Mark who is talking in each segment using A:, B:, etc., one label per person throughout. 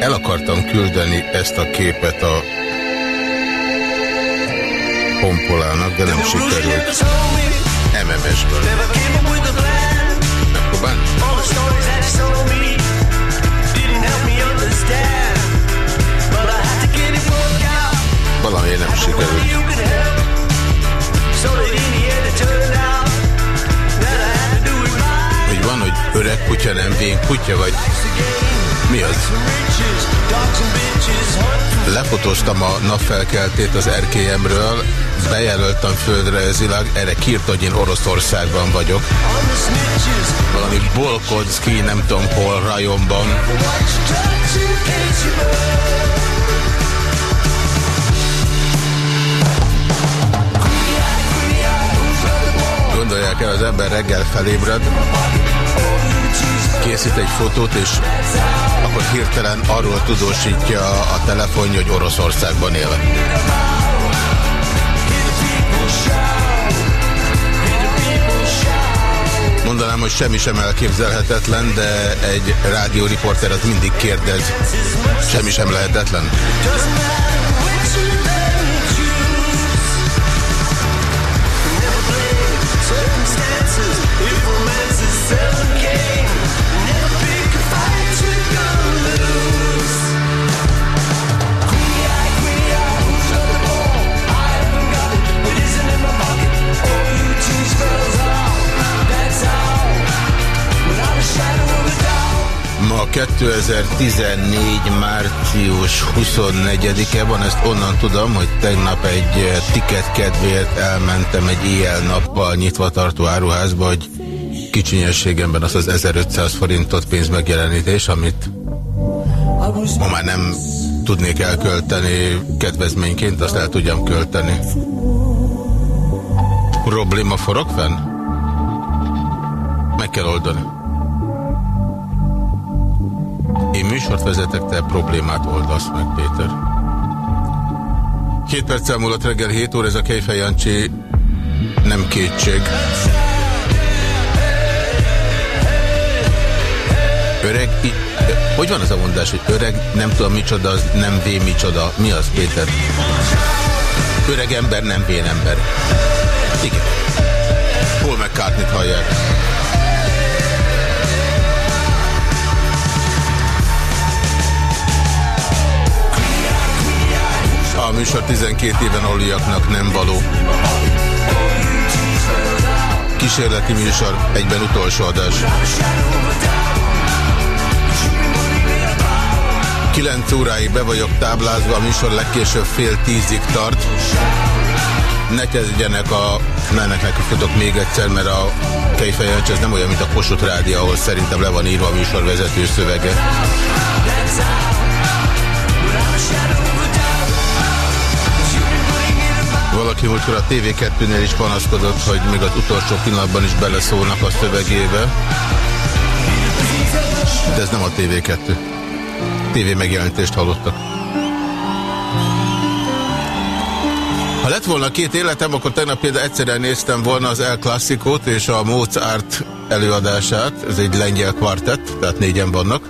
A: El akartam küldeni ezt a képet a Pompolának, de nem sikerült. MMS-ből. Megpróbálni? Valami nem sikerült. Hogy van, hogy öreg kutya nem vén kutya, vagy mi az? Lefotóztam a napfelkeltét az erkélyemről, bejelöltem földrajzilag, erre kírt, hogy én Oroszországban vagyok. Valami Bolkonszki, nem tudom hol, rajonban. Gondolják el, az ember reggel felébred, készít egy fotót, és akkor hirtelen arról tudósítja a telefonja, hogy Oroszországban él. Mondanám, hogy semmi sem elképzelhetetlen, de egy rádióriporter az mindig kérdez. Semmi sem lehetetlen. 2014. március 24-e van, ezt onnan tudom, hogy tegnap egy tiket kedvéért elmentem egy éjjel-nappal nyitva tartó áruházba, hogy kicsinyességemben az az 1500 forintot pénzmegjelenítés, amit ma már nem tudnék elkölteni kedvezményként, azt el tudjam költeni. Probléma forog fenn? Meg kell oldani. Műsort vezetek, te problémát oldasz meg, Péter. Két perccel múlott reggel 7 óra, ez a Kejfej Jancsi nem kétség. Öreg, hogy van az a mondás, hogy öreg, nem tudom micsoda, az nem vé micsoda. Mi az, Péter? Öreg ember, nem vén ember. Igen. Hol McCartney-t hallják? Műsor 12 éven aluliaknak nem való. Kísérleti műsor, egyben utolsó adás. 9 óráig be vagyok táblázva, a műsor legkésőbb fél tízig tart. Ne kezdjenek a... Ne, ennek neki futok még egyszer, mert a Kejfejancsi ez nem olyan, mint a Kossuth Rádió, ahol szerintem le van írva a műsorvezető szövege. Valaki múltkor a TV2-nél is panaszkodott, hogy még az utolsó pillanatban is beleszólnak a szövegébe. De ez nem a TV2. TV megjelentést hallottak. Ha lett volna két életem, akkor tegnap például egyszerűen néztem volna az El Classicót és a Mozart előadását. Ez egy lengyel kvartett, tehát négyen vannak.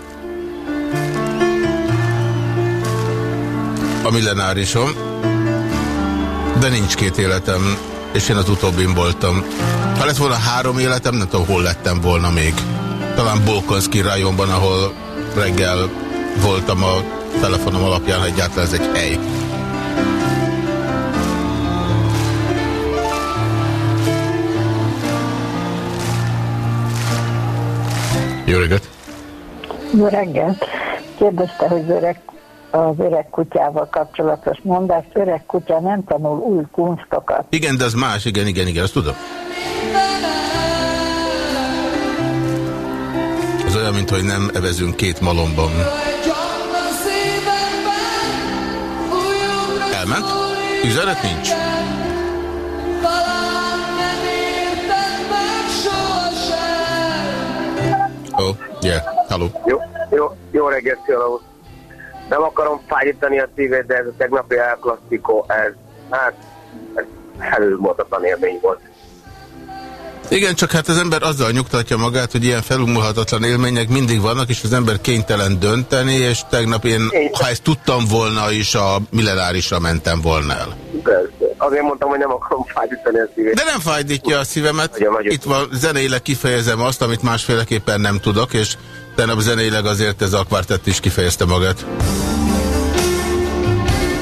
A: A millenárisom. De nincs két életem, és én az utóbbin voltam. Ha lett volna három életem, nem tudom, hol lettem volna még. Talán Bolkonszki rajonban, ahol reggel voltam a telefonom alapján, hogy egyáltalán ez egy hely. Jó reggelt!
B: Jó reggelt! Kérdezte, hogy öreg, az öreg kutyával kapcsolatos mondás, öreg kutya nem tanul új kunstokat.
A: Igen, de az más, igen, igen, igen, azt tudom. Ez olyan, mint hogy nem evezünk két malomban. Elment? Üzenet nincs? Oh, yeah, hello.
C: Jó, jó, jó reggelt, Fiala Nem akarom fájítani a szívét, de ez a tegnapi elklasszikó, ez, hát, ez előmondhatatlan élmény volt.
A: Igen, csak hát az ember azzal nyugtatja magát, hogy ilyen felumulhatatlan élmények mindig vannak, és az ember kénytelen dönteni, és tegnap én, én ha ezt tudtam volna is, a millenárisra mentem volna el.
D: Persze. Azért mondtam, hogy nem akarom fájdítani a szívemet.
A: De nem fájdítja a szívemet. Nagyon, nagyon Itt van, zeneileg kifejezem azt, amit másféleképpen nem tudok, és tegnap zeneileg azért ez a kvartett is kifejezte magát.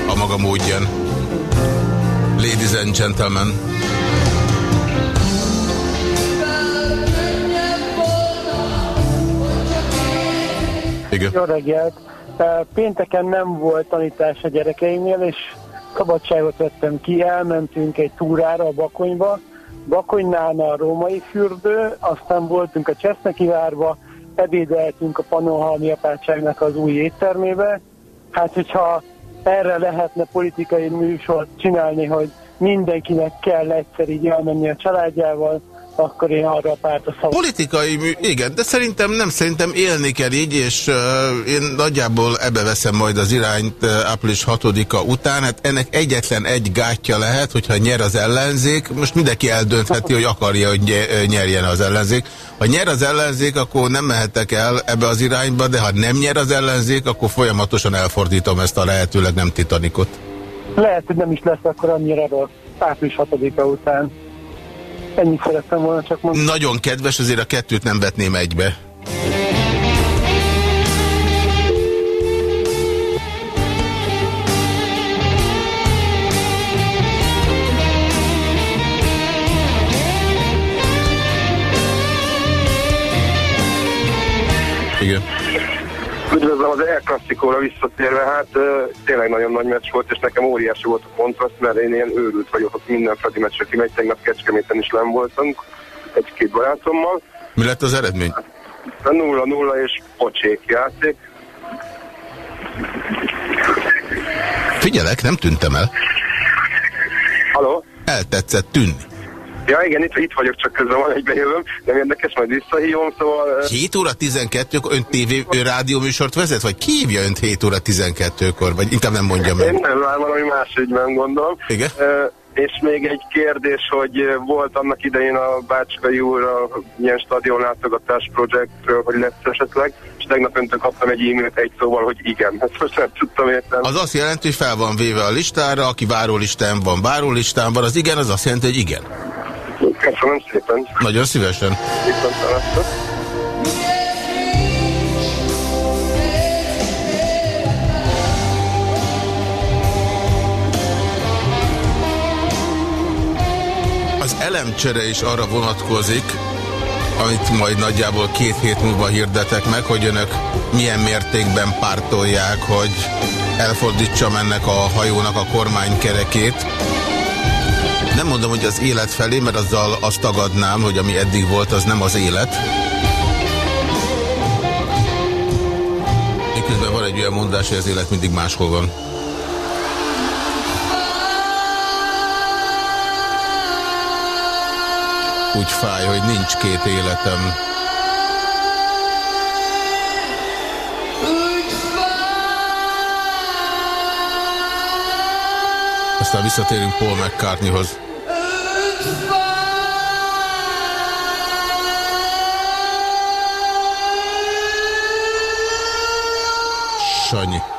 A: A maga módján. Ladies and gentlemen.
E: Igen. Jó reggelt! Pénteken nem volt tanítás a gyerekeimnél, és szabadságot vettem ki, elmentünk egy túrára a Bakonyba, Bakonynál a római fürdő, aztán voltunk a Cseszneki várba, ebédeltünk a Pannonhalmi apátságnak az új éttermébe. Hát, hogyha erre lehetne politikai műsort csinálni, hogy mindenkinek kell egyszer így elmenni a családjával, akkor én arra a pártra szavazom.
A: Politikai igen, de szerintem nem, szerintem élni kell így, és uh, én nagyjából ebbe veszem majd az irányt uh, április 6-a után. Hát ennek egyetlen egy gátja lehet, hogyha nyer az ellenzék. Most mindenki eldöntheti, hogy akarja, hogy nyerjen az ellenzék. Ha nyer az ellenzék, akkor nem mehetek el ebbe az irányba, de ha nem nyer az ellenzék, akkor folyamatosan elfordítom ezt a lehetőleg nem titanikot.
E: Lehet, hogy nem is lesz akkor annyira rossz április 6-a után. Ennyit szerettem volna csak mondani.
A: Nagyon kedves, azért a kettőt nem vetném egybe. Igen.
D: Üdvözlöm az El Klasszikóra visszatérve, hát tényleg nagyon nagy meccs volt, és nekem óriási volt a kontraszt, mert én ilyen őrült vagyok, hogy minden Fradi meccsre kimegy, tegnap Kecskeméten is nem voltunk, egy-két barátommal.
A: Mi lett az eredmény?
D: 0-0 és pocsék játék.
A: Figyelek, nem tűntem el.
D: Haló?
A: Eltetszett tűnni.
D: Ja, igen, itt, itt vagyok, csak közben van egy bejövöm, nem érdekes, majd visszahívom, szóval...
A: 7 óra 12-kor ön TV rádióműsort vezet, vagy ki hívja önt 7 óra 12-kor, vagy inkább nem mondja meg?
D: Én nem, már valami más ügyben gondolom.
A: Igen?
D: Uh, és még egy kérdés, hogy volt annak idején a Bácskai úr a ilyen stadionlátogatás projektről, hogy lesz esetleg, és tegnap öntől kaptam egy e-mailt egy szóval, hogy igen. Ezt most nem tudtam érteni.
A: Az azt jelenti, hogy fel van véve a listára, aki várólistán van, várólistán van, az igen, az azt jelenti, hogy igen.
D: Köszönöm szépen.
A: Nagyon szívesen. Az elemcsere is arra vonatkozik, amit majd nagyjából két hét múlva hirdetek meg, hogy önök milyen mértékben pártolják, hogy elfordítsam ennek a hajónak a kormánykerekét. Nem mondom, hogy az élet felé, mert azzal azt tagadnám, hogy ami eddig volt, az nem az élet. Miközben van egy olyan mondás, hogy az élet mindig máshol van. Úgy fáj, hogy nincs két életem. Aztán visszatérünk Paul McCartneyhoz. Sony.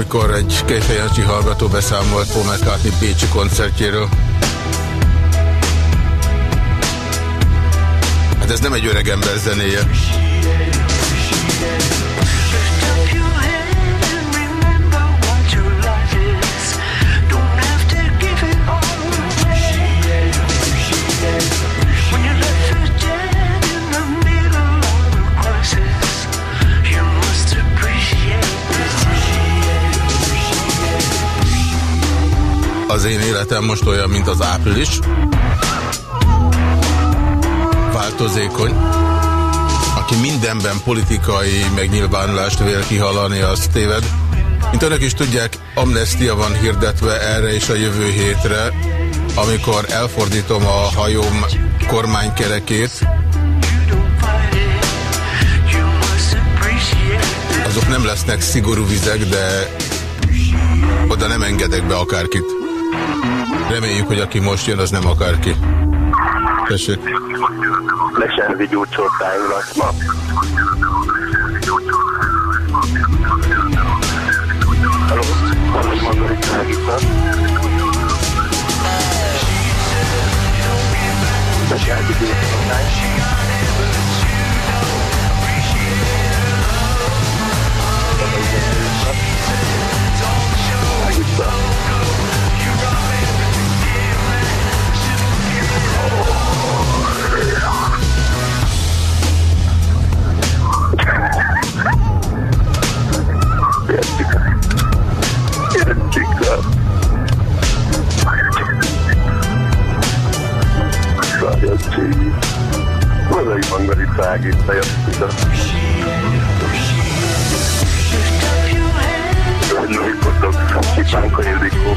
A: Amikor egy Kejfejancsi hallgató beszámolt Paul McCartney Pécsi koncertjéről. Hát ez nem egy öreg ember zenéje. Az én életem most olyan, mint az április. Változékony. aki mindenben politikai megnyilvánulást vél kihalani, az téved. Mint önök is tudják, amnestia van hirdetve erre és a jövő hétre, amikor elfordítom a hajóm kormánykerekét, azok nem lesznek szigorú vizek, de oda nem engedek be akárkit. Reméljük, hogy aki most jön, az nem akárki. Tessék.
C: Lesenvi gyógysortájulat ma. Halló, halló, Margarita Valami Margarita Ágita Jacika. Noi potok Csipánka Ildikó.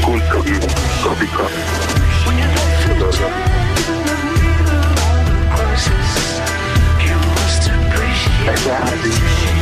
C: Kuncogi Kabika. Tudorga. Egy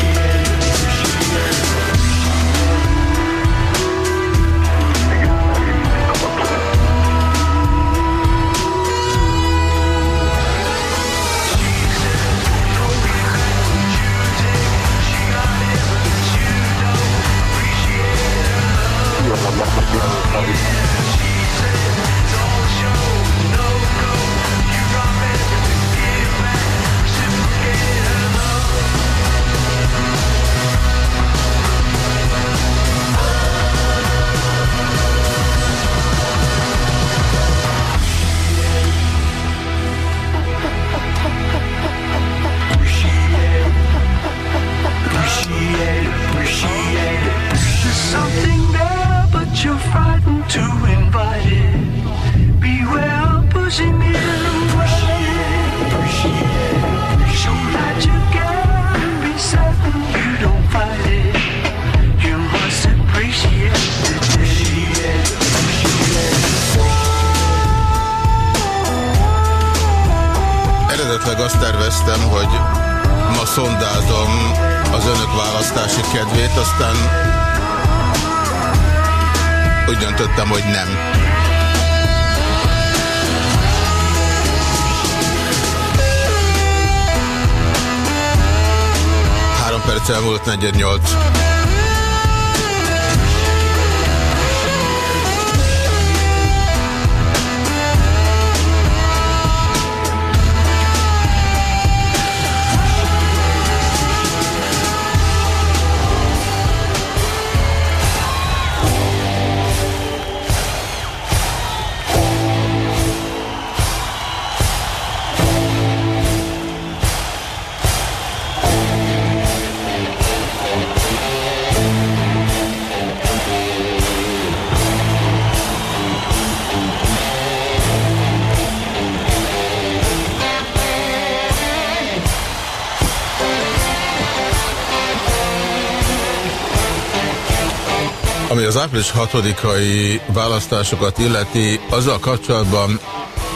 A: április 6-ai választásokat illeti, azzal kapcsolatban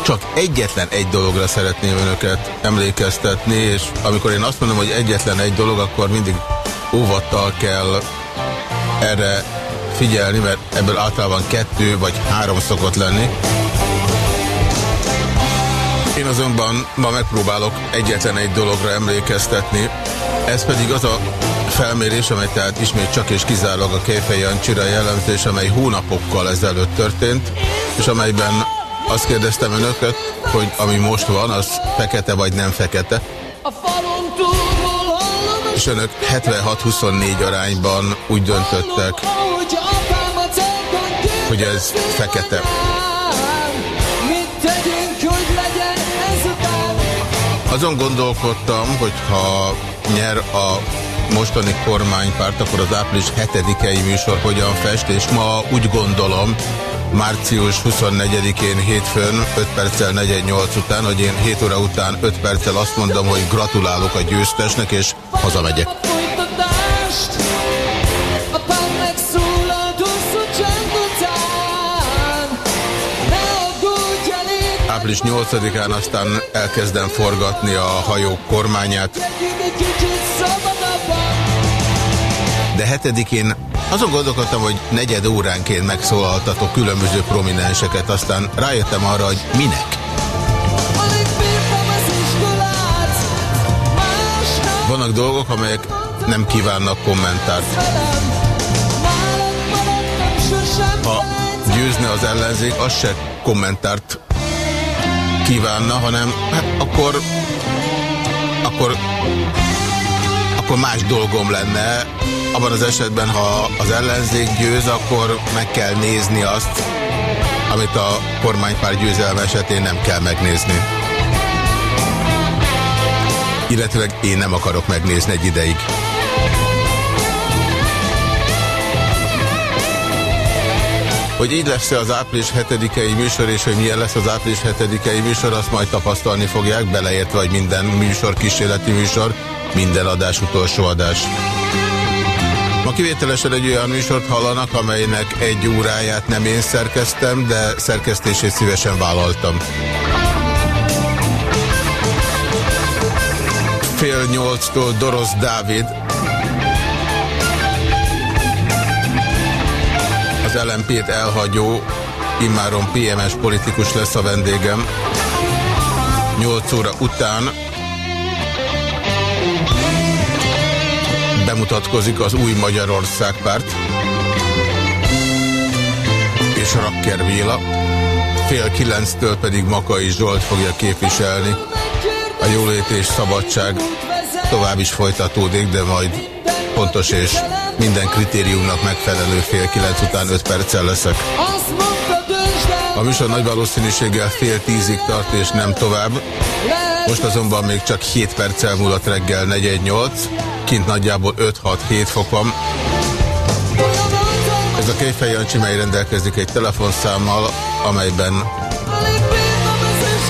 A: csak egyetlen egy dologra szeretném önöket emlékeztetni, és amikor én azt mondom, hogy egyetlen egy dolog, akkor mindig óvattal kell erre figyelni, mert ebből általában kettő vagy három szokott lenni. Én azonban ma megpróbálok egyetlen egy dologra emlékeztetni, ez pedig az a felmérés, amely tehát ismét csak és kizárólag a Kéfej Jancsira jellemzés, amely hónapokkal ezelőtt történt, és amelyben azt kérdeztem önöket, hogy ami most van, az fekete vagy nem fekete. És önök 76-24 arányban úgy döntöttek, hogy ez fekete. Azon gondolkodtam, hogy ha nyer a mostani kormánypárt, akkor az április 7-i műsor hogyan fest, és ma úgy gondolom, március 24-én hétfőn 5 perccel 48 után, hogy én 7 óra után 5 perccel azt mondom, hogy gratulálok a győztesnek, és hazamegyek. április 8-án aztán elkezdem forgatni a hajók kormányát. De hetedikén azon gondolkodtam, hogy negyed óránként megszólaltatok különböző prominenseket, aztán rájöttem arra, hogy minek. Vannak dolgok, amelyek nem kívánnak kommentárt. Ha győzne az ellenzék, az se kommentárt kívánna, hanem hát akkor, akkor, akkor más dolgom lenne. Abban az esetben, ha az ellenzék győz, akkor meg kell nézni azt, amit a kormánypár győzelme esetén nem kell megnézni. Illetve én nem akarok megnézni egy ideig. Hogy így lesz -e az április 7-i műsor, és hogy milyen lesz az április 7-i műsor, azt majd tapasztalni fogják, beleértve, hogy minden műsor, kísérleti műsor, minden adás utolsó adás. Ma kivételesen egy olyan műsort hallanak, amelynek egy óráját nem én szerkeztem, de szerkesztését szívesen vállaltam. Fél nyolctól Dorosz Dávid, LMP-t elhagyó, immáron PMS politikus lesz a vendégem. 8 óra után bemutatkozik az új Magyarország párt és Rakker Véla. Fél kilenctől pedig Makai Zsolt fogja képviselni. A jólét és szabadság tovább is folytatódik, de majd pontos és minden kritériumnak megfelelő fél kilenc után öt perccel leszek. A műsor nagy valószínűséggel fél tízig tart és nem tovább. Most azonban még csak 7 perccel múlott reggel 418, kint nagyjából 5-6-7 fok van. Ez a Kejfej Jancsi, mely rendelkezik egy telefonszámmal, amelyben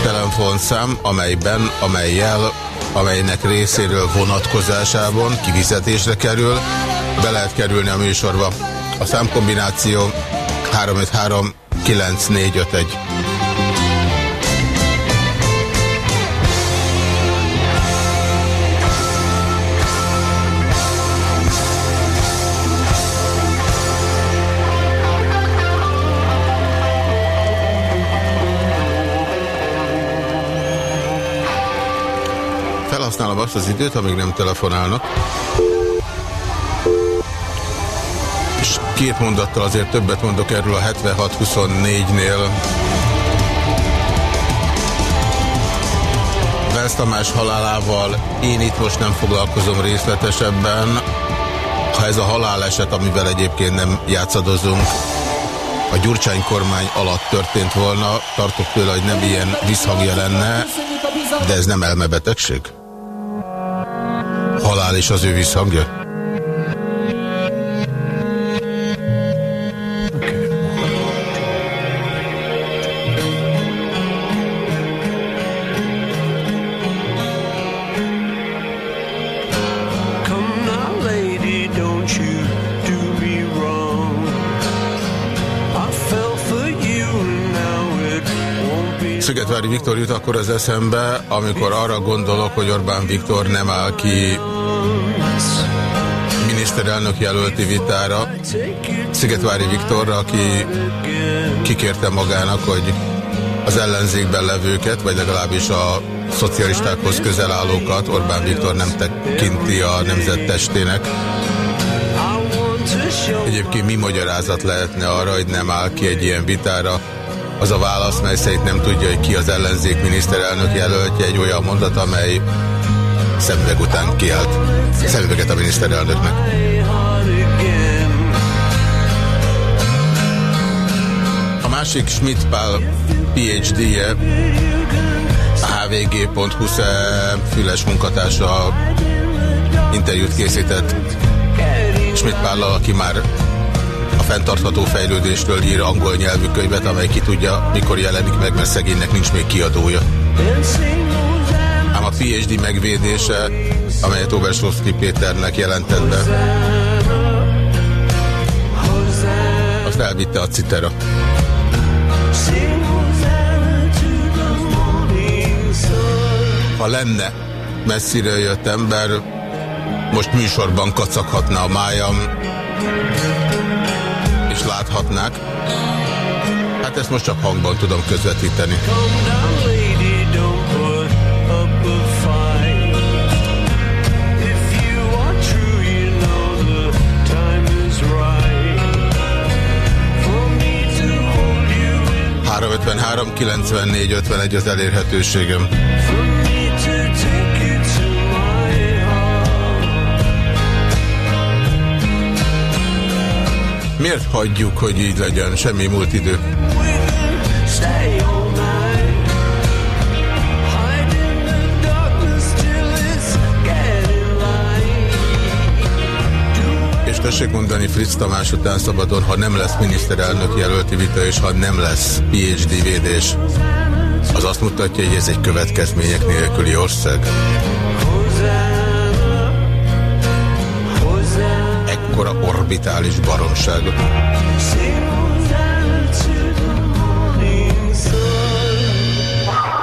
A: telefonszám, amelyben, amelyel, amelynek részéről vonatkozásában kivizetésre kerül, be lehet kerülni a műsorba. A számkombináció 353 9451. Felhasználom azt az időt, amíg nem telefonálnak. Két mondattal azért többet mondok erről a 76-24-nél. Vesz Tamás halálával én itt most nem foglalkozom részletesebben. Ha ez a haláleset, amivel egyébként nem játszadozunk, a Gyurcsány kormány alatt történt volna, tartok tőle, hogy nem ilyen visszhangja lenne, de ez nem elmebetegség? Halál és az ő visszhangja? Szigetvári Viktor jut akkor az eszembe, amikor arra gondolok, hogy Orbán Viktor nem áll ki miniszterelnök jelölti vitára. Szigetvári Viktorra, aki kikérte magának, hogy az ellenzékben levőket, vagy legalábbis a szocialistákhoz közel állókat Orbán Viktor nem tekinti a nemzet testének. Egyébként mi magyarázat lehetne arra, hogy nem áll ki egy ilyen vitára, az a válasz, mely szerint nem tudja, hogy ki az ellenzék miniszterelnök jelöltje, egy olyan mondat, amely szemüveg után kiállt. Szemüveget a miniszterelnöknek. A másik Schmidt Pál PhD-je, a hvg.hu füles munkatársa interjút készített Schmidt Pállal, aki már a fenntartható fejlődésről ír angol nyelvű könyvet, amely ki tudja, mikor jelenik meg, mert szegénynek nincs még kiadója. Ám a PhD megvédése, amelyet Obersovszki Péternek jelentett be, azt elvitte a citera. Ha lenne messzire jött ember, most műsorban kacaghatna a májam, és láthatnák. Hát ezt most csak hangban tudom közvetíteni. Három 94 51 az elérhetőségem. Miért hagyjuk, hogy így legyen? Semmi múlt idő. És tessék mondani Fritz Tamás után szabadon, ha nem lesz miniszterelnök jelölti vita, és ha nem lesz PhD védés, az azt mutatja, hogy ez egy következmények nélküli ország. Orbitális baromságot.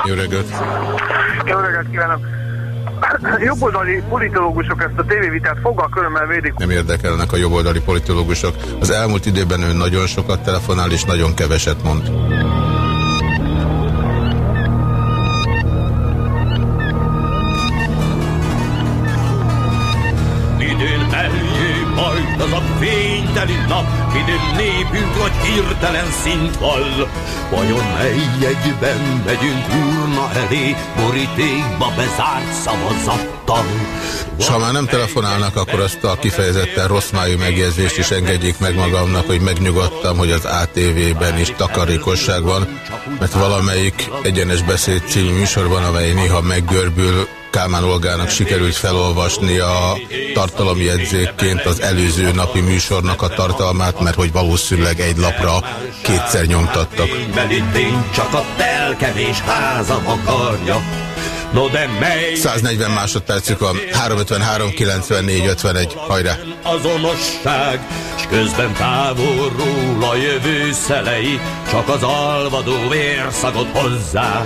A: Jó reggelt!
F: Jó reggelt kívánok! Jobboldali politológusok ezt a tévévitát foggal körömmel védik.
A: Nem érdekelnek a jobboldali politológusok. Az elmúlt időben ő nagyon sokat telefonál és nagyon keveset mond.
G: Teli nap, midőn népünk vagy hirtelen szint. Vajon mely egyben megyünk urna elé, borítékba bezárt szavazattal?
A: És ha már nem telefonálnak, akkor azt a kifejezetten rossz májú megjegyzést is engedjék meg magamnak, hogy megnyugodtam, hogy az ATV-ben is takarékosság van, mert valamelyik egyenes beszéd című műsorban, amely néha meggörbül, Kálmán Olgának sikerült felolvasni a tartalomjegyzékként az előző napi műsornak a tartalmát, mert hogy valószínűleg egy lapra kétszer nyomtattak. csak a telkevés házam akarja. No de mely 140 másodpercük van, 353, 94, 51, hajrá!
G: Azonosság, és közben távolról a jövő szelei, csak az alvadó vérszagot hozzá.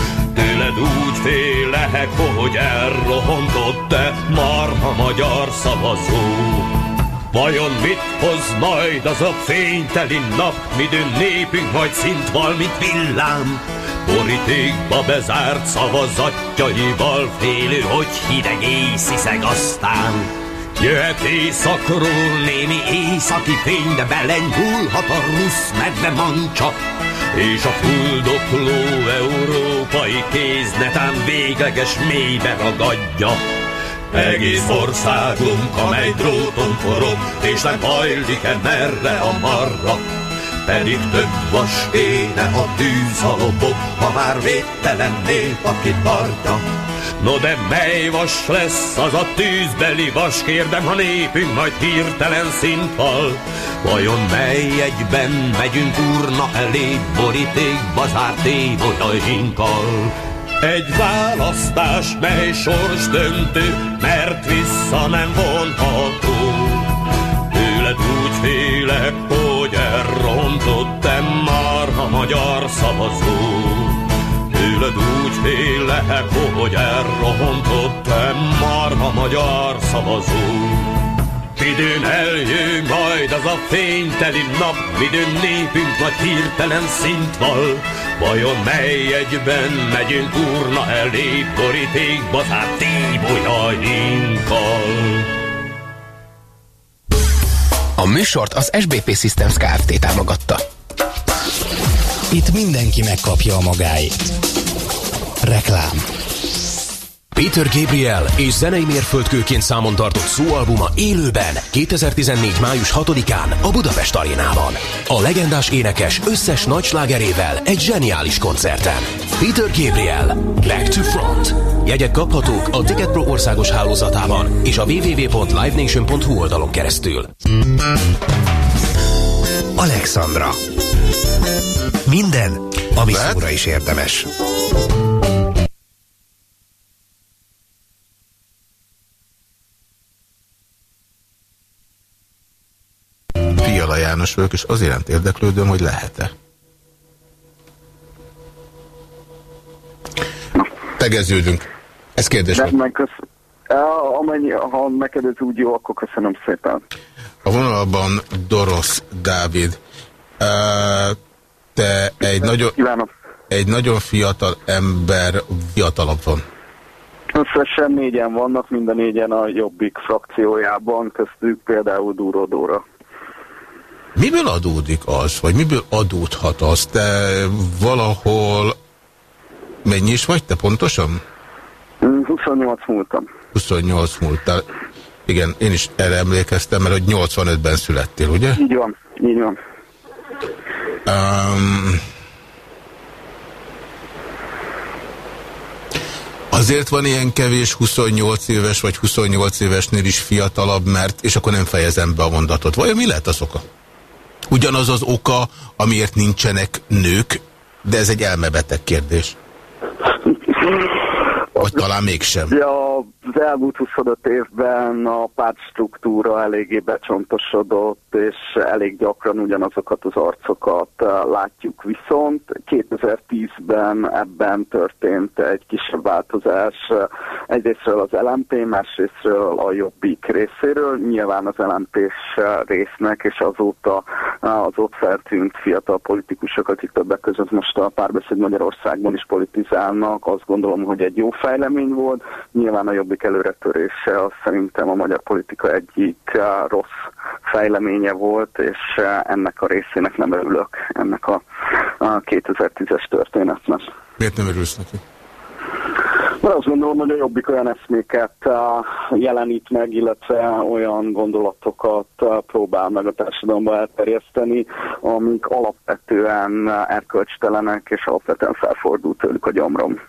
G: Tőled úgy félek, hogy elrohontott-e marha magyar szavazó. Vajon mit hoz majd az a fényteli nap, midőn népünk majd szint mint villám? Borítékba bezárt szavazatjaival félő, hogy hideg észiszeg aztán. Jöhet éjszakról némi északi fény, de belenyúlhat a rusz medve mancsa, és a fuldokló európai kéz netán végleges mélybe ragadja. Egész országunk, amely dróton forog, és nem hajlik-e merre a marra. Pedig több vas kéne a tűz a ha már védtelen nép, aki tartja. No de mely vas lesz az a tűzbeli vas, kérdem, ha népünk majd hirtelen szintfal. Vajon mely egyben megyünk urna elé, borítékba zárt évolyainkkal? Egy választás, mely sors döntő, mert vissza nem vonható. Tőled úgy félek, hogy elrontottam már a magyar szavazó tőled úgy félek, hogy elrohontottam már a magyar szavazó. Midőn eljön majd az a fényteli nap, midőn népünk nagy hirtelen szint val. Vajon mely egyben megyünk urna elé, borítékba zárt tíbolyainkkal?
H: Műsort az SBP Systems Kft. támogatta. Itt mindenki megkapja a magáét. Reklám
I: Peter Gabriel és zenei mérföldkőként számon tartott szóalbuma élőben 2014. május 6-án a Budapest arénában. A legendás énekes összes nagy slágerével egy zseniális koncerten. Peter Gabriel, Back to Front. Jegyek kaphatók a Ticketpro országos hálózatában és a www.livenation.hu oldalon keresztül.
H: Alexandra. Minden, ami szóra is érdemes.
A: János vagyok, és az iránt érdeklődöm, hogy lehet-e. Tegeződünk. Ez kérdés.
J: Nem, meg amennyi, ha neked ez úgy jó, akkor köszönöm szépen.
A: A vonalban Dorosz Dávid. Te egy nagyon, egy nagyon fiatal ember, fiatalabb van.
J: Összesen négyen vannak, minden négyen a Jobbik frakciójában, köztük például Dúró Dóra.
A: Miből adódik az, vagy miből adódhat az? Te valahol mennyi is vagy te pontosan?
J: 28 múltam.
A: 28 múltál. Igen, én is erre emlékeztem, mert hogy 85-ben születtél, ugye?
J: Így van, így van. Um,
A: azért van ilyen kevés 28 éves vagy 28 évesnél is fiatalabb, mert, és akkor nem fejezem be a mondatot. Vajon mi lehet az oka? Ugyanaz az oka, amiért nincsenek nők, de ez egy elmebeteg kérdés. Vagy talán mégsem.
J: Ja, az elmúlt 25 évben a pártstruktúra eléggé becsontosodott, és elég gyakran ugyanazokat az arcokat uh, látjuk. Viszont 2010-ben ebben történt egy kisebb változás. Egyrésztről az LMP, másrésztről a Jobbik részéről. Nyilván az lmp résznek, és azóta az ott feltűnt fiatal politikusok, akik többek között most a párbeszéd Magyarországban is politizálnak, azt gondolom, hogy egy jó fejlemény volt. Nyilván a Jobbik előretörése az szerintem a magyar politika egyik uh, rossz fejleménye volt, és uh, ennek a részének nem örülök, ennek a, a 2010-es történetnek.
A: Miért nem örülsz neki?
J: Mert azt gondolom, hogy a Jobbik olyan eszméket uh, jelenít meg, illetve olyan gondolatokat próbál meg a társadalomba elterjeszteni, amik alapvetően erkölcstelenek, és alapvetően felfordult tőlük a gyomrom.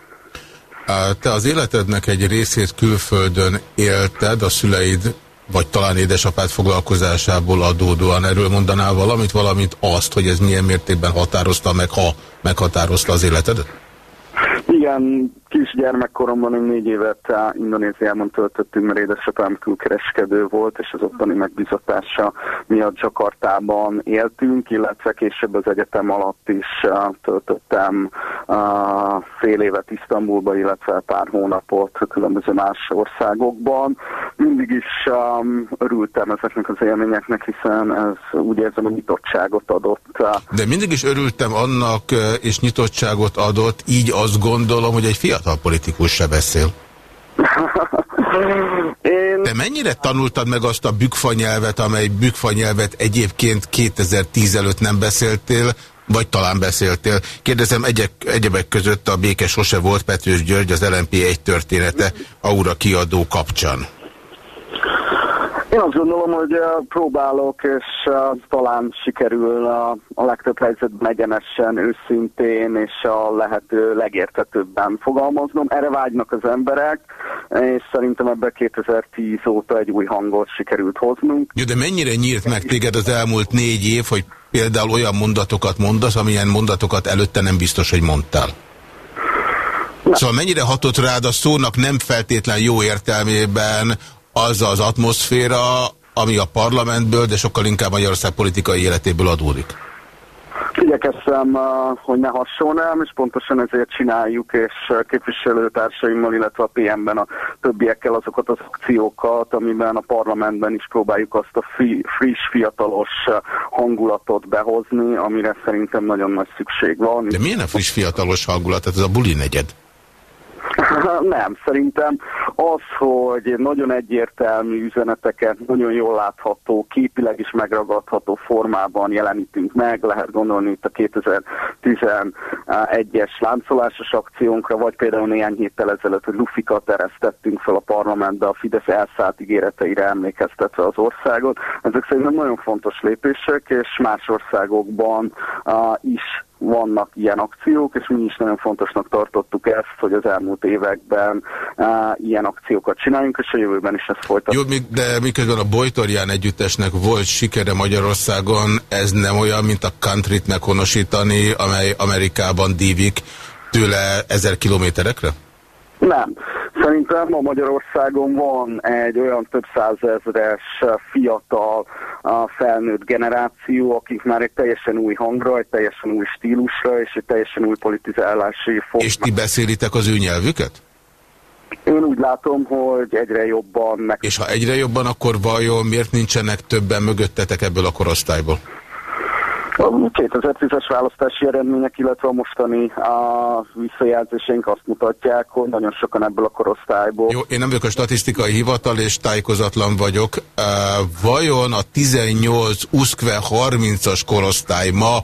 A: Te az életednek egy részét külföldön élted, a szüleid vagy talán édesapád foglalkozásából adódóan. Erről mondanál valamit, valamint azt, hogy ez milyen mértékben határozta meg, ha meghatározta az életedet?
J: Igen, kisgyermekkoromban négy évet Indonéziában töltöttünk, mert édesapám külkereskedő volt, és az ottani megbizatása miatt Jakartában éltünk, illetve később az egyetem alatt is töltöttem fél évet Isztambulba, illetve pár hónapot különböző más országokban. Mindig is örültem ezeknek az élményeknek, hiszen ez úgy érzem, hogy nyitottságot adott.
A: De mindig is örültem annak, és nyitottságot adott, így azt gondolom, hogy egy fiatal fiatal politikus se beszél. Én... De mennyire tanultad meg azt a bükfa nyelvet, amely bükfa nyelvet egyébként 2010 előtt nem beszéltél, vagy talán beszéltél. Kérdezem, egyek, egyebek között a béke sose volt Petős György, az LNP egy története Aura kiadó kapcsán.
J: Én azt gondolom, hogy próbálok, és talán sikerül a, a legtöbb helyzetben egyenesen, őszintén és a lehető legértetőbben fogalmaznom. Erre vágynak az emberek, és szerintem ebben 2010 óta egy új hangot sikerült hoznunk.
A: Jó, de mennyire nyírt meg téged az elmúlt négy év, hogy például olyan mondatokat mondasz, amilyen mondatokat előtte nem biztos, hogy mondtál? Na. Szóval mennyire hatott rád a szónak nem feltétlen jó értelmében az az atmoszféra, ami a parlamentből, de sokkal inkább Magyarország politikai életéből adódik?
J: Igyekeztem, hogy ne hasonlám, és pontosan ezért csináljuk, és képviselőtársaimmal, illetve a PM-ben a többiekkel azokat az akciókat, amiben a parlamentben is próbáljuk azt a friss, fiatalos hangulatot behozni, amire szerintem nagyon nagy szükség van.
A: De milyen a friss, fiatalos hangulat? Ez a buli negyed?
J: Nem, szerintem Az, hogy nagyon egyértelmű üzeneteket, nagyon jól látható, képileg is megragadható formában jelenítünk meg, lehet gondolni itt a 2011-es láncolásos akciónkra, vagy például néhány héttel ezelőtt, hogy lufikat eresztettünk fel a parlamentbe a Fidesz elszállt ígéreteire emlékeztetve az országot. Ezek szerintem nagyon fontos lépések, és más országokban is vannak ilyen akciók, és mi is nagyon fontosnak tartottuk ezt, hogy az elmúlt években uh, ilyen akciókat csináljunk, és a jövőben is ezt folytatjuk.
A: Jó, de miközben a Bojtorján együttesnek volt sikere Magyarországon, ez nem olyan, mint a countryt meghonosítani, amely Amerikában dívik tőle ezer kilométerekre?
J: Nem. Szerintem ma Magyarországon van egy olyan több százezres fiatal felnőtt generáció, akik már egy teljesen új hangra, egy teljesen új stílusra és egy teljesen új politizálási
A: formát. És ti beszélitek az ő nyelvüket?
J: Én úgy látom, hogy egyre jobban meg...
A: És ha egyre jobban, akkor vajon miért nincsenek többen mögöttetek ebből a korosztályból?
J: A 2010-es választási eredmények, illetve a mostani a visszajelzéseink azt mutatják, hogy nagyon sokan ebből a korosztályból.
A: Jó, én nem vagyok a statisztikai hivatal, és tájékozatlan vagyok. Vajon a 18 uszkve 30-as korosztály ma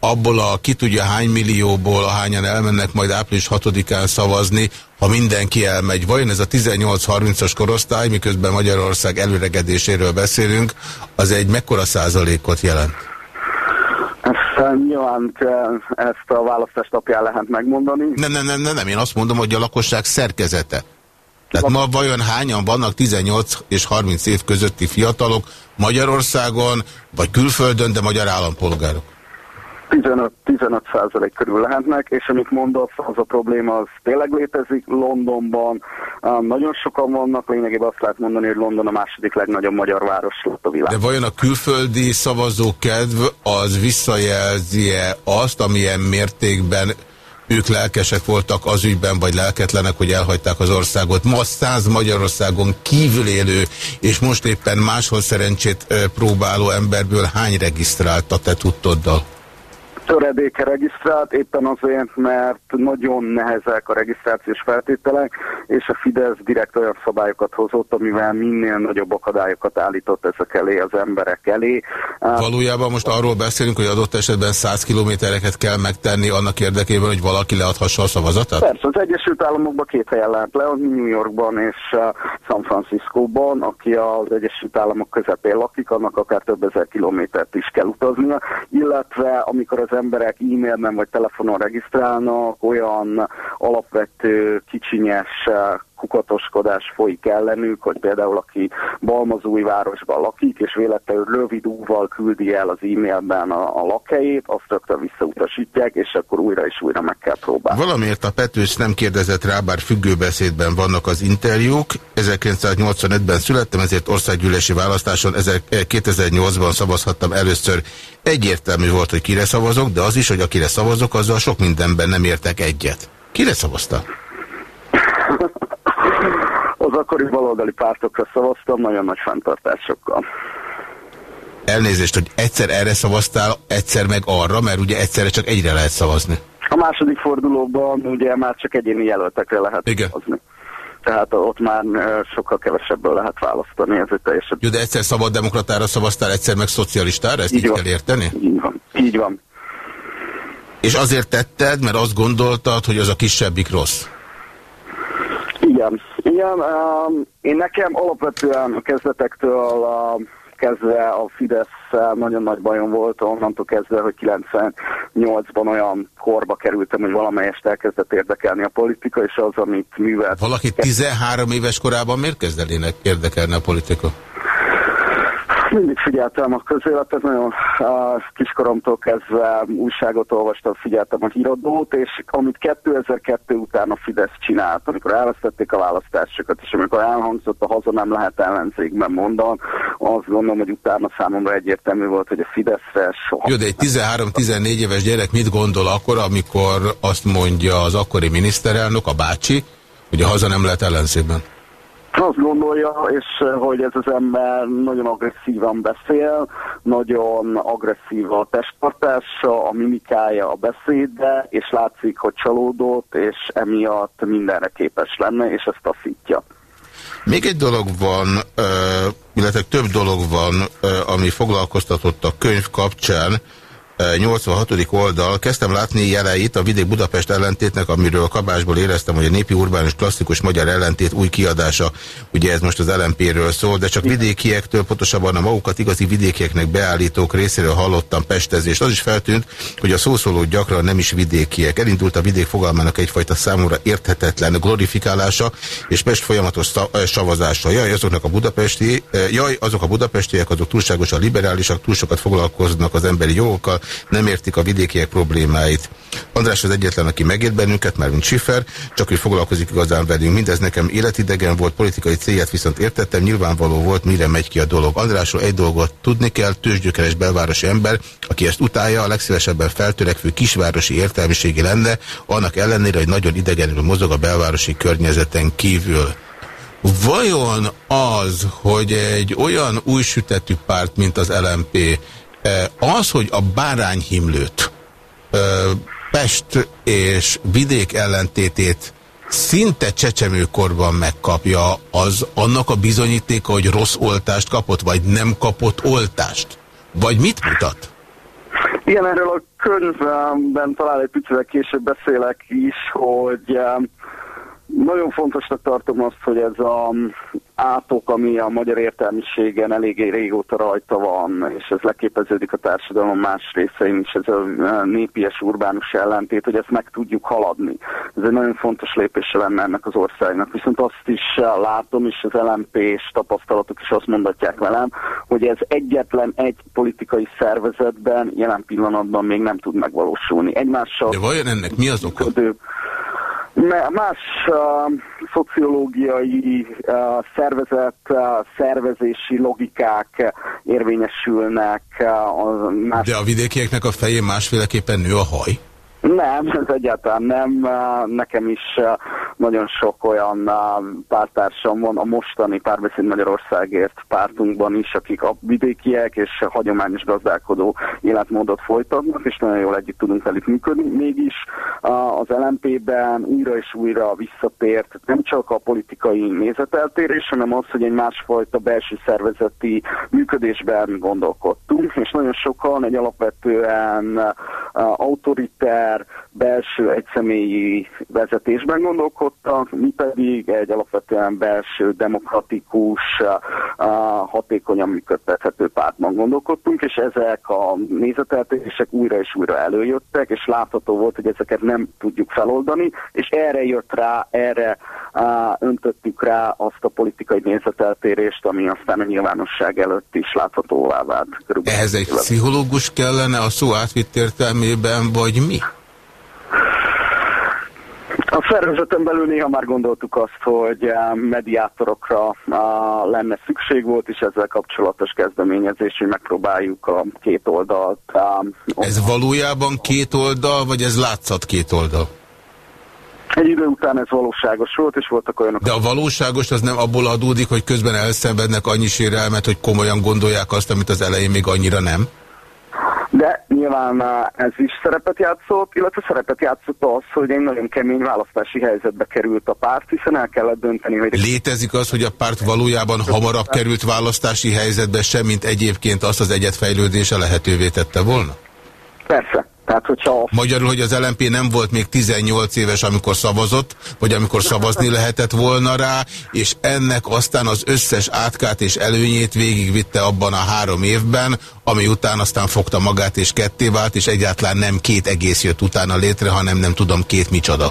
A: abból a ki tudja hány millióból, a hányan elmennek majd április 6-án szavazni, ha mindenki elmegy. Vajon ez a 18-30-as korosztály, miközben Magyarország előregedéséről beszélünk, az egy mekkora százalékot jelent?
J: Nyilván ezt a választás napján lehet megmondani.
A: Nem, nem, nem, nem, nem, én azt mondom, hogy a lakosság szerkezete. Tehát ma vajon hányan vannak 18 és 30 év közötti fiatalok Magyarországon, vagy külföldön, de magyar állampolgárok?
J: 15 százalék körül lehetnek, és amit mondasz, az a probléma, az tényleg létezik. Londonban nagyon sokan vannak, lényegében azt lehet mondani, hogy London a második legnagyobb magyar város lett a világ.
A: De vajon a külföldi szavazókedv az visszajelzi-e azt, amilyen mértékben ők lelkesek voltak az ügyben, vagy lelketlenek, hogy elhagyták az országot. Ma száz Magyarországon kívül élő, és most éppen máshol szerencsét próbáló emberből hány regisztrálta te tudtoddal?
J: Töredéke regisztrált, éppen azért, mert nagyon nehezek a regisztrációs feltételek, és a Fidesz direkt olyan szabályokat hozott, amivel minél nagyobb akadályokat állított ezek elé az emberek elé.
A: Valójában most arról beszélünk, hogy adott esetben 100 kilométereket kell megtenni annak érdekében, hogy valaki leadhassa a szavazatát?
J: Persze, az Egyesült Államokban két helyen lehet le, New Yorkban és San Franciscóban, aki az Egyesült Államok közepén lakik, annak akár több ezer kilométert is kell utaznia, illetve amikor az emberek e-mailben vagy telefonon regisztrálnak, olyan alapvető, kicsinyes kukatoskodás folyik ellenük, hogy például aki Balmazújvárosban lakik, és véletlenül rövid úval küldi el az e-mailben a, a lakhelyét, azt rögtön visszautasítják, és akkor újra és újra meg kell próbálni.
A: Valamiért a Petős nem kérdezett rá, bár függőbeszédben vannak az interjúk. 1985-ben születtem, ezért országgyűlési választáson 2008-ban szavazhattam először. Egyértelmű volt, hogy kire szavazok, de az is, hogy akire szavazok, azzal sok mindenben nem értek egyet. Kire szavaztál?
J: Akkori baloldali pártokra szavaztam, nagyon nagy fenntartásokkal.
A: Elnézést, hogy egyszer erre szavaztál, egyszer meg arra, mert ugye egyszerre csak egyre lehet szavazni.
J: A második fordulóban ugye már csak egyéni jelöltekre lehet
A: Igen.
J: szavazni. Tehát ott már sokkal kevesebből lehet választani, ez egy teljesen...
A: Jó, de egyszer szabaddemokratára szavaztál, egyszer meg szocialistára, ezt így, így kell érteni?
J: Így van, így van.
A: És azért tetted, mert azt gondoltad, hogy az a kisebbik rossz?
J: Igen, igen. Um, én nekem alapvetően a kezdetektől kezdve a Fidesz nagyon nagy bajom volt, onnantól kezdve, hogy 98-ban olyan korba kerültem, hogy valamelyest elkezdett érdekelni a politika, és az, amit művelt.
A: Valaki 13 éves korában miért kezdenének érdekelni a politika?
J: Mindig figyeltem a közéletet, nagyon a kiskoromtól kezdve újságot olvastam, figyeltem a híradót, és amit 2002 után a Fidesz csinált, amikor elvesztették a választásokat, és amikor elhangzott a haza nem lehet ellenzékben mondan, azt gondolom, hogy utána számomra egyértelmű volt, hogy a Fideszre soha...
A: Jó, de egy 13-14 éves gyerek mit gondol akkor, amikor azt mondja az akkori miniszterelnök, a bácsi, hogy a haza nem lehet ellenzékben?
J: Azt gondolja, és eh, hogy ez az ember nagyon agresszívan beszél, nagyon agresszív a testtartása, a mimikája a beszéde, és látszik, hogy csalódott, és emiatt mindenre képes lenne, és ezt taszítja.
A: Még egy dolog van, illetve több dolog van, ami foglalkoztatott a könyv kapcsán, 86. oldal. Kezdtem látni jeleit a Vidék Budapest ellentétnek, amiről kabásból éreztem, hogy a népi urbánus klasszikus magyar ellentét új kiadása. Ugye ez most az LMP-ről szól, de csak vidékiektől, pontosabban a magukat igazi vidékieknek beállítók részéről hallottam pestezést. Az is feltűnt, hogy a szószólók gyakran nem is vidékiek. Elindult a vidék fogalmának egyfajta számomra érthetetlen glorifikálása, és Pest folyamatos szavazása. Jaj, azoknak a budapesti, jaj, azok a budapestiek, azok túlságosan liberálisak, túl sokat foglalkoznak az emberi jogokkal, nem értik a vidékiek problémáit. András az egyetlen, aki megért bennünket, már mint Schiffer, csak hogy foglalkozik igazán velünk. Mindez nekem életidegen volt, politikai célját viszont értettem, nyilvánvaló volt, mire megy ki a dolog. Andrásról egy dolgot tudni kell, tőzsgyökeres belvárosi ember, aki ezt utálja, a legszívesebben feltörekvő kisvárosi értelmiségi lenne, annak ellenére, hogy nagyon idegenül mozog a belvárosi környezeten kívül. Vajon az, hogy egy olyan új sütetű párt, mint az LMP, az, hogy a bárányhimlőt, Pest és vidék ellentétét szinte csecsemőkorban megkapja, az annak a bizonyítéka, hogy rossz oltást kapott, vagy nem kapott oltást? Vagy mit mutat?
J: Igen, erről a könyvben talán egy picit később beszélek is, hogy nagyon fontosnak tartom azt, hogy ez a átok, ami a magyar értelmiségen eléggé régóta rajta van, és ez leképeződik a társadalom más részein is, ez a népies urbánus ellentét, hogy ezt meg tudjuk haladni. Ez egy nagyon fontos lépése lenne ennek az országnak. Viszont azt is látom, és az lmp és tapasztalatok is azt mondatják velem, hogy ez egyetlen egy politikai szervezetben jelen pillanatban még nem tud megvalósulni. Egymással...
A: De vajon ennek mi az oka?
J: Más uh, szociológiai uh, szervezet, uh, szervezési logikák érvényesülnek. Uh,
A: más... De a vidékieknek a fején másféleképpen nő a haj?
J: Nem, ez egyáltalán nem. Nekem is nagyon sok olyan pártársam van a mostani Párbeszéd Magyarországért pártunkban is, akik a vidékiek és hagyományos gazdálkodó életmódot folytatnak, és nagyon jól együtt tudunk velük működni. Mégis az LMP-ben újra és újra visszatért nem csak a politikai nézeteltérés, hanem az, hogy egy másfajta belső szervezeti működésben gondolkodtunk, és nagyon sokan egy alapvetően autoriter ember belső egyszemélyi vezetésben gondolkodtak, mi pedig egy alapvetően belső demokratikus, hatékonyan működtethető pártban gondolkodtunk, és ezek a nézeteltérések újra és újra előjöttek, és látható volt, hogy ezeket nem tudjuk feloldani, és erre jött rá, erre öntöttük rá azt a politikai nézeteltérést, ami aztán a nyilvánosság előtt is láthatóvá vált.
A: Ehhez egy pszichológus kellene a szó átvitt értelmében, vagy mi?
J: A szervezeten belül néha már gondoltuk azt, hogy eh, mediátorokra eh, lenne szükség volt, és ezzel kapcsolatos kezdeményezés, hogy megpróbáljuk a két oldalt. Eh,
A: ez valójában két oldal, vagy ez látszat két oldal?
J: Egy idő után ez valóságos volt, és voltak olyanok...
A: De a valóságos az nem abból adódik, hogy közben elszenvednek annyi sérelmet, hogy komolyan gondolják azt, amit az elején még annyira nem?
J: Nyilván ez is szerepet játszott, illetve szerepet játszott az, hogy egy nagyon kemény választási helyzetbe került a párt, hiszen el kellett dönteni, hogy...
A: Létezik az, hogy a párt valójában hamarabb került választási helyzetbe, semmint egyébként azt az egyetfejlődése lehetővé tette volna?
J: Persze. Tehát, hogyha...
A: Magyarul, hogy az LMP nem volt még 18 éves, amikor szavazott, vagy amikor szavazni lehetett volna rá, és ennek aztán az összes átkát és előnyét végigvitte abban a három évben, ami után aztán fogta magát és ketté vált, és egyáltalán nem két egész jött utána létre, hanem nem tudom két micsoda.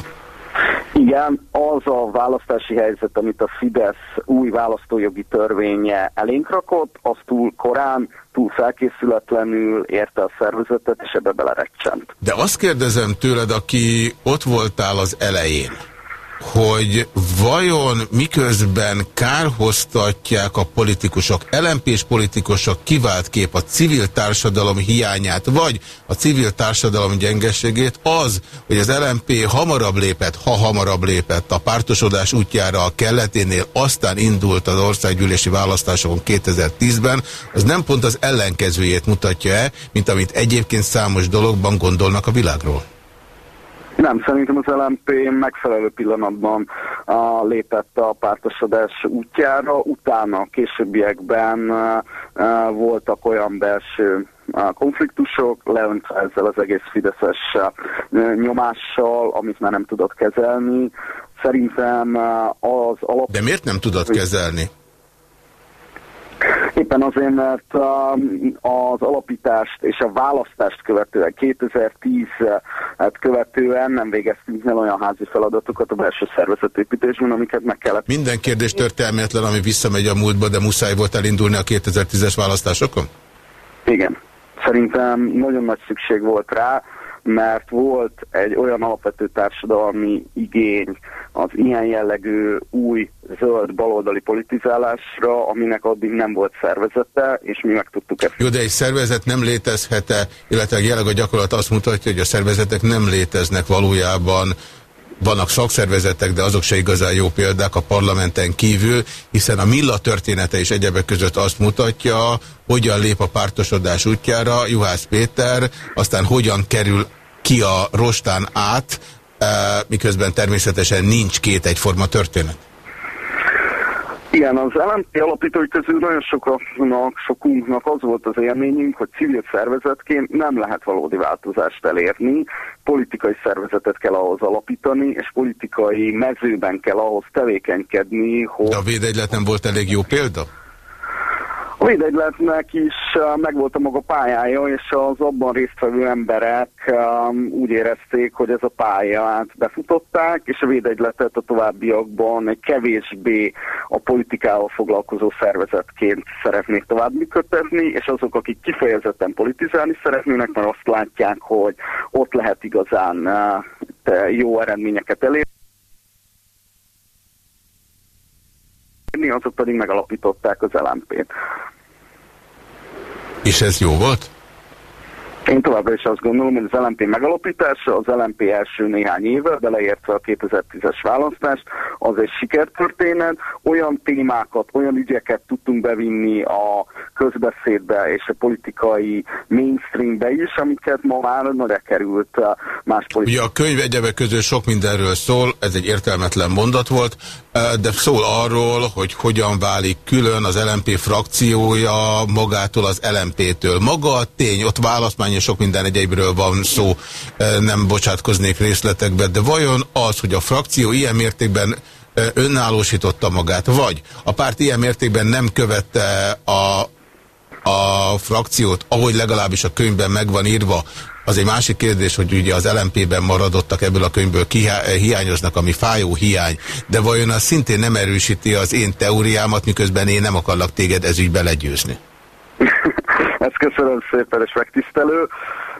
J: Igen, az a választási helyzet, amit a Fidesz új választójogi törvénye elénk rakott, az túl korán, túl felkészületlenül érte a szervezetet, és ebbe belerecsent.
A: De azt kérdezem tőled, aki ott voltál az elején, hogy vajon miközben kárhoztatják a politikusok, lmp politikusok kivált kép a civil társadalom hiányát, vagy a civil társadalom gyengeségét, az, hogy az LMP hamarabb lépett, ha hamarabb lépett a pártosodás útjára a kelleténél, aztán indult az országgyűlési választásokon 2010-ben, az nem pont az ellenkezőjét mutatja-e, mint amit egyébként számos dologban gondolnak a világról?
J: Nem, szerintem az LMP megfelelő pillanatban uh, lépett a pártosodás útjára, utána a későbbiekben uh, uh, voltak olyan belső konfliktusok, leöntve ezzel az egész fideszes nyomással, amit már nem tudott kezelni. Szerintem az alap...
A: De miért nem tudott kezelni?
J: Éppen azért, mert um, az alapítást és a választást követően, 2010-et követően nem végeztünk el olyan házi feladatokat a belső szervezetépítésben, amiket meg kellett.
A: Minden kérdés történelmetlen, ami visszamegy a múltba, de muszáj volt elindulni a 2010-es választásokon?
J: Igen. Szerintem nagyon nagy szükség volt rá, mert volt egy olyan alapvető társadalmi igény az ilyen jellegű új zöld baloldali politizálásra, aminek addig nem volt szervezete, és mi meg tudtuk ezt.
A: Jó, de egy szervezet nem létezhet-e, illetve jelenleg a gyakorlat azt mutatja, hogy a szervezetek nem léteznek valójában vannak szakszervezetek, de azok se igazán jó példák a parlamenten kívül, hiszen a Milla története is egyebek között azt mutatja, hogyan lép a pártosodás útjára Juhász Péter, aztán hogyan kerül ki a rostán át, eh, miközben természetesen nincs két egyforma történet.
J: Igen, az LMP alapítói közül nagyon sokaknak, sokunknak az volt az élményünk, hogy civil szervezetként nem lehet valódi változást elérni, politikai szervezetet kell ahhoz alapítani, és politikai mezőben kell ahhoz tevékenykedni, hogy...
A: De a védegylet nem volt elég jó példa?
J: Védegyletnek is megvolt a maga pályája, és az abban résztvevő emberek úgy érezték, hogy ez a pályát befutották, és a védegyletet a továbbiakban egy kevésbé a politikával foglalkozó szervezetként szeretnék tovább működtetni, és azok, akik kifejezetten politizálni szeretnének, mert azt látják, hogy ott lehet igazán jó eredményeket elérni. azok pedig megalapították az LMP-t.
A: És ez jó volt?
J: Én továbbra is azt gondolom, hogy az LMP megalapítása, az LMP első néhány éve, beleértve a 2010-es választást, az egy sikertörténet. Olyan témákat, olyan ügyeket tudtunk bevinni a közbeszédbe és a politikai mainstreambe is, amiket ma már nagyra került más politikai.
A: Ugye a könyv egyebek közül sok mindenről szól, ez egy értelmetlen mondat volt, de szól arról, hogy hogyan válik külön az LMP frakciója magától az LMP-től. Maga a tény, ott választmány és sok minden egyébről van szó, nem bocsátkoznék részletekbe, de vajon az, hogy a frakció ilyen mértékben önállósította magát, vagy a párt ilyen mértékben nem követte a, a frakciót, ahogy legalábbis a könyvben megvan írva, az egy másik kérdés, hogy ugye az LMP-ben maradottak ebből a könyvből hiányoznak, ami fájó hiány, de vajon az szintén nem erősíti az én teóriámat, miközben én nem akarlak téged ezügybe legyőzni?
J: Ezt köszönöm szépen, és megtisztelő.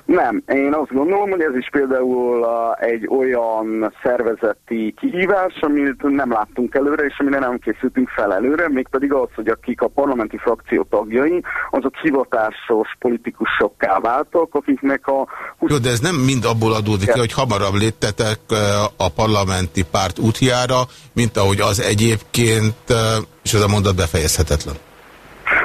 J: Nem, én azt gondolom, hogy ez is például egy olyan szervezeti kihívás, amit nem láttunk előre, és amire nem készültünk fel előre, mégpedig az, hogy akik a parlamenti frakció tagjai, azok hivatásos politikusokká váltak, akiknek a...
A: Jó, de ez nem mind abból adódik ki, hogy hamarabb léptetek a parlamenti párt útjára, mint ahogy az egyébként, és ez a mondat befejezhetetlen.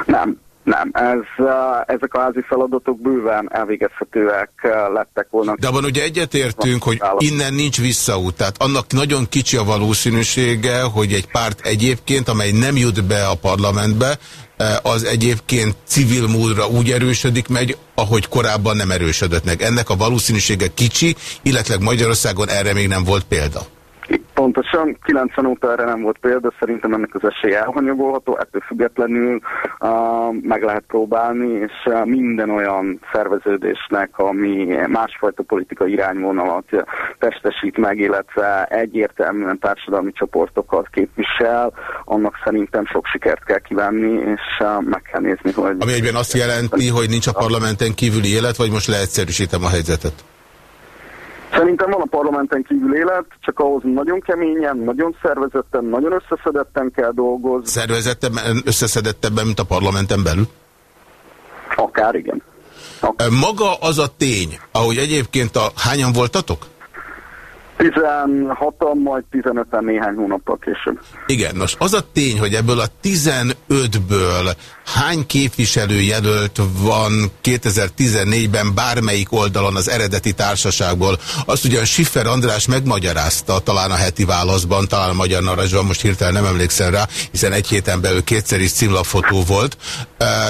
J: Nem, nem, ez, ezek a házi feladatok bőven elvégezhetőek lettek volna.
A: De abban ugye egyetértünk, hogy innen nincs visszaút, tehát annak nagyon kicsi a valószínűsége, hogy egy párt egyébként, amely nem jut be a parlamentbe, az egyébként civil múlra úgy erősödik meg, ahogy korábban nem erősödött meg. Ennek a valószínűsége kicsi, illetve Magyarországon erre még nem volt példa.
J: Pontosan, 90 óta erre nem volt példa, szerintem ennek az esély elhanyagolható, ettől függetlenül uh, meg lehet próbálni, és minden olyan szerveződésnek, ami másfajta politikai irányvonalat testesít meg, illetve egyértelműen társadalmi csoportokat képvisel, annak szerintem sok sikert kell kívánni, és uh, meg kell nézni, hogy...
A: Ami egyben azt jelenti, hogy nincs a parlamenten kívüli élet, vagy most leegyszerűsítem a helyzetet?
J: Szerintem van a parlamenten kívül élet, csak ahhoz nagyon keményen, nagyon szervezetten, nagyon összeszedetten kell dolgozni.
A: Szervezetten, összeszedettebben, mint a parlamenten belül?
J: Akár igen. Akár.
A: Maga az a tény, ahogy egyébként a... Hányan voltatok?
J: 16-an, majd 15-en néhány hónappal később.
A: Igen, nos, az a tény, hogy ebből a 15-ből hány képviselőjelölt van 2014-ben bármelyik oldalon az eredeti társaságból. Azt ugyan Schiffer András megmagyarázta talán a heti válaszban, talán a Magyar Narancsban, most hirtelen nem emlékszem rá, hiszen egy héten belül kétszer is címlapfotó volt,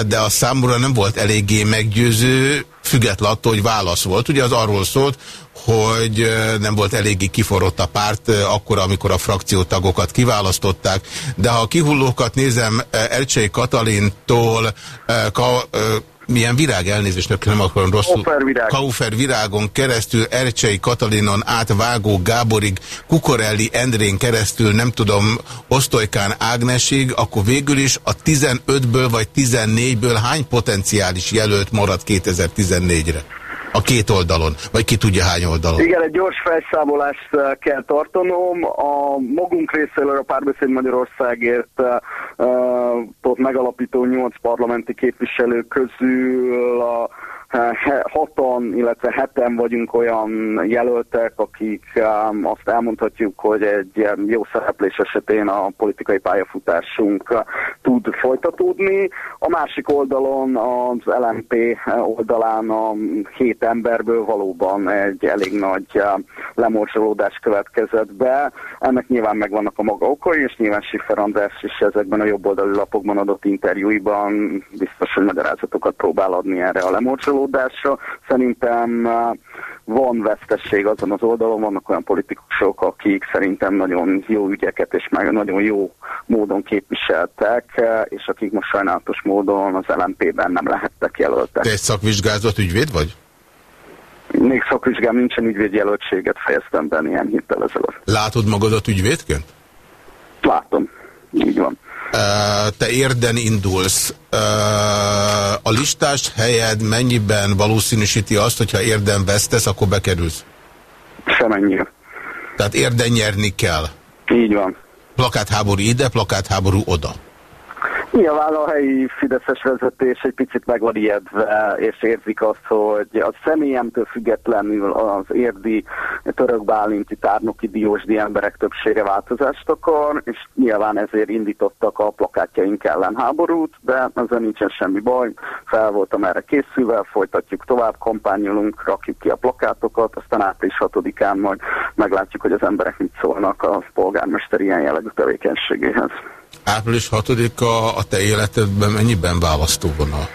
A: de a számomra nem volt eléggé meggyőző, független attól, hogy válasz volt. Ugye az arról szólt, hogy nem volt eléggé kiforrott a párt akkor, amikor a frakciótagokat kiválasztották, de ha a kihullókat nézem Ercsei Katalintól, ka, milyen virág elnézést, nem akarom rosszul.
J: Kaufer, virág.
A: Kaufer virágon keresztül, Ercsei Katalinon át Vágó Gáborig, Kukorelli Endrén keresztül, nem tudom, Osztolykán Ágnesig, akkor végül is a 15-ből vagy 14-ből hány potenciális jelölt maradt 2014-re? A két oldalon, vagy ki tudja hány oldalon?
J: Igen, egy gyors felszámolást eh, kell tartanom. A magunk részéről a Párbeszéd Magyarországért uh, megalapító nyolc parlamenti képviselő közül a hatan, illetve heten vagyunk olyan jelöltek, akik azt elmondhatjuk, hogy egy jó szereplés esetén a politikai pályafutásunk uh, tud folytatódni. A másik oldalon, az LMP oldalán a hét emberből valóban egy elég nagy uh, lemorzsolódás következett be. Ennek nyilván megvannak a maga okai, és nyilván Siffer András is ezekben a jobboldali lapokban adott interjúiban biztos, hogy magyarázatokat próbál adni erre a lemorzsolódásra csalódásra. Szerintem uh, van vesztesség azon az oldalon, vannak olyan politikusok, akik szerintem nagyon jó ügyeket és meg nagyon jó módon képviseltek, uh, és akik most sajnálatos módon az LMP-ben nem lehettek jelöltek.
A: Te egy szakvizsgázott ügyvéd vagy?
J: Még szakvizsgám nincsen ügyvédjelöltséget fejeztem be ilyen héttel ezelőtt.
A: Látod magadat ügyvédként?
J: Látom, így van.
A: Te érden indulsz. A listás helyed mennyiben valószínűsíti azt, hogyha érden vesztesz, akkor bekerülsz?
J: Semennyire.
A: Tehát érden nyerni kell?
J: Így van.
A: Plakátháború ide, plakátháború oda.
J: Nyilván a helyi Fideszes vezetés egy picit meg van ijedve, és érzik azt, hogy a személyemtől függetlenül az érdi török bálinti tárnoki diósdi emberek többsége változást akar, és nyilván ezért indítottak a plakátjaink ellen háborút, de ezzel nincsen semmi baj. Fel voltam erre készülve, folytatjuk tovább, kampányolunk, rakjuk ki a plakátokat, aztán április 6-án majd meglátjuk, hogy az emberek mit szólnak a polgármester ilyen jellegű tevékenységéhez.
A: Április 6-a a te életedben mennyiben választóvonal?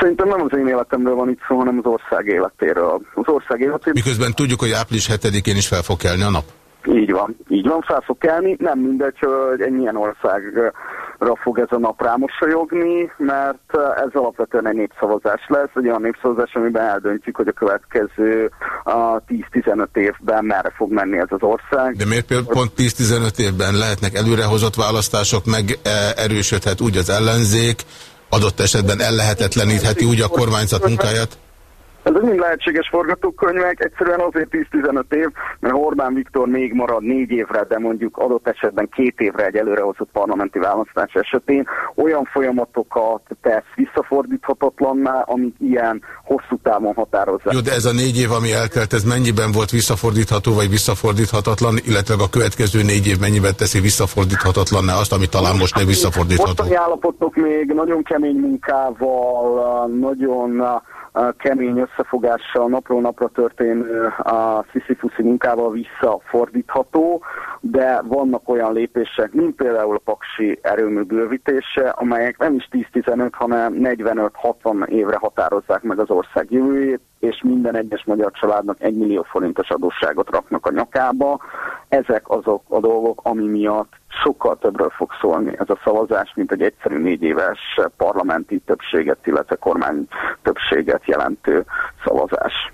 J: Szerintem nem az én életemről van itt szó, hanem az ország életéről. Az ország életéről.
A: Miközben tudjuk, hogy április 7-én is fel fog kelni a nap?
J: Így van, így van, fel fog kelni. Nem mindegy, hogy milyen országra fog ez a nap rámosolyogni, mert ez alapvetően egy népszavazás lesz, egy olyan népszavazás, amiben eldöntjük, hogy a következő 10-15 évben merre fog menni ez az ország.
A: De miért pont 10-15 évben lehetnek előrehozott választások, meg erősödhet úgy az ellenzék, adott esetben ellehetetlenítheti úgy a kormányzat munkáját?
J: Ez mind lehetséges forgatókönyvek, egyszerűen azért 10-15 év, mert Orbán Viktor még marad négy évre, de mondjuk adott esetben két évre egy előrehozott parlamenti választás esetén olyan folyamatokat tesz visszafordíthatatlanná, amik ilyen hosszú távon határozzák.
A: Jó, de ez a négy év, ami eltelt, ez mennyiben volt visszafordítható vagy visszafordíthatatlan, illetve a következő négy év mennyiben teszi visszafordíthatatlanná azt, ami talán most nem visszafordítható?
J: Mostani állapotok még nagyon kemény munkával, nagyon kemény összefogással, napról napra történő a sziszifuszi munkával visszafordítható, de vannak olyan lépések, mint például a paksi erőmű bővítése, amelyek nem is 10-15, hanem 45-60 évre határozzák meg az ország jövőjét, és minden egyes magyar családnak egy millió forintos adósságot raknak a nyakába. Ezek azok a dolgok, ami miatt sokkal többről fog szólni ez a szavazás, mint egy egyszerű négy éves parlamenti többséget, illetve kormány többséget jelentő szavazás.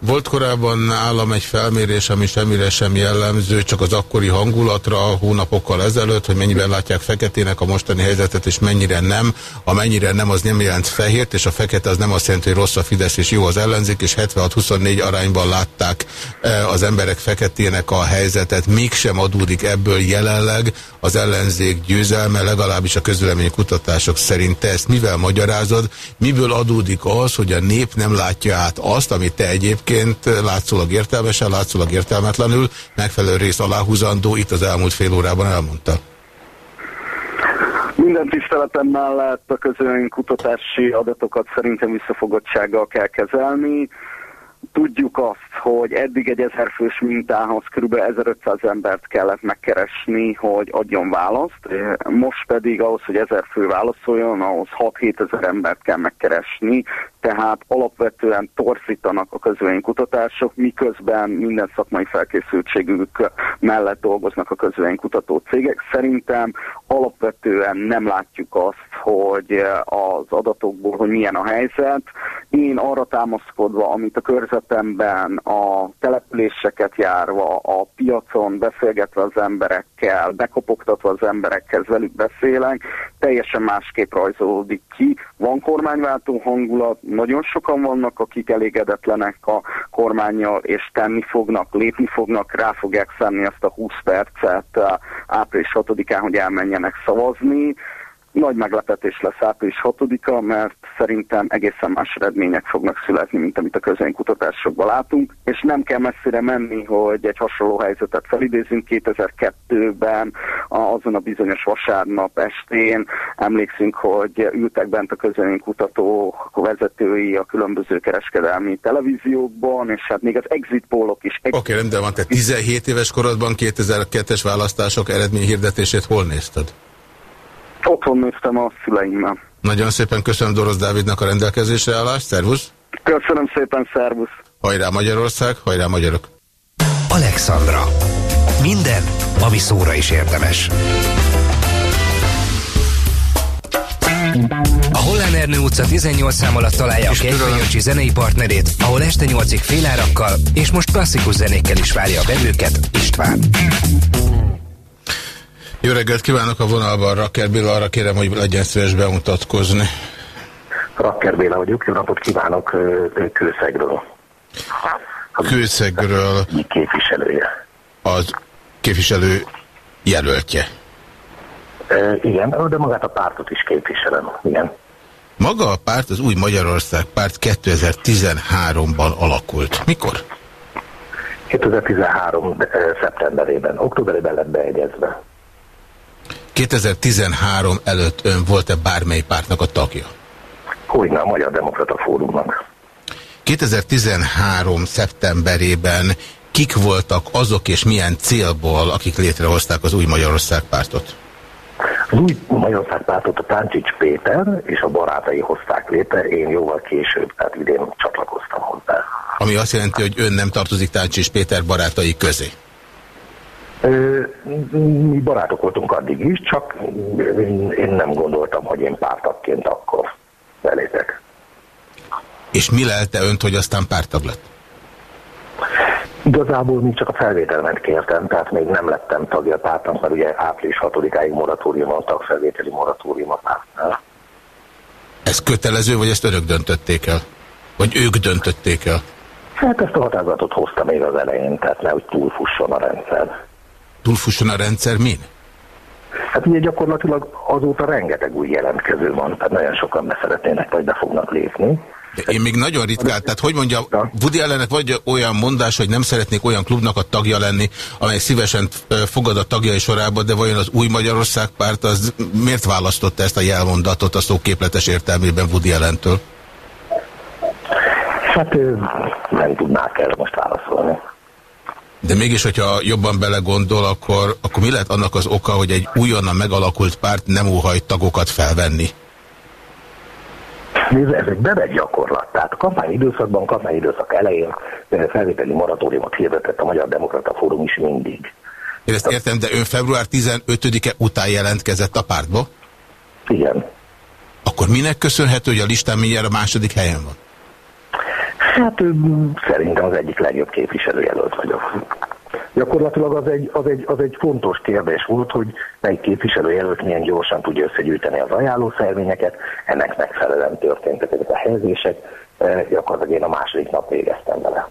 A: Volt korábban nálam egy felmérés, ami semmire sem jellemző, csak az akkori hangulatra hónapokkal ezelőtt, hogy mennyiben látják feketének a mostani helyzetet, és mennyire nem. A mennyire nem, az nem jelent fehért, és a fekete az nem azt jelenti, hogy rossz a Fidesz és jó az ellenzék, és 76-24 arányban látták e, az emberek feketének a helyzetet. Mégsem adódik ebből jelenleg az ellenzék győzelme, legalábbis a közülemény kutatások szerint. Te ezt mivel magyarázod? Miből adódik az, hogy a nép nem látja át azt, amit te egyébként egyébként látszólag értelmesen, látszólag értelmetlenül, megfelelő rész aláhúzandó, itt az elmúlt fél órában elmondta.
J: Minden tiszteletem mellett a közöny kutatási adatokat szerintem visszafogottsággal kell kezelni. Tudjuk azt, hogy eddig egy ezerfős mintához kb. 1500 embert kellett megkeresni, hogy adjon választ. Most pedig ahhoz, hogy ezer fő válaszoljon, ahhoz 6-7 ezer embert kell megkeresni, tehát alapvetően torzítanak a közvéleménykutatások, miközben minden szakmai felkészültségük mellett dolgoznak a közvéleménykutató cégek. Szerintem alapvetően nem látjuk azt, hogy az adatokból, hogy milyen a helyzet. Én arra támaszkodva, amit a körzetemben a településeket járva, a piacon beszélgetve az emberekkel, bekopogtatva az emberekhez, velük beszélek, teljesen másképp rajzolódik ki. Van kormányváltó hangulat, nagyon sokan vannak, akik elégedetlenek a kormányjal, és tenni fognak, lépni fognak, rá fogják szenni azt a 20 percet eh, április 6-án, hogy elmenjenek szavazni nagy meglepetés lesz április 6-a, mert szerintem egészen más eredmények fognak születni, mint amit a közönkutatásokban látunk, és nem kell messzire menni, hogy egy hasonló helyzetet felidézünk 2002-ben, azon a bizonyos vasárnap estén, emlékszünk, hogy ültek bent a közönkutató vezetői a különböző kereskedelmi televíziókban, és hát még az exit pólok is...
A: Oké, okay, rendben van, te 17 éves korodban 2002-es választások eredményhirdetését hol nézted?
J: Otthon néztem a szüleimmel.
A: Nagyon szépen köszönöm Dorosz Dávidnak a rendelkezésre állást. Szervusz!
J: Köszönöm szépen, szervusz!
A: Hajrá Magyarország, hajrá magyarok!
H: Alexandra. Minden, ami szóra is érdemes. A Hollán Ernő utca 18 szám alatt találja a Kejfejöncsi zenei partnerét, ahol este 8-ig félárakkal és most klasszikus zenékkel is várja a vevőket István.
A: Jó reggelt kívánok a vonalban, Raker Béla, arra kérem, hogy legyen szíves bemutatkozni.
K: Raker Béla vagyok, jó napot kívánok Kőszegről.
A: Kőszegről.
K: Képviselője.
A: Az képviselő jelöltje.
K: E, igen, de magát a pártot is képviselem, igen.
A: Maga a párt, az új Magyarország párt 2013-ban alakult. Mikor?
K: 2013. szeptemberében, októberében lett beegyezve.
A: 2013 előtt ön volt-e bármely pártnak a tagja?
K: Hogyne, a Magyar Demokrata Fórumnak.
A: 2013 szeptemberében kik voltak azok és milyen célból, akik létrehozták az új Magyarország pártot?
K: Az új Magyarország pártot a Táncsics Péter és a barátai hozták létre, én jóval később, tehát idén csatlakoztam hozzá.
A: Ami azt jelenti, hogy ön nem tartozik Táncsics Péter barátai közé?
K: Mi barátok voltunk addig is, csak én nem gondoltam, hogy én pártakként akkor belépek.
A: És mi lelte önt, hogy aztán pártag lett?
K: Igazából még csak a felvételmet kértem, tehát még nem lettem tagja a pártnak, mert ugye április 6-áig moratórium van, tagfelvételi moratórium a pártnál.
A: Ez kötelező, vagy ezt önök döntötték el? Vagy ők döntötték el?
K: Hát ezt a határozatot hozta még az elején, tehát nehogy túlfusson a rendszer
A: túlfusson a rendszer min?
K: Hát ugye gyakorlatilag azóta rengeteg új jelentkező van, tehát nagyon sokan be szeretnének, vagy be fognak lépni.
A: De én még nagyon ritkán, tehát hogy mondja, Woody ellenek vagy olyan mondás, hogy nem szeretnék olyan klubnak a tagja lenni, amely szívesen fogad a tagjai sorába, de vajon az új Magyarország párt az miért választotta ezt a jelmondatot a szóképletes értelmében Woody ellentől?
K: Hát nem tudnák erre most válaszolni.
A: De mégis, hogyha jobban belegondol, akkor, akkor mi lehet annak az oka, hogy egy újonnan megalakult párt nem óhajt tagokat felvenni?
K: Nézd, ez egy bevett gyakorlat. Tehát a kampányidőszakban, kampányidőszak elején eh, felvételi moratóriumot hirdetett a Magyar Demokrata Fórum is mindig.
A: Én ezt értem, de ön február 15-e után jelentkezett a pártba?
K: Igen.
A: Akkor minek köszönhető, hogy a listán mindjárt a második helyen van?
K: Hát szerintem az egyik legjobb képviselőjelölt vagyok. Gyakorlatilag az egy, az, egy, az egy fontos kérdés volt, hogy melyik képviselőjelölt milyen gyorsan tudja összegyűjteni az ajánlószervényeket, ennek megfelelően történtek ezek a helyzések, e, gyakorlatilag én a második nap végeztem vele.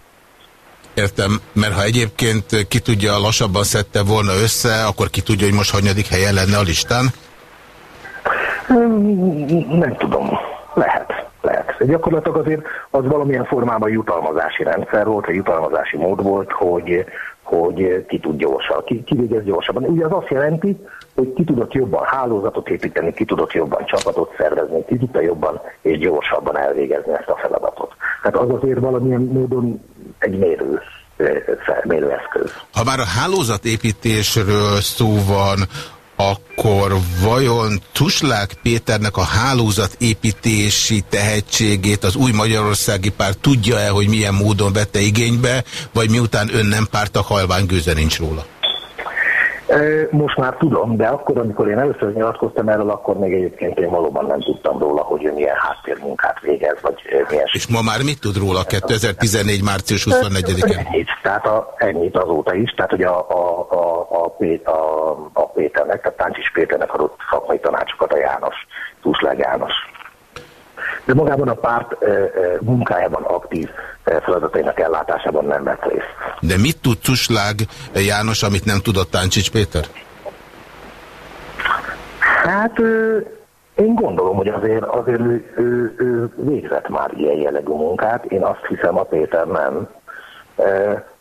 A: Értem, mert ha egyébként ki tudja, lassabban szedte volna össze, akkor ki tudja, hogy most hanyadik helyen lenne a listán?
K: Nem tudom. Lehet lehet. Gyakorlatilag azért az valamilyen formában jutalmazási rendszer volt, vagy jutalmazási mód volt, hogy, hogy ki tud gyorsan, ki, ki végez gyorsabban. Ugye az azt jelenti, hogy ki tudott jobban hálózatot építeni, ki tudott jobban csapatot szervezni, ki tudta jobban és gyorsabban elvégezni ezt a feladatot. Hát az azért valamilyen módon egy mérő mérőeszköz.
A: Ha már a hálózatépítésről szó van, akkor vajon Tuslák Péternek a hálózatépítési tehetségét az új magyarországi párt tudja-e, hogy milyen módon vette igénybe, vagy miután ön nem pártak, halvány gőze nincs róla?
K: Most már tudom, de akkor, amikor én először nyilatkoztam erről, akkor még egyébként én valóban nem tudtam róla, hogy ő milyen háttérmunkát végez, vagy milyen...
A: És ma már mit tud róla 2014. március 24-én?
K: Ennyit, tehát a, ennyit azóta is, tehát hogy a, a, a, a, a, a Péternek, tehát Táncsis Péternek adott szakmai tanácsokat a János, Tuszlág János de magában a párt munkájában aktív feladatainak ellátásában nem vett részt.
A: De mit tud Cuslág János, amit nem tudott Táncsics Péter?
K: Hát én gondolom, hogy azért, azért ő, ő, ő végzett már ilyen jellegű munkát, én azt hiszem a Péter nem.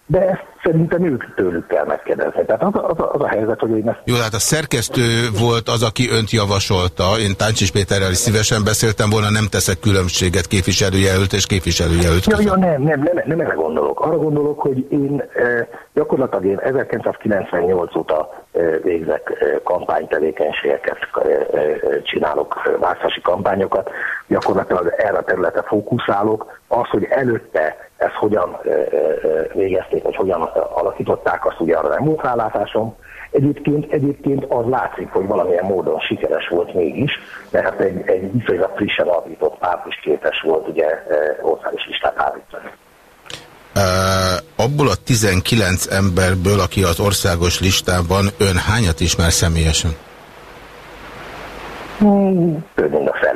K: De ezt szerintem ők tőlük kell megkérdezni. Tehát az, az, az a helyzet, hogy én ezt...
A: Jó, hát a szerkesztő volt az, aki önt javasolta. Én Táncsis Péterrel is szívesen beszéltem volna, nem teszek különbséget képviselőjelölt és képviselőjelölt
K: ja, ja, nem, nem, nem, nem erre gondolok. Arra gondolok, hogy én e, gyakorlatilag én 1998 óta e, végzek e, kampánytevékenységeket, e, e, csinálok választási kampányokat, gyakorlatilag erre a területre fókuszálok. Az, hogy előtte ezt hogyan végezték, vagy hogyan alakították, azt ugye arra nem volt rálátásom. Egyébként, egyébként az látszik, hogy valamilyen módon sikeres volt mégis, mert egy, egy viszonylag frissen alapított párt is képes volt ugye országos listát állítani.
A: Uh, abból a 19 emberből, aki az országos listán van, ön hányat ismer személyesen?
K: Hmm, több mint a felét.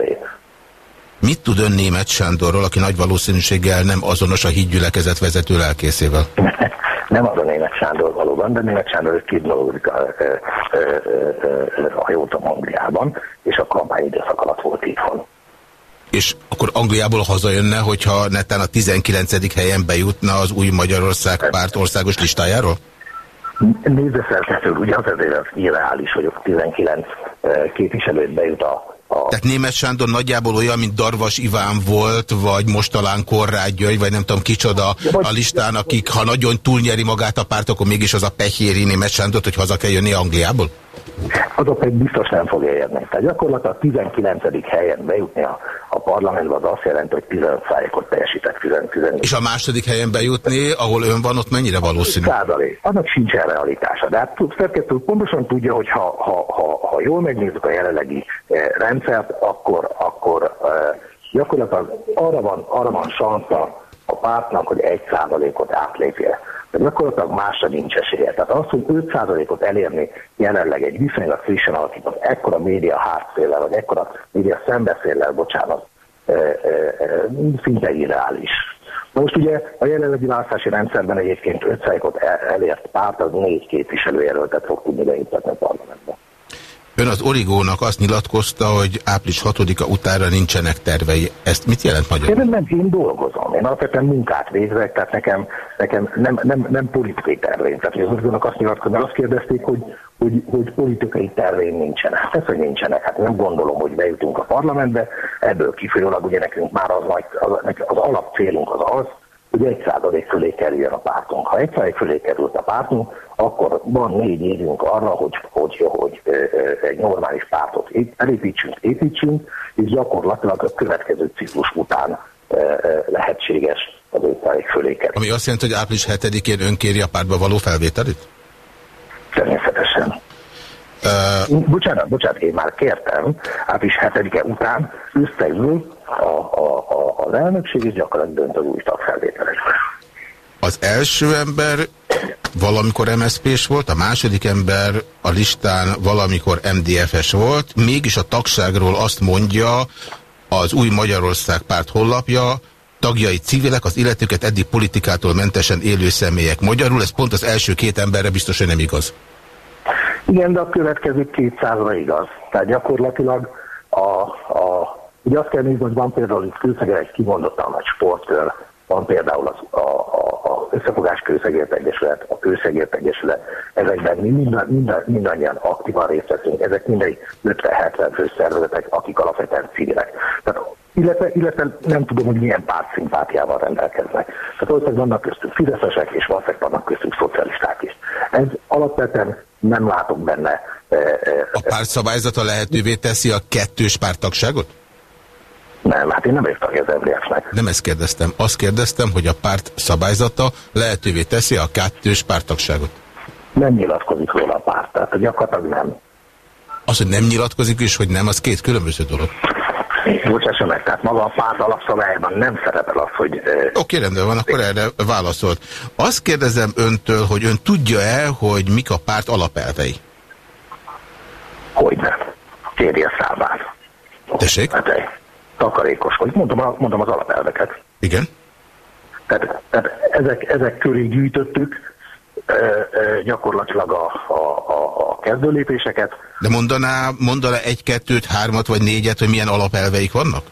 A: Mit tud ön német Sándorról, aki nagy valószínűséggel nem azonos a hídgyülekezet vezető lelkészével?
K: nem az a német Sándor valóban, de német Sándor kidolgozik a, a jótom Angliában, és a kampány időszak alatt volt itthon.
A: És akkor Angliából hazajönne, hogyha netán a 19. helyen bejutna az új Magyarország párt országos listájáról?
K: Nézze szerkesztő, ugye az ezért az irreális, hogy 19 képviselőt bejut a a...
A: Tehát német Sándor nagyjából olyan, mint Darvas Iván volt, vagy most talán Korrágy György, vagy nem tudom kicsoda a listán, akik ha nagyon túlnyeri magát a párt, akkor mégis az a pehjéri német Sándor, hogy haza kell jönni Angliából?
K: Azok egy biztos nem fog érni. Tehát gyakorlatilag a 19. helyen bejutni a, a parlamentbe az azt jelenti, hogy 15%-ot teljesített 15
A: És a második helyen bejutni, ahol ön van, ott mennyire valószínű?
K: Százalék. Annak sincsen realitása. De hát Szerkesztő pontosan tudja, hogy ha, ha, ha, ha jól megnézzük a jelenlegi eh, rendszert, akkor, akkor eh, gyakorlatilag arra van, arra van sansza a pártnak, hogy egy százalékot átlépje de gyakorlatilag másra nincs esélye. Tehát az, hogy 5%-ot elérni jelenleg egy viszonylag frissen alakított ekkora média hátszéllel, vagy ekkora média szembeszéllel, bocsánat, szinte irreális. Most ugye a jelenlegi választási rendszerben egyébként 5%-ot elért párt, az négy képviselőjelöltet fog tudni bejutatni a parlamentbe.
A: Ön az Origónak azt nyilatkozta, hogy április 6-a utára nincsenek tervei. Ezt mit jelent magyarul?
K: Én nem, én dolgozom. Én alapvetően munkát végzek, tehát nekem, nekem nem, nem, nem politikai terveim. Tehát az Origónak azt nyilatkozta, azt kérdezték, hogy, hogy, hogy politikai terveim nincsenek. Hát ez, hogy nincsenek. Hát nem gondolom, hogy bejutunk a parlamentbe. Ebből kifolyólag ugye nekünk már az, az, az alapcélunk az az, hogy egy százalék fölé kerüljön a pártunk. Ha egy százalék fölé került a pártunk, akkor van négy évünk arra, hogy, hogy, hogy egy normális pártot elépítsünk, építsünk, és gyakorlatilag a következő ciklus után lehetséges az 5 százalék fölé kerül.
A: Ami azt jelenti, hogy április 7-én ön kéri a pártba való felvételit?
K: Természetesen. Uh, bocsánat, bocsánat, én már kértem, április 7-e után összeül a, a, a, az elnökség, és gyakorlatilag dönt az új tagfelvételekre.
A: Az első ember valamikor MSZP-s volt, a második ember a listán valamikor MDF-es volt, mégis a tagságról azt mondja az új Magyarország párt hollapja, tagjai civilek, az illetőket eddig politikától mentesen élő személyek. Magyarul ez pont az első két emberre biztos, hogy nem igaz.
K: Igen, de a következő 200-ra igaz. Tehát gyakorlatilag a, a, ugye azt kell nézni, hogy van például itt Külszegen egy kimondottan nagy sportkör, van például az, a, a, a Összefogás Kőszegért Egyesület, a Kőszegért Egyesület, ezekben mi mind, mind, mindannyian aktívan részt veszünk, ezek mindegy 50-70 fő szervezetek, akik alapvetően civilek. Tehát illetve, illetve nem tudom, hogy milyen pártszimpátiával rendelkeznek. Tehát valószínűleg vannak köztük fideszesek, és valószínűleg vannak köztük szocialisták is. Ez alapvetően nem látok benne.
A: E, e, a párt szabályzata lehetővé teszi a kettős pártagságot?
K: Nem, hát én nem vagyok tagja az MDF-nek.
A: Nem ezt kérdeztem. Azt kérdeztem, hogy a párt szabályzata lehetővé teszi a kettős pártagságot.
K: Nem nyilatkozik róla a párt, tehát gyakorlatilag nem.
A: Az, hogy nem nyilatkozik és hogy nem, az két különböző dolog.
K: Bocsásson meg, tehát maga a párt alapszabályában nem szerepel az, hogy... Oké,
A: okay, rendben van, akkor erre válaszolt. Azt kérdezem öntől, hogy ön tudja-e, hogy mik a párt alapelvei?
K: Hogyne. Kérje számát.
A: Tessék?
K: Hát, takarékoskodj. Mondom, mondom az alapelveket.
A: Igen.
K: Tehát, tehát ezek, ezek köré gyűjtöttük e, e, gyakorlatilag a, a, a, a kezdőlépéseket.
A: De mondaná, mondaná egy, kettőt, hármat vagy négyet, hogy milyen alapelveik vannak?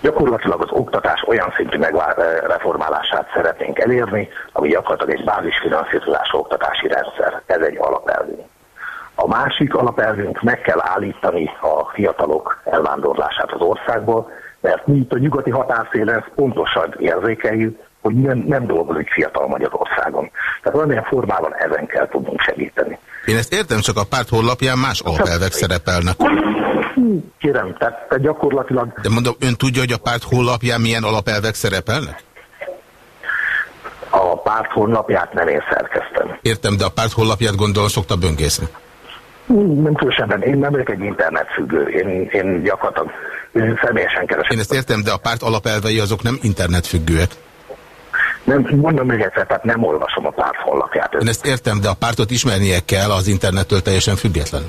K: Gyakorlatilag az oktatás olyan szintű megreformálását szeretnénk elérni, ami gyakorlatilag egy bázisfinanszírozású oktatási rendszer. Ez egy alapelvünk. A másik alapelvünk meg kell állítani a fiatalok elvándorlását az országból, mert mi itt a nyugati határszélen pontosan érzékeljük, hogy nem, nem dolgozik fiatal Magyarországon. Tehát valamilyen formában ezen kell tudnunk segíteni.
A: Én ezt értem, csak a párt honlapján más alapelvek szerepelnek.
K: Kérem, tehát, tehát gyakorlatilag...
A: De mondom, ön tudja, hogy a párt honlapján milyen alapelvek szerepelnek?
K: A párt honlapját nem én szerkeztem.
A: Értem, de a párt honlapját gondolom szokta böngészni.
K: Nem különösebben. Én nem vagyok egy internetfüggő. Én, én gyakorlatilag személyesen keresem.
A: Én ezt értem, de a párt alapelvei azok nem internetfüggőek.
K: Nem, mondom még egyszer, tehát nem olvasom a párt honlapját.
A: Én ezt értem, de a pártot ismernie kell az internettől teljesen függetlenül.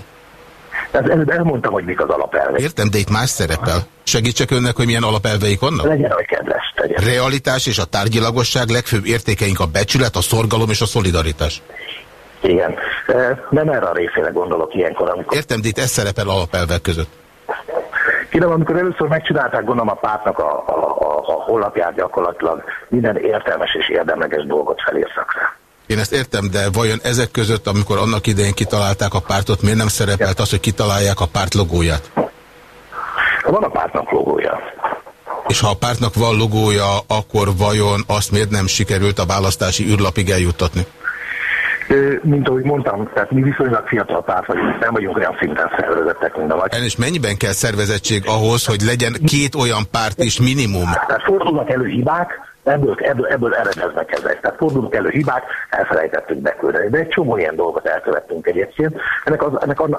K: Ez, elmondtam, hogy mik az alapelvek.
A: Értem, de itt más szerepel. Segítsek önnek, hogy milyen alapelveik vannak?
K: Legyen, hogy kedves, tegyen.
A: Realitás és a tárgyilagosság legfőbb értékeink a becsület, a szorgalom és a szolidaritás.
K: Igen. Nem erre a részére gondolok ilyenkor, amikor...
A: Értem, de itt ez szerepel alapelvek között.
K: Kérem, amikor először megcsinálták gondolom a pártnak a, a, a, a honlapját gyakorlatilag minden értelmes és érdemleges dolgot felírtak rá.
A: Én ezt értem, de vajon ezek között, amikor annak idején kitalálták a pártot, miért nem szerepelt az, hogy kitalálják a párt logóját?
K: Van a pártnak logója.
A: És ha a pártnak van logója, akkor vajon azt miért nem sikerült a választási űrlapig eljuttatni?
K: Mint ahogy mondtam, tehát mi viszonylag fiatal párt vagyunk, nem vagyunk olyan szinten szervezettek, mint a vagy.
A: És mennyiben kell szervezettség ahhoz, hogy legyen két olyan párt is minimum?
K: Tehát fordulnak elő hibák, ebből, ebből, ebből eredeznek ezek. Tehát fordulnak elő hibák, elfelejtettük beküldeni. De egy csomó ilyen dolgot elkövettünk egyébként. Ennek, az, ennek az,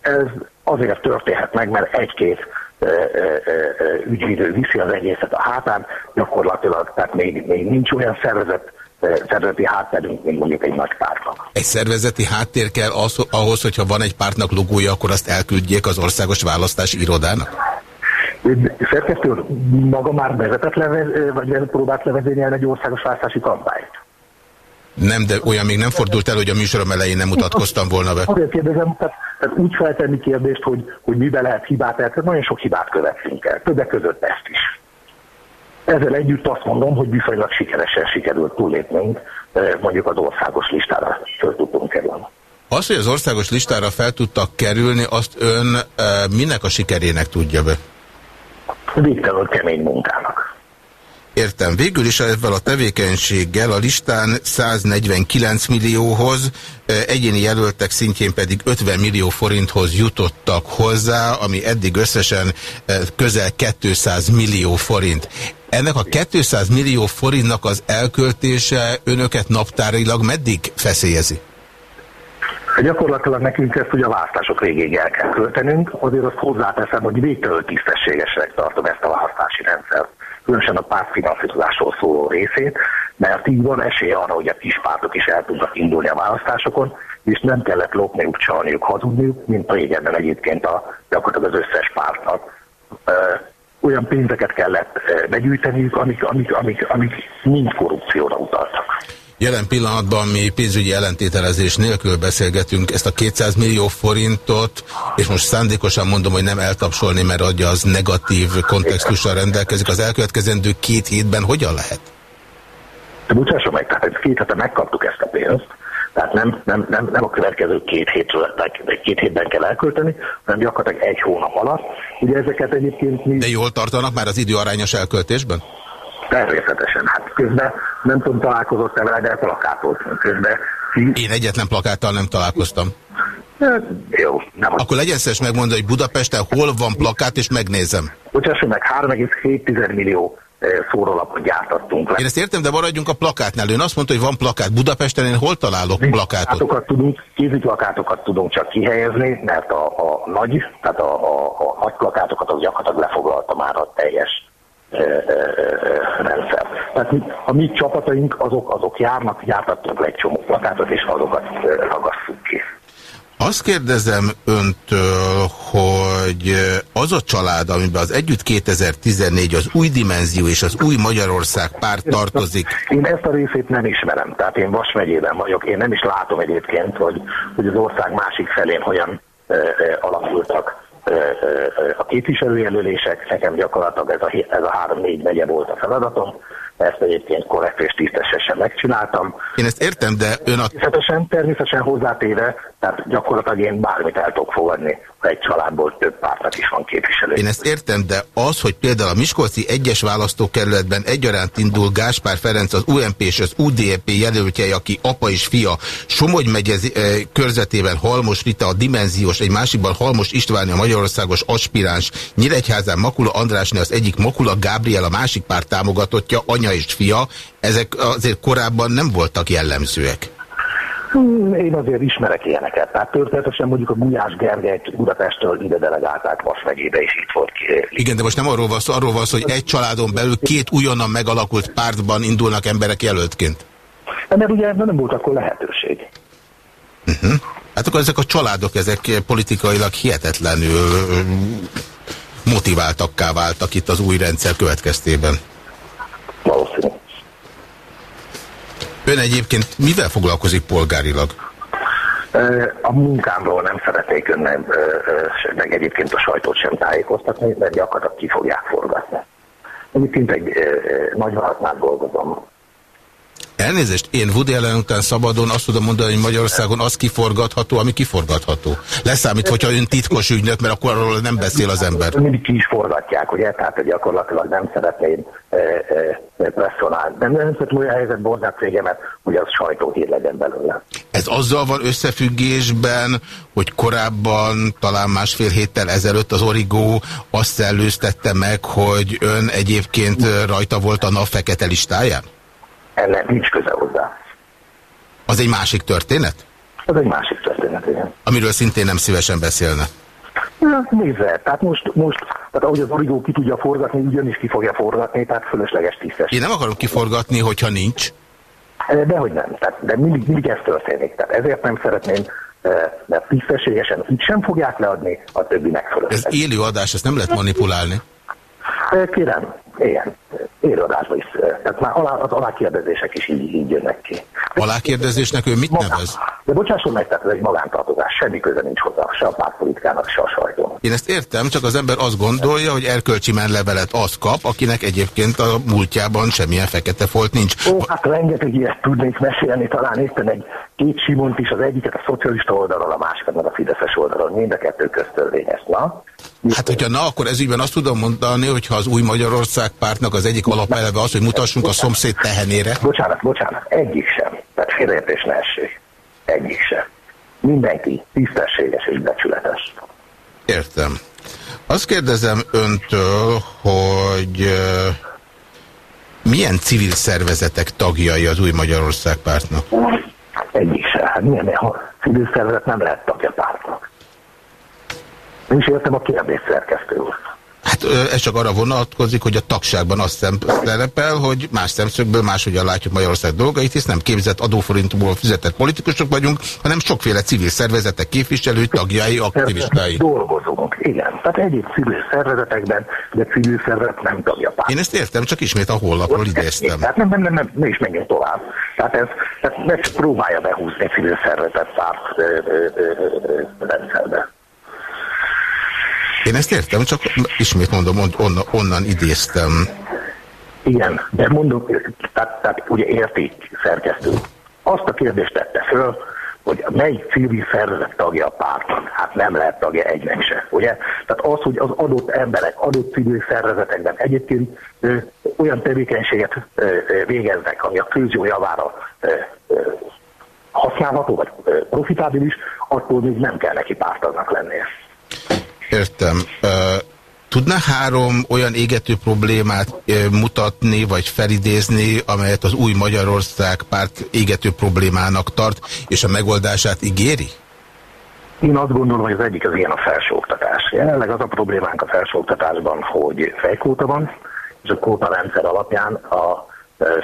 K: ez azért történhet meg, mert egy-két ügyvédő viszi az egészet a hátán, gyakorlatilag, tehát még, még nincs olyan szervezet, szervezeti hátterünk, mint mondjuk egy nagy pártnak.
A: Egy szervezeti háttér kell az, ahhoz, hogyha van egy pártnak logója, akkor azt elküldjék az országos választási irodának?
K: Szerkesztő maga már vezetett levez, vagy próbált levezényelni egy országos választási kampányt?
A: Nem, de olyan még nem fordult el, hogy a műsorom elején nem mutatkoztam volna be.
K: Azért kérdezem, tehát, tehát úgy feltenni kérdést, hogy, hogy miben lehet hibát el, nagyon sok hibát követünk el, többek között ezt is. Ezzel együtt azt mondom, hogy viszonylag sikeresen sikerült túllépnünk, mondjuk az országos listára föl tudtunk kerülni.
A: Az, hogy az országos listára fel tudtak kerülni, azt ön e, minek a sikerének tudja be?
K: Végtelenül kemény munkának.
A: Értem. Végül is ezzel a tevékenységgel a listán 149 millióhoz, egyéni jelöltek szintjén pedig 50 millió forinthoz jutottak hozzá, ami eddig összesen közel 200 millió forint. Ennek a 200 millió forintnak az elköltése önöket naptárilag meddig feszélyezi?
K: Gyakorlatilag nekünk ezt ugye a választások végéig el kell költenünk, azért azt hozzáteszem, hogy végtelenül tisztességesnek tartom ezt a választási rendszert, különösen a pártfinanszírozásról szóló részét, mert így van esély arra, hogy a kis pártok is el tudnak indulni a választásokon, és nem kellett lopniuk, csalniuk, hazudniuk, mint régebben egyébként a, gyakorlatilag az összes pártnak olyan pénzeket kellett begyűjteniük, amik, amik, amik, amik mind korrupcióra utaltak.
A: Jelen pillanatban mi pénzügyi ellentételezés nélkül beszélgetünk ezt a 200 millió forintot, és most szándékosan mondom, hogy nem eltapsolni, mert adja az negatív kontextussal rendelkezik. Az elkövetkezendő két hétben hogyan lehet?
K: Bocsásson meg, tehát két hete megkaptuk ezt a pénzt, tehát nem, nem, nem, nem a következő két hétről, két hétben kell elkölteni, hanem gyakorlatilag egy hónap alatt. Ugye ezeket egyébként mi...
A: De jól tartanak már az időarányos elköltésben?
K: Természetesen. Hát közben nem tudom, találkozott-e vele, de plakátolt közben.
A: Én egyetlen plakáttal nem találkoztam.
K: Hát, jó. Nem
A: Akkor legyen szes megmondani, hogy Budapesten hol van plakát, és megnézem.
K: Bocsásson meg, 3,7 millió szórólapot gyártattunk le.
A: Én ezt értem, de maradjunk a plakátnál. Ön azt mondta, hogy van plakát. Budapesten én hol találok plakátot?
K: Plakátokat tudunk, plakátokat tudunk csak kihelyezni, mert a, a nagy, tehát a, a, a nagy plakátokat az gyakorlatilag lefoglalta már a teljes rendszer. Tehát a mi csapataink azok, azok járnak, gyártattunk le egy csomó plakátot, és azokat ragasszuk ki.
A: Azt kérdezem öntől, hogy az a család, amiben az Együtt 2014, az új dimenzió és az új Magyarország párt tartozik.
K: Én ezt a részét nem ismerem, tehát én Vas megyében vagyok, én nem is látom egyébként, hogy, hogy az ország másik felén hogyan e, e, alakultak a képviselőjelölések, nekem gyakorlatilag ez a, ez a három-négy megye volt a feladatom, ezt egyébként korrekt és tisztesesen megcsináltam.
A: Én ezt értem, de ön a...
K: Természetesen, természetesen hozzátéve, tehát gyakorlatilag én bármit el tudok fogadni, ha egy családból több pártnak is van képviselő.
A: Én ezt értem, de az, hogy például a Miskolci egyes választókerületben egyaránt indul Gáspár Ferenc az UMP és az UDP jelöltje, aki apa és fia, Somogy megye eh, körzetében Halmos Rita, a dimenziós, egy másikban Halmos Istváni, a Magyarországos aspiráns, Nyíregyházán Makula Andrásné az egyik Makula Gábriel, a másik párt támogatottja, anya és fia, ezek azért korábban nem voltak jellemzőek.
K: Én azért ismerek ilyeneket. Tehát történetesen mondjuk a Gulyás Gergelyt Budapestről ide delegálták Vas megyébe, és itt volt ki.
A: Igen, de most nem arról van szó, arról van szó, hogy egy családon belül két újonnan megalakult pártban indulnak emberek jelöltként.
K: Mert ugye nem volt akkor lehetőség.
A: Uh -huh. Hát akkor ezek a családok, ezek politikailag hihetetlenül motiváltakká váltak itt az új rendszer következtében.
K: Valószínű.
A: Ön egyébként mivel foglalkozik polgárilag?
K: A munkámról nem szeretnék önnem, meg egyébként a sajtót sem tájékoztatni, mert gyakorlatilag ki fogják forgatni. Egyébként egy nagyvállalatnál dolgozom,
A: Elnézést, én Woody Allen után szabadon azt tudom mondani, hogy Magyarországon az kiforgatható, ami kiforgatható. Leszámít, hogyha ön titkos ügynök, mert akkor arról nem beszél az ember.
K: Mindig ki is forgatják, ugye? Tehát gyakorlatilag nem szeretném e, e, presszonálni. De nem szeretném olyan helyzetbe hozni a cégemet, hogy az sajtóhír legyen belőle.
A: Ez azzal van összefüggésben, hogy korábban, talán másfél héttel ezelőtt az Origo azt szellőztette meg, hogy ön egyébként rajta volt a NAV fekete listáján?
K: Ennek nincs köze hozzá.
A: Az egy másik történet?
K: Az egy másik történet, igen.
A: Amiről szintén nem szívesen beszélne.
K: Ja, nézze, tehát most, most tehát ahogy az origó ki tudja forgatni, ugyanis ki fogja forgatni, tehát fölösleges tisztes.
A: Én nem akarom kiforgatni, hogyha nincs.
K: Dehogy nem, tehát, de mindig, mindig ez történik. Tehát ezért nem szeretném, mert tisztességesen így sem fogják leadni, a többi megfölösleges.
A: Ez élő adás, ezt nem lehet manipulálni.
K: Kérem, igen, élőadásban is. Tehát már alá, az alákérdezések is így, így jönnek ki.
A: Alákérdezésnek ő mit Magán. nevez?
K: De bocsásson meg, tehát ez egy magántartozás, semmi köze nincs hozzá, se a pártpolitikának, se a sajtónak.
A: Én ezt értem, csak az ember azt gondolja, hogy erkölcsi menlevelet az kap, akinek egyébként a múltjában semmilyen fekete folt nincs.
K: Ó, hát rengeteg ilyet tudnék mesélni, talán éppen egy két Simont is, az egyiket a szocialista oldalról, a másikat meg a Fideszes oldalról, mind a kettő köztörvényes. Na,
A: Hát, hogyha na, akkor ezügyben azt tudom mondani, hogyha az új Magyarország pártnak az egyik alapeleve az, hogy mutassunk a szomszéd tehenére.
K: Bocsánat, bocsánat, egyik sem. Tehát félreértés ne essék. Egyik sem. Mindenki tisztességes és becsületes.
A: Értem. Azt kérdezem öntől, hogy milyen civil szervezetek tagjai az új Magyarország pártnak?
K: Egyik sem. Hát milyen, civil szervezet nem lehet tagja pártnak. Nem is értem a kérdés szerkesztő úr.
A: Hát ez csak arra vonatkozik, hogy a tagságban azt szerepel, hogy más szemszögből máshogyan látjuk Magyarország dolgait, hisz nem képzett adóforintból fizetett politikusok vagyunk, hanem sokféle civil szervezetek képviselői, tagjai, aktivistái.
K: Dolgozunk, igen. Tehát egyéb civil szervezetekben, de civil szervezet nem tagja párt.
A: Én ezt értem, csak ismét a honlapról idéztem.
K: Tehát nem, nem, nem, nem, ne is menjünk tovább. Tehát ez, tehát ne próbálja behúzni civil szervezet párt rendszerbe.
A: Én ezt értem, csak ismét mondom, onnan, onnan idéztem.
K: Igen, de mondom, tehát, tehát ugye érti szerkesztő. Azt a kérdést tette föl, hogy mely civil szervezet tagja a párton. Hát nem lehet tagja egynek se, ugye? Tehát az, hogy az adott emberek, adott civil szervezetekben egyébként ö, olyan tevékenységet ö, végeznek, ami a közjó javára ö, ö, használható, vagy ö, profitábilis, attól még nem kell neki pártagnak lennie.
A: Értem. Tudna három olyan égető problémát mutatni, vagy felidézni, amelyet az új Magyarország párt égető problémának tart, és a megoldását ígéri?
K: Én azt gondolom, hogy az egyik az ilyen a felsőoktatás. Jelenleg az a problémánk a felsőoktatásban, hogy fejkóta van, és a kóta rendszer alapján a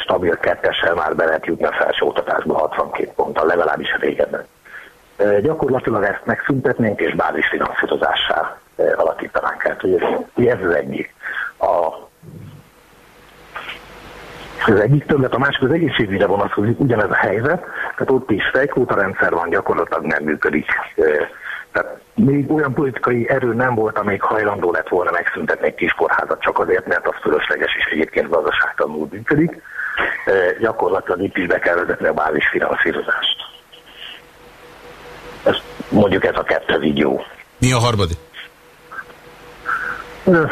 K: stabil kettessel már be lehet jutni a felsőoktatásba 62 ponttal, legalábbis régebben. Gyakorlatilag ezt megszüntetnénk, és bázisfinanszírozással alakítanánk át. Ugye ez egyik. A, az egyik többlet, a másik az egészségügyre vonatkozik ugyanez a helyzet, tehát ott is fejkóta rendszer van, gyakorlatilag nem működik. Tehát még olyan politikai erő nem volt, amelyik hajlandó lett volna megszüntetni egy kis csak azért, mert az fölösleges és egyébként gazdaságtalanul működik. Gyakorlatilag itt is be kell vezetni a bázisfinanszírozást. Ez, mondjuk ez a kettő így jó.
A: Mi a harmadik?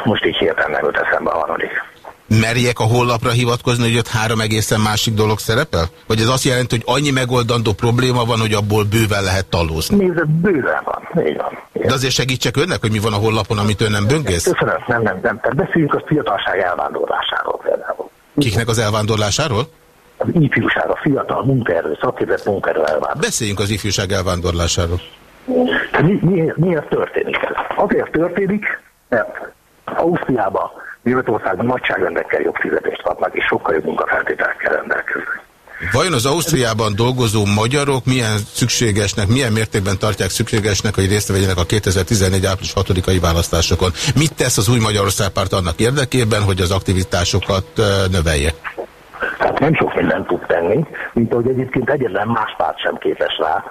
K: Most így hirtelen nem jut eszembe a harmadik.
A: Merjek a hollapra hivatkozni, hogy ott három egészen másik dolog szerepel? Vagy ez azt jelenti, hogy annyi megoldandó probléma van, hogy abból bőven lehet talózni?
K: Nézd, bőven van. Így van.
A: De azért segítsek önnek, hogy mi van a hollapon, amit ön nem böngész?
K: Köszönöm, nem, nem, nem. Tehát beszéljünk a fiatalság elvándorlásáról például.
A: Kiknek az elvándorlásáról?
K: Az ifjúság, a fiatal munkaerő, szakképzett munkaerő elvándorlásáról.
A: Beszéljünk az ifjúság elvándorlásáról.
K: Mi, mi, miért történik ez? Azért történik, mert Ausztriában, Németországban nagyságrendekkel jobb fizetést kapnak, és sokkal jobb munkafeltételekkel rendelkeznek.
A: Vajon az Ausztriában dolgozó magyarok milyen szükségesnek, milyen mértékben tartják szükségesnek, hogy részt vegyenek a 2014. április 6-ai választásokon? Mit tesz az új Magyarország párt annak érdekében, hogy az aktivitásokat növelje?
K: Hát nem sok mindent tud tenni, mint ahogy egyébként egyetlen más párt sem képes rá,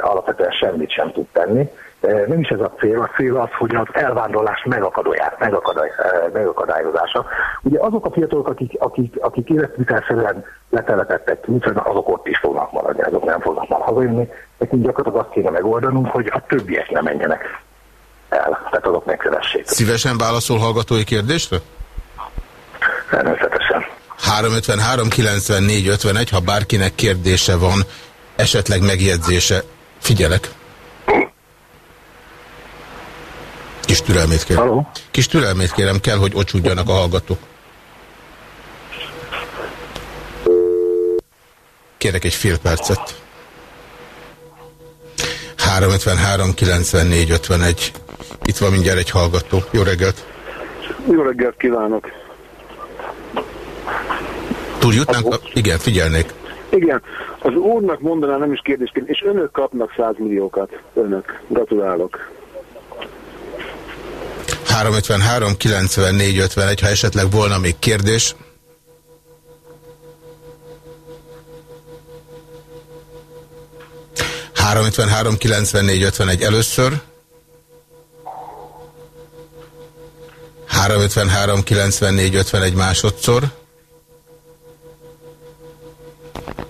K: alapvetően semmit sem tud tenni. Nem is ez a cél, a cél az, hogy az elvándorlás megakadály, megakadályozása. Ugye azok a fiatalok, akik, akik, akik életvitelszerűen letelepettek ki, azok ott is fognak maradni, azok nem fognak már hazajönni. Nekünk gyakorlatilag azt kéne megoldanunk, hogy a többiek nem menjenek el, tehát azok megkövessék.
A: Szívesen válaszol hallgatói kérdésre?
K: Természetesen.
A: 353 94 51, ha bárkinek kérdése van, esetleg megjegyzése. Figyelek. Kis türelmét kérem.
K: Hello?
A: Kis türelmét kérem, kell, hogy ocsúdjanak a hallgatók. Kérek egy fél percet. 353 94 51. Itt van mindjárt egy hallgató. Jó reggelt!
L: Jó reggelt kívánok!
A: Túljutnánk? Igen, figyelnék.
L: Igen, az úrnak mondaná nem is kérdésként, és önök kapnak 100 milliókat. Önök. Gratulálok.
A: 353 94 51, ha esetleg volna még kérdés. Három 94 51 először. 353 94 51 másodszor.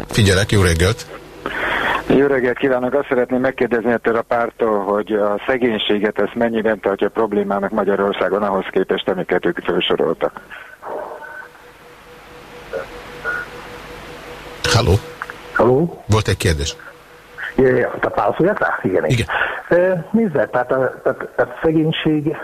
A: Figyelek, jó reggelt!
M: Jó reggelt kívánok! Azt szeretném megkérdezni ettől a pártól, hogy a szegénységet ezt mennyiben tartja problémának Magyarországon ahhoz képest, amiket ők felsoroltak.
A: Halló?
K: Halló?
A: Volt egy kérdés.
K: Ja, tehát válaszoljak rá? Igen.
A: Igen.
K: Nézd, tehát a, tehát a szegénység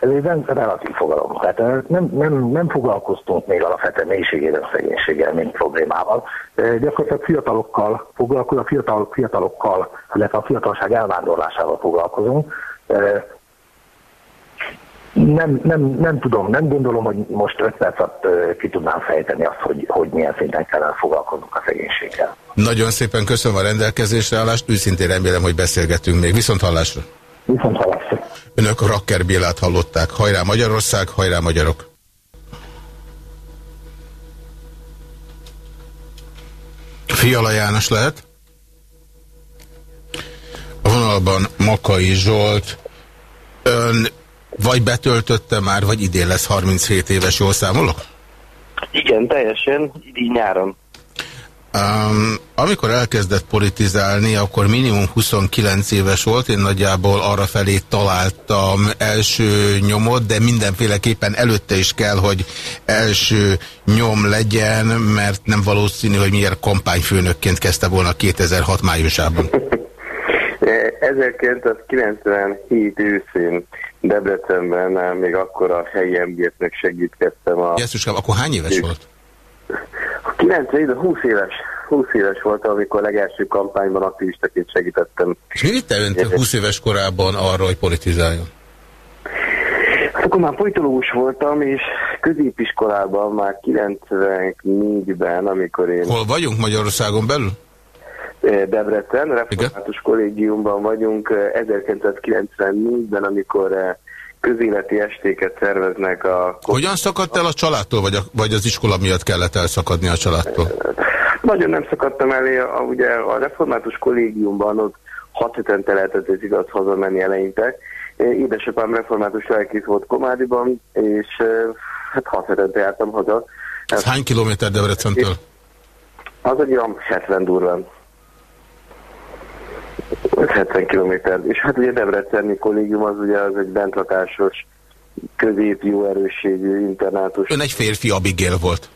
K: ez egy relatív fogalom. Tehát nem, nem, nem foglalkoztunk még alapvetően mélységében szegénységgel, mint problémával. Gyakorlatilag fiatalokkal foglalkozunk, a fiatal, fiatalokkal, illetve a fiatalság elvándorlásával foglalkozunk. Nem, nem, nem tudom, nem gondolom, hogy most öt perc alatt ki tudnám fejteni azt, hogy, hogy milyen szinten kellene foglalkoznunk a szegénységgel.
A: Nagyon szépen köszönöm a rendelkezésre állást, őszintén remélem, hogy beszélgetünk még. Viszont hallásra!
K: Viszont hallásra!
A: Önök Rakker Bélát hallották. Hajrá Magyarország, hajrá magyarok! Fiala János lehet? A vonalban Makai Zsolt. Ön vagy betöltötte már, vagy idén lesz 37 éves, jól számolok?
N: Igen, teljesen, így nyáron.
A: Um, amikor elkezdett politizálni, akkor minimum 29 éves volt, én nagyjából arra felé találtam első nyomot, de mindenféleképpen előtte is kell, hogy első nyom legyen, mert nem valószínű, hogy miért kampányfőnökként kezdte volna 2006 májusában.
N: 1997 őszén Debrecenben még akkor a helyi MGF-nek segítkeztem. A...
A: Jesszuskám, akkor hány éves volt?
N: 90 20 éves. 20 éves voltam, amikor legelső kampányban aktivistaként segítettem.
A: És mi vitte önt 20 éves korában arra, hogy politizáljon?
N: Hát akkor már politológus voltam, és középiskolában már 94-ben, amikor én...
A: Hol vagyunk Magyarországon belül?
N: Debrecen, református kollégiumban vagyunk 1994-ben, amikor közéleti estéket szerveznek a...
A: Hogyan szakadt el a családtól, vagy, a, vagy az iskola miatt kellett elszakadni a családtól?
N: Nagyon nem szakadtam elé, a, ugye a református kollégiumban ott hat hetente lehetett ez igaz hazamenni eleinte. Édesapám református lelkész volt Komádiban, és hát hat hetente jártam haza.
A: Ez hány kilométer Debrecentől?
N: Az egy olyan 70 durván. 70 kilométer. És hát ugye Debreceni kollégium az ugye az egy bentlakásos, közép jó erősségű internátus.
A: Ön egy férfi Abigail volt.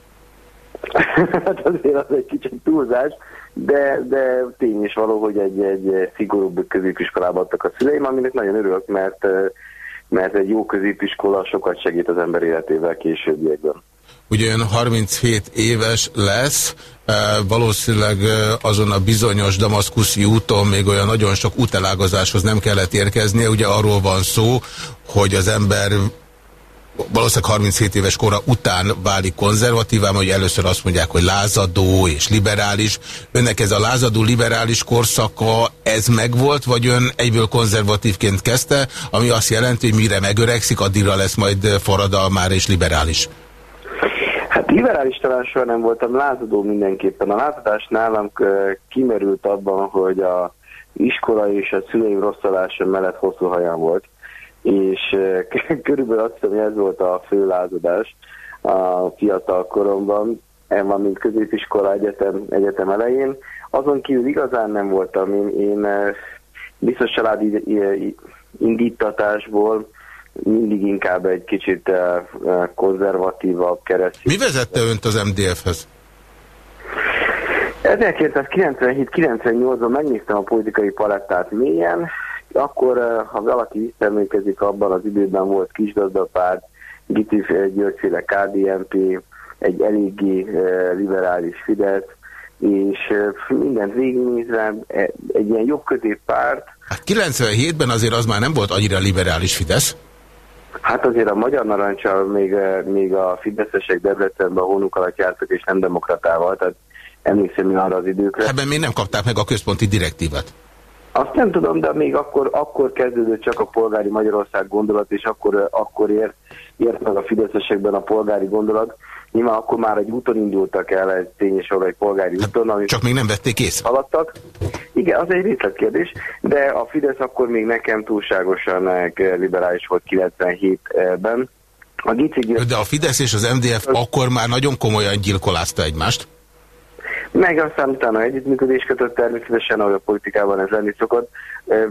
N: hát azért az egy kicsit túlzás, de, de tény is való, hogy egy, egy szigorúbb középiskolába adtak a szüleim, aminek nagyon örülök, mert, mert egy jó középiskola sokat segít az ember életével későbbiekben.
A: Ugye ön 37 éves lesz, valószínűleg azon a bizonyos damaszkuszi úton még olyan nagyon sok útelágazáshoz nem kellett érkeznie. Ugye arról van szó, hogy az ember valószínűleg 37 éves kora után válik konzervatívám, hogy először azt mondják, hogy lázadó és liberális. Önnek ez a lázadó liberális korszaka, ez megvolt, vagy ön egyből konzervatívként kezdte, ami azt jelenti, hogy mire megöregszik, addigra lesz majd forradalmár és liberális?
N: Hát liberális talán soha nem voltam, lázadó mindenképpen. A lázadás nálam kimerült abban, hogy a iskola és a szüleim rosszalása mellett hosszú hajam volt és körülbelül azt hiszem, hogy ez volt a fő lázadás a fiatal koromban, van, mint középiskola egyetem, egyetem elején. Azon kívül igazán nem voltam, én, én biztos családi indítatásból mindig inkább egy kicsit konzervatívabb keresztény.
A: Mi vezette önt az MDF-hez?
N: 1997-98-ban megnéztem a politikai palettát mélyen, akkor, ha valaki visszaemlékezik, abban az időben volt kisgazdapárt, Gitif Györgyféle KDNP, egy eléggé liberális Fidesz, és mindent végignézve egy ilyen jobb párt.
A: Hát 97-ben azért az már nem volt annyira liberális Fidesz?
N: Hát azért a Magyar Narancsal még, még a fideszesek Debrecenben a hónuk alatt jártak, és nem demokratával, tehát emlékszem arra az időkre.
A: Ebben miért nem kapták meg a központi direktívat?
N: Azt nem tudom, de még akkor, akkor kezdődött csak a polgári Magyarország gondolat, és akkor, akkor ért, ért meg a fideszesekben a polgári gondolat. Nyilván akkor már egy úton indultak el, egy tényes egy polgári hát, úton. Amit
A: csak még nem vették észre.
N: Haladtak. Igen, az egy részletkérdés, de a Fidesz akkor még nekem túlságosan eh, liberális volt 97-ben.
A: A De a Fidesz és az MDF akkor már nagyon komolyan gyilkolázta egymást?
N: Meg aztán utána együttműködés kötött természetesen, ahogy a politikában ez lenni szokott,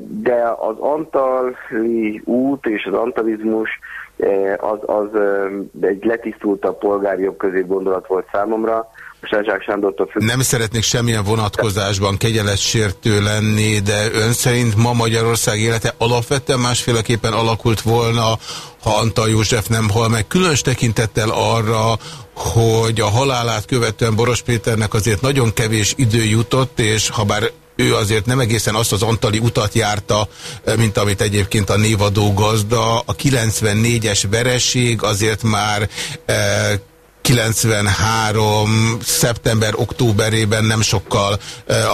N: de az antali út és az antalizmus az, az egy letisztultabb polgári jobb közé gondolat volt számomra.
A: Függ... Nem szeretnék semmilyen vonatkozásban kegyeletsértő lenni, de ön szerint ma Magyarország élete alapvetően másféleképpen alakult volna, ha Antal József nem hal meg. Különös tekintettel arra, hogy a halálát követően Boros Péternek azért nagyon kevés idő jutott, és ha bár ő azért nem egészen azt az antali utat járta, mint amit egyébként a névadó gazda. A 94-es vereség azért már 93. szeptember-októberében nem sokkal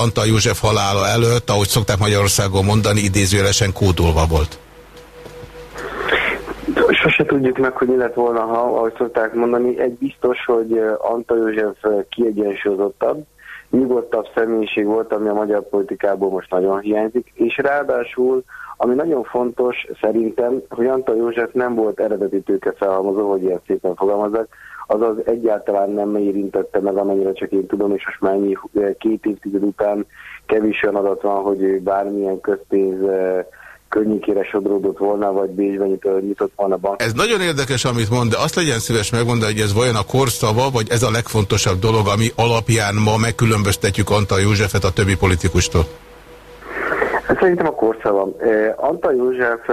A: Antal József halála előtt, ahogy szokták Magyarországon mondani, idézőjelesen kódolva volt.
N: Tudjuk meg, hogy mi lett volna, ha, ahogy szokták mondani. Egy biztos, hogy Antal József kiegyensúlyozottabb, nyugodtabb személyiség volt, ami a magyar politikából most nagyon hiányzik, és ráadásul, ami nagyon fontos szerintem, hogy Antal József nem volt eredeti tőke felhalmozó, hogy ilyen szépen fogalmazzak, azaz egyáltalán nem érintette meg, amennyire csak én tudom, és most már ennyi két évtized után kevés olyan adat van, hogy bármilyen közpénz könnyikére sodródott volna, vagy Bécsben nyitott volna bank.
A: Ez nagyon érdekes, amit mond, de azt legyen szíves megmondani, hogy ez vajon a korszava, vagy ez a legfontosabb dolog, ami alapján ma megkülönböztetjük Antal Józsefet a többi politikustól?
N: Szerintem a korszava. Antal József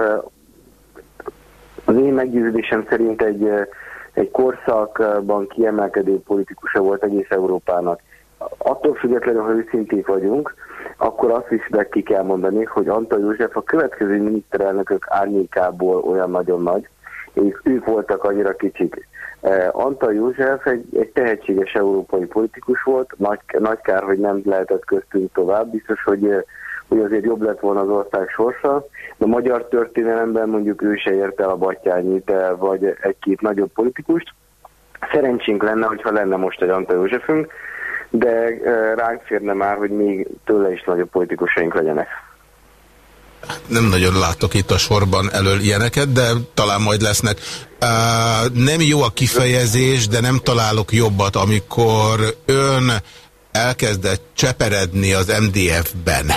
N: az én meggyőződésem szerint egy, egy korszakban kiemelkedő politikusa volt egész Európának. Attól függetlenül, ha őszinték vagyunk, akkor azt is meg ki kell mondani, hogy Antal József a következő miniszterelnökök árnyékából olyan nagyon nagy, és ők voltak annyira kicsik. Antal József egy, egy tehetséges európai politikus volt, nagy, nagy kár, hogy nem lehetett köztünk tovább, biztos, hogy hogy azért jobb lett volna az ország sorsa, de magyar történelemben mondjuk ő se ért el a Batyányit, vagy egy-két nagyobb politikust. Szerencsénk lenne, hogyha lenne most egy Antal Józsefünk, de ránk férne már, hogy még tőle is nagyobb politikusaink legyenek.
A: Nem nagyon látok itt a sorban elől ilyeneket, de talán majd lesznek. Uh, nem jó a kifejezés, de nem találok jobbat, amikor ön elkezdett cseperedni az MDF-ben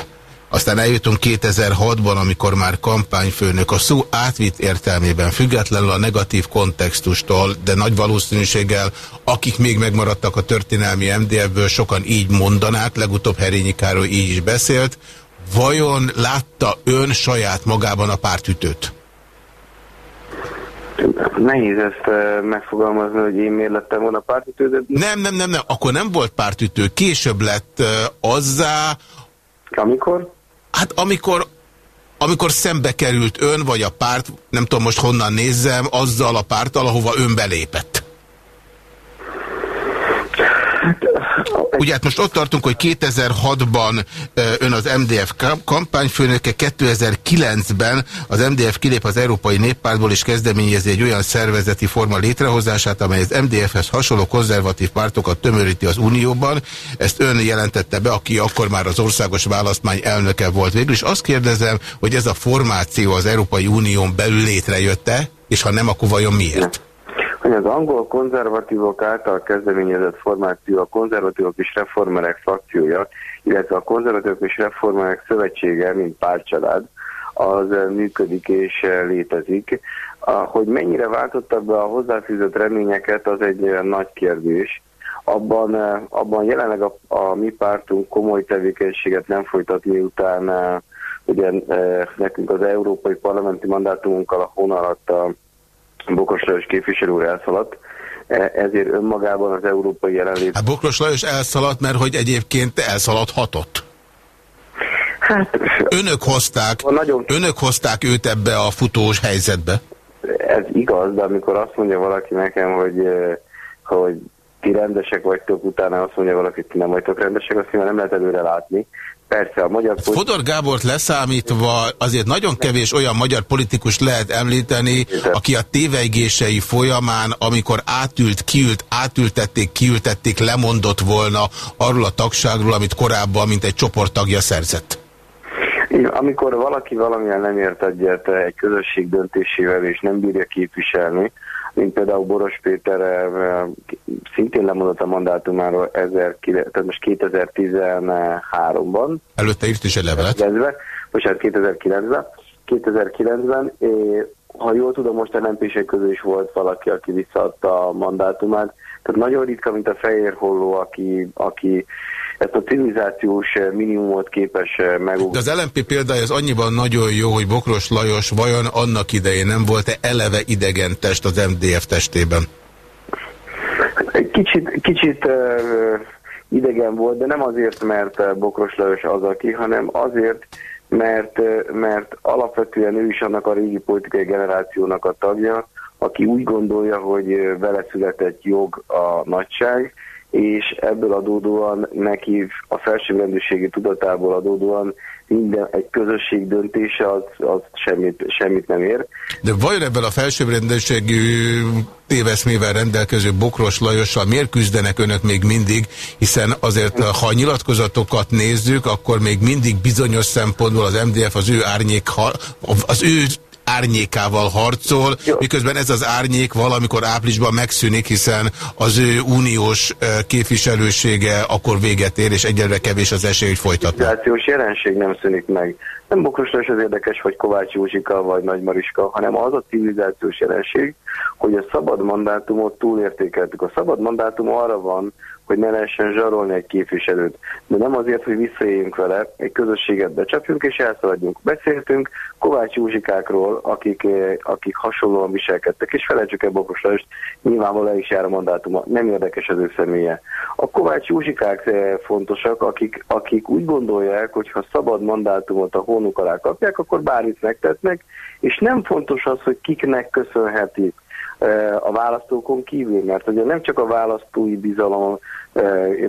A: aztán eljutunk 2006-ban, amikor már kampányfőnök a szó átvitt értelmében, függetlenül a negatív kontextustól, de nagy valószínűséggel, akik még megmaradtak a történelmi MDF-ből, sokan így mondanák, legutóbb Herényi Károly így is beszélt. Vajon látta ön saját magában a pártütőt?
N: Nehéz ezt megfogalmazni, hogy én miért lettem volna pártütő, de...
A: Nem, nem, nem, nem, akkor nem volt pártütő. Később lett azzá...
N: Amikor?
A: Hát amikor, amikor szembe került ön, vagy a párt, nem tudom most honnan nézzem, azzal a párttal, ahova ön belépett. Ugye hát most ott tartunk, hogy 2006-ban ön az MDF kampányfőnöke, 2009-ben az MDF kilép az Európai Néppártból és kezdeményezi egy olyan szervezeti forma létrehozását, amely az MDF-hez hasonló konzervatív pártokat tömöríti az Unióban. Ezt ön jelentette be, aki akkor már az országos választmány elnöke volt végül, és azt kérdezem, hogy ez a formáció az Európai Unión belül létrejött-e, és ha nem, akkor vajon miért?
N: Hogy az angol konzervatívok által kezdeményezett formáció a konzervatívok és reformerek frakciója, illetve a konzervatívok és reformerek szövetsége, mint párcsalád, az működik és létezik. Hogy mennyire váltottak be a hozzáfűzött reményeket, az egy nagy kérdés. Abban, abban jelenleg a, a mi pártunk komoly tevékenységet nem folytat, miután ugye nekünk az európai parlamenti mandátumunkkal a hon a Bokros Lajos képviselő úr elszaladt, e, ezért önmagában az európai jelenlét...
A: Hát Bokros Lajos elszaladt, mert hogy egyébként elszaladhatott.
N: Hát,
A: önök hozták, nagyon... önök hozták őt ebbe a futós helyzetbe?
N: Ez igaz, de amikor azt mondja valaki nekem, hogy, e, hogy ti rendesek vagytok, utána azt mondja valaki, hogy ti nem vagytok rendesek, azt nem lehet előre látni. Persze, a magyar...
A: Fodor Gábort leszámítva azért nagyon kevés olyan magyar politikus lehet említeni, aki a tévejgései folyamán, amikor átült, kiült, átültették, kiültették, lemondott volna arról a tagságról, amit korábban, mint egy csoporttagja szerzett.
N: Amikor valaki valamilyen nem ért egyet egy közösség döntésével és nem bírja képviselni, mint például Boros Péter eh, szintén lemondott a mandátumáról 1000, tehát most 2013-ban.
A: Előtte írt is egy levelet?
N: Bocsánat, 2009-ben. 2009-ben, ha jól tudom, most a nmp közül is volt valaki, aki visszaadta a mandátumát. Tehát nagyon ritka, mint a fehér holló, aki, aki ezt a civilizációs minimumot képes megugrani.
A: De az LMP példája az annyiban nagyon jó, hogy Bokros Lajos vajon annak idején nem volt-e eleve idegen test az MDF testében?
N: Kicsit, kicsit uh, idegen volt, de nem azért, mert Bokros Lajos az aki, hanem azért, mert, mert alapvetően ő is annak a régi politikai generációnak a tagja, aki úgy gondolja, hogy vele született jog a nagyság, és ebből adódóan neki a felsőbbrendűségi tudatából adódóan minden egy közösség döntése az, az semmit, semmit nem ér.
A: De vajon ebben a felsőbbrendűségű téveszmével rendelkező Bokros Lajossal miért küzdenek önök még mindig, hiszen azért ha a nyilatkozatokat nézzük, akkor még mindig bizonyos szempontból az MDF az ő árnyék, az ő árnyékával harcol, Jó. miközben ez az árnyék valamikor áprilisban megszűnik, hiszen az ő uniós képviselősége akkor véget ér, és egyelőre kevés az esély, hogy folytatja.
N: Jelenség nem szűnik meg. Nem Bokros az érdekes, vagy Kovács Józsika, vagy Nagy Mariska, hanem az a civilizációs jelenség, hogy a szabad mandátumot túlértékeltük. A szabad mandátum arra van, hogy ne lehessen zsarolni egy képviselőt. De nem azért, hogy visszaéljünk vele, egy közösséget becsapjunk és elszaladjunk. Beszéltünk Kovács Józsikákról, akik, eh, akik hasonlóan viselkedtek, és felejtsük el Bokros nyilvánvalóan is jár a mandátuma, nem érdekes az ő személye. A Kovács Józsikák eh, fontosak, akik, akik úgy gondolják, hogy ha szabad mandátumot a hónuk alá kapják, akkor bármit megtetnek, és nem fontos az, hogy kiknek köszönhetik a választókon kívül, mert ugye nem csak a választói bizalom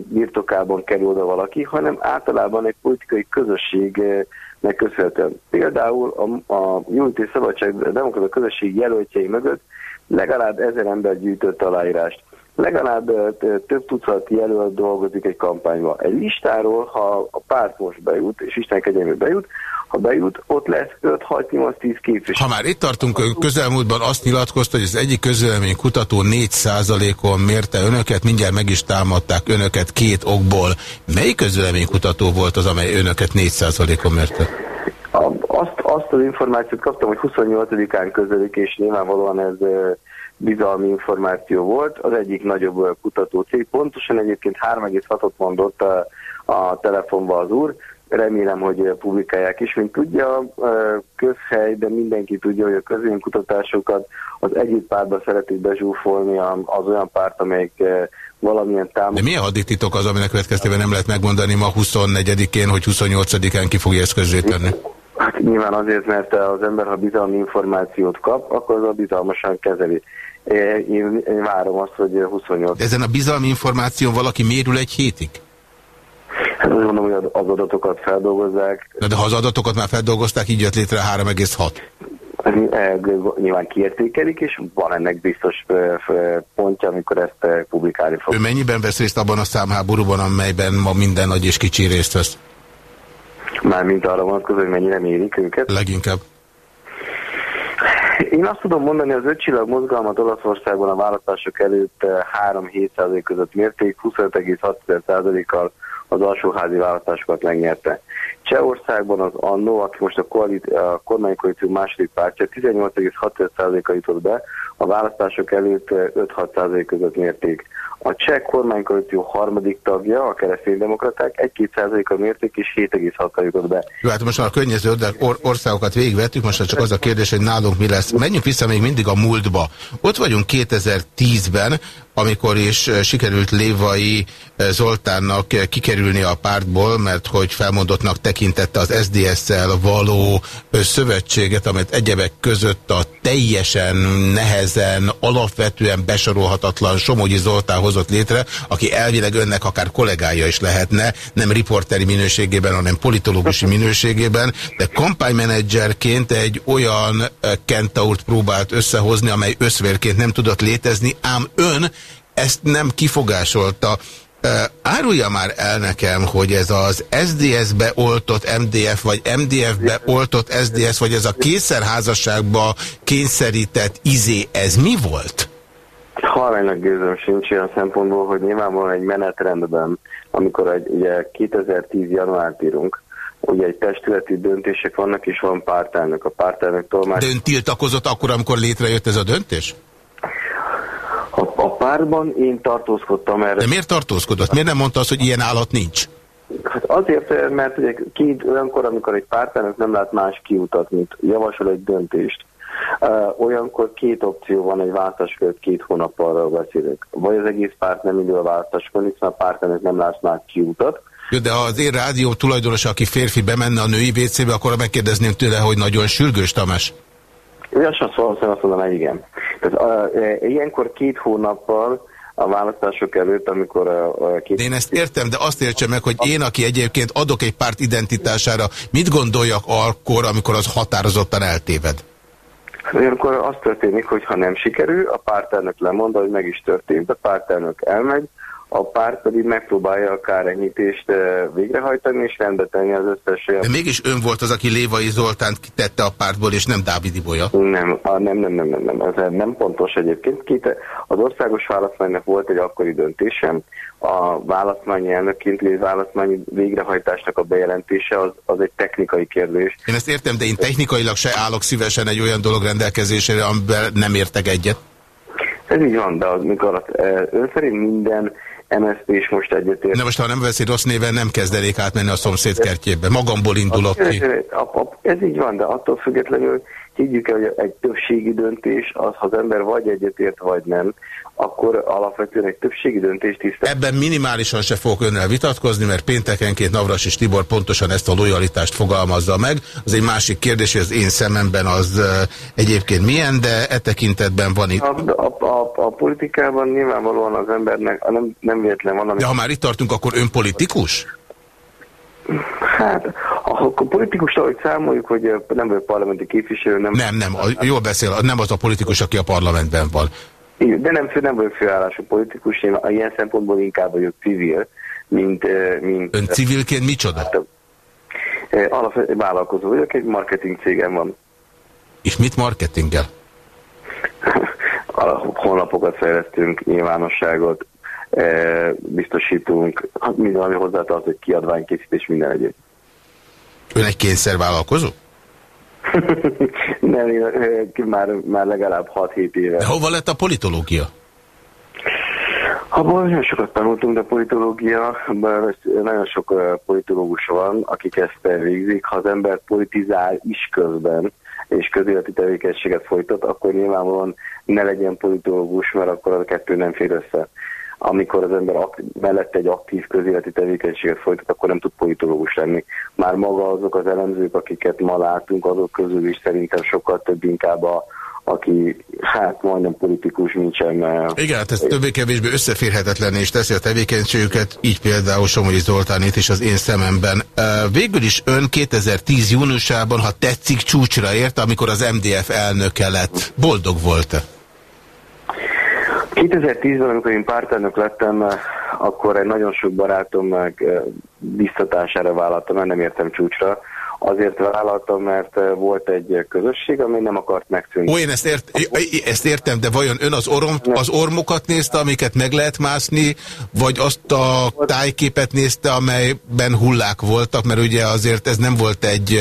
N: birtokában kerül oda valaki, hanem általában egy politikai közösségnek köszönhetően. Például a, a Unity Szabadság Demokrata Közösség jelöltjei mögött legalább ezer ember gyűjtött aláírást. Legalább több tucat jelölt dolgozik egy kampányban. Egy listáról, ha a párt most bejut, és Isten kegyelmű bejut, ha bejut, ott lesz 5-6-8-10 képviselő.
A: Ha már itt tartunk, ön közelmúltban azt nyilatkozta, hogy az egyik közvélemény kutató 4%-on mérte önöket, mindjárt meg is támadták önöket két okból. Melyik közvélemény kutató volt az, amely önöket 4%-on mérte?
N: A, azt, azt az információt kaptam, hogy 28-án közelik, és nyilvánvalóan ez bizalmi információ volt. Az egyik nagyobb kutató cég, pontosan egyébként 3,6-ot mondott a, a telefonba az úr, remélem, hogy publikálják is. Mint tudja, közhely, de mindenki tudja, hogy a közönkutatásokat az egyik pártba szeretik bezsúfolni az olyan párt, amelyik valamilyen támogat.
A: De milyen hadititok az, aminek következtében nem lehet megmondani ma 24-én, hogy 28-án ki fogja ezt közzétenni?
N: Hát nyilván azért, mert az ember, ha bizalmi információt kap, akkor az a bizalmasan kezeli. Én, én várom azt, hogy 28.
A: De ezen a bizalmi információn valaki mérül egy hétig?
N: Hát azt mondom, hogy az adatokat feldolgozzák.
A: Na de ha az adatokat már feldolgozták, így jött létre 3,6.
N: E, nyilván kiértékelik, és van ennek biztos pontja, amikor ezt publikálni fog.
A: Ő mennyiben vesz részt abban a számháborúban, amelyben ma minden nagy és kicsi részt vesz?
N: Mármint arra vonatkozó, hogy mennyire mérik őket?
A: Leginkább.
N: Én azt tudom mondani, az ötcsillag mozgalmat Olaszországban a választások előtt 3-7% között mérték, 25,6%-kal az alsóházi választásokat megnyerte. Csehországban az Annó, aki most a, koalít, a kormánykoalíció második pártja 18,6%-a jutott be, a választások előtt 5-6% között mérték. A cseh kormánykoalíció harmadik tagja, a kereszténydemokraták 1-2%-a mérték és 7,6-a jutott be.
A: Jó, hát most már a környező or országokat végigvettük, most csak az a kérdés, hogy nálunk mi lesz. Menjünk vissza még mindig a múltba. Ott vagyunk 2010-ben, amikor is sikerült Lévai Zoltánnak kikerülni a pártból, mert hogy felmondottnak tekintette az SDS-szel való szövetséget, amit egyebek között a teljesen nehezen, alapvetően besorolhatatlan Somogyi Zoltán hozott létre, aki elvileg önnek akár kollégája is lehetne, nem riporteri minőségében, hanem politológusi minőségében, de kampánymenedzserként egy olyan kentaurt próbált összehozni, amely összvérként nem tudott létezni, ám ön ezt nem kifogásolta. Árulja már el nekem, hogy ez az SDS-be oltott MDF, vagy MDF-be oltott SDS, vagy ez a készerházasságba kényszerített izé, ez mi volt?
N: Halványnak gőzöm sincs olyan szempontból, hogy nyilvánvalóan egy menetrendben, amikor egy, ugye 2010 januárt írunk, ugye egy testületi döntések vannak, és van pártelnök. A pártelnök tolmács...
A: De ön tiltakozott akkor, amikor létrejött ez a döntés?
N: Párban én tartózkodtam erre.
A: De miért tartózkodott? Miért nem mondta azt, hogy ilyen állat nincs?
N: Hát azért, mert ugye két, olyankor, amikor egy pártelnök nem lát más kiutat, mint javasol egy döntést, Uh, olyankor két opció van egy választás között két hónappal beszélünk. Vagy az egész párt nem indul a választáskor, hiszen a pártelnök nem lát más kiutat,
A: jó, de ha az én rádió tulajdonosa, aki férfi bemenne a női WC-be, akkor megkérdezném tőle, hogy nagyon sürgős, Tamás.
N: Olyasra valószínűleg azt mondom, hogy igen. Tehát, e, ilyenkor két hónappal a választások előtt, amikor a két...
A: De én ezt értem, de azt értse meg, hogy én, aki egyébként adok egy párt identitására, mit gondoljak akkor, amikor az határozottan eltéved?
N: Akkor az történik, hogy ha nem sikerül, a pártelnök lemond, hogy meg is történt, a pártelnök elmegy, a párt pedig megpróbálja a kárenyítést eh, végrehajtani és rendbe tenni az összes...
A: De mégis ön volt az, aki Lévai Zoltánt kitette a pártból, és nem Dávid Ibolya?
N: Nem, nem, nem, nem, nem, nem, ez nem pontos egyébként. Kite, az országos választmánynak volt egy akkori döntésem, a választmányi elnökként, vagy választmányi végrehajtásnak a bejelentése az, az egy technikai kérdés.
A: Én ezt értem, de én technikailag se állok szívesen egy olyan dolog rendelkezésére, amivel nem értek egyet.
N: Ez így van, de az, mikor eh, ön szerint minden MSZP is most egyetért.
A: Na most, ha nem veszi rossz néven, nem kezdenék átmenni a szomszéd kertjébe. Magamból indulok ki.
N: Ez így van, de attól függetlenül higgyük el, hogy egy többségi döntés, az, ha az ember vagy egyetért, vagy nem, akkor alapvetően egy többségi döntés tisztel.
A: Ebben minimálisan se fogok önnel vitatkozni, mert péntekenként Navras és Tibor pontosan ezt a lojalitást fogalmazza meg. Az egy másik kérdés, hogy az én szememben az egyébként milyen, de e tekintetben van itt.
N: A, a, a, a politikában nyilvánvalóan az embernek nem, nem véletlen van.
A: Ami... De ha már itt tartunk, akkor ön politikus?
N: Hát, a politikus, ahogy számoljuk, hogy nem vagy parlamenti képviselő, nem...
A: Nem, nem, a, jól beszél, nem az a politikus, aki a parlamentben van.
N: De nem, nem vagyok főállású politikus, én ilyen szempontból inkább vagyok civil, mint... mint
A: Ön civilként micsoda? Hát,
N: alapvetően vállalkozó vagyok, egy marketing cégem van.
A: És mit marketinggel?
N: honlapokat fejlesztünk, nyilvánosságot, biztosítunk, minden, ami hozzátartozik, kiadványkészítés, minden egyéb.
A: Ön egy kényszervállalkozó?
N: Nem, már, már legalább 6-7 éve.
A: De hova lett a politológia?
N: Abban nagyon sokat tanultunk, de politológia, nagyon sok politológus van, akik ezt végzik. Ha az ember politizál is közben, és közéleti tevékenységet folytat, akkor nyilvánvalóan ne legyen politológus, mert akkor a kettő nem fér össze amikor az ember mellett egy aktív közéleti tevékenységet folytat, akkor nem tud politológus lenni. Már maga azok az elemzők, akiket ma látunk, azok közül is szerintem sokkal több inkább a, aki hát majdnem politikus nincsen.
A: Igen, hát ez többé-kevésbé összeférhetetlen és teszi a tevékenységüket, így például Somogyi Zoltánét is az én szememben. Végül is ön 2010 júniusában, ha tetszik, csúcsra ért, amikor az MDF elnöke lett. Boldog volt-e?
N: 2010-ben, amikor én pártelnök lettem, akkor egy nagyon sok barátom meg biztatására vállaltam, mert nem értem csúcsra. Azért vállaltam, mert volt egy közösség, ami nem akart megszűnni.
A: Ó, én ezt, ért, ezt értem, de vajon ön az, orom, az ormokat nézte, amiket meg lehet mászni, vagy azt a tájképet nézte, amelyben hullák voltak, mert ugye azért ez nem volt egy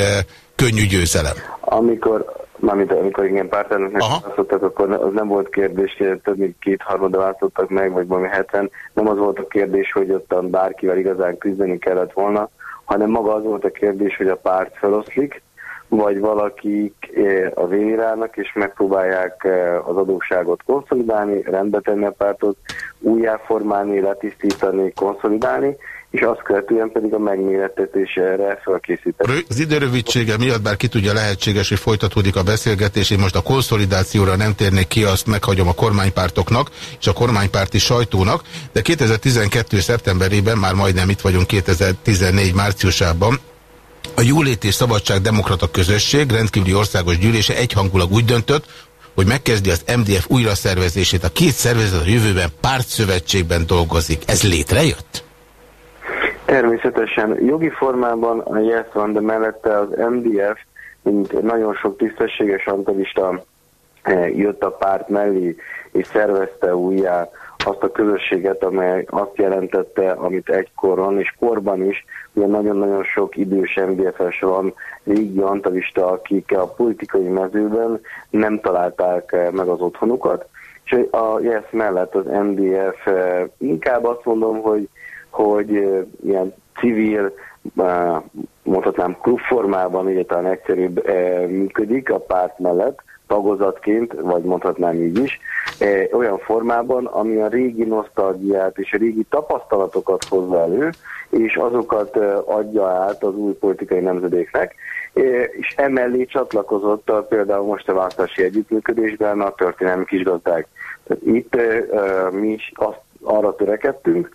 A: könnyű győzelem.
N: Amikor Mármint amikor igen pártelnöknek választottak, akkor az nem volt kérdés, hogy több mint kétharmada választottak meg, vagy valami 70. Nem az volt a kérdés, hogy ott bárkivel igazán küzdeni kellett volna, hanem maga az volt a kérdés, hogy a párt feloszlik, vagy valakik eh, az élirálnak, és megpróbálják eh, az adósságot konszolidálni, rendbe tenni a pártot, újjáformálni, letisztítani, konszolidálni, és azt követően pedig a megmérettetésre felkészíteni.
A: Az időrövidsége miatt, bár ki tudja lehetséges, hogy folytatódik a beszélgetés, én most a konszolidációra nem térnék ki, azt meghagyom a kormánypártoknak és a kormánypárti sajtónak, de 2012. szeptemberében, már majdnem itt vagyunk 2014. márciusában, a Jólét és Szabadság Demokrata Közösség rendkívüli országos gyűlése egyhangulag úgy döntött, hogy megkezdi az MDF újraszervezését. A két szervezet a jövőben pártszövetségben dolgozik. Ez létrejött?
N: Természetesen jogi formában a Yes van, de mellette az MDF, mint nagyon sok tisztességes antalista eh, jött a párt mellé, és szervezte újjá azt a közösséget, amely azt jelentette, amit egykoron és korban is, ugye nagyon-nagyon sok idős MDF-es van, régi antalista, akik a politikai mezőben nem találták eh, meg az otthonukat, és a YES mellett az MDF eh, inkább azt mondom, hogy hogy ilyen civil, mondhatnám klubformában ugye talán egyszerűbb működik a párt mellett, tagozatként, vagy mondhatnám így is, olyan formában, ami a régi nosztalgiát és a régi tapasztalatokat hozza elő, és azokat adja át az új politikai nemzedéknek, és emellé csatlakozott a, például most a választási együttműködésben a történelmi kisgazdák. Tehát itt mi is azt, arra törekedtünk,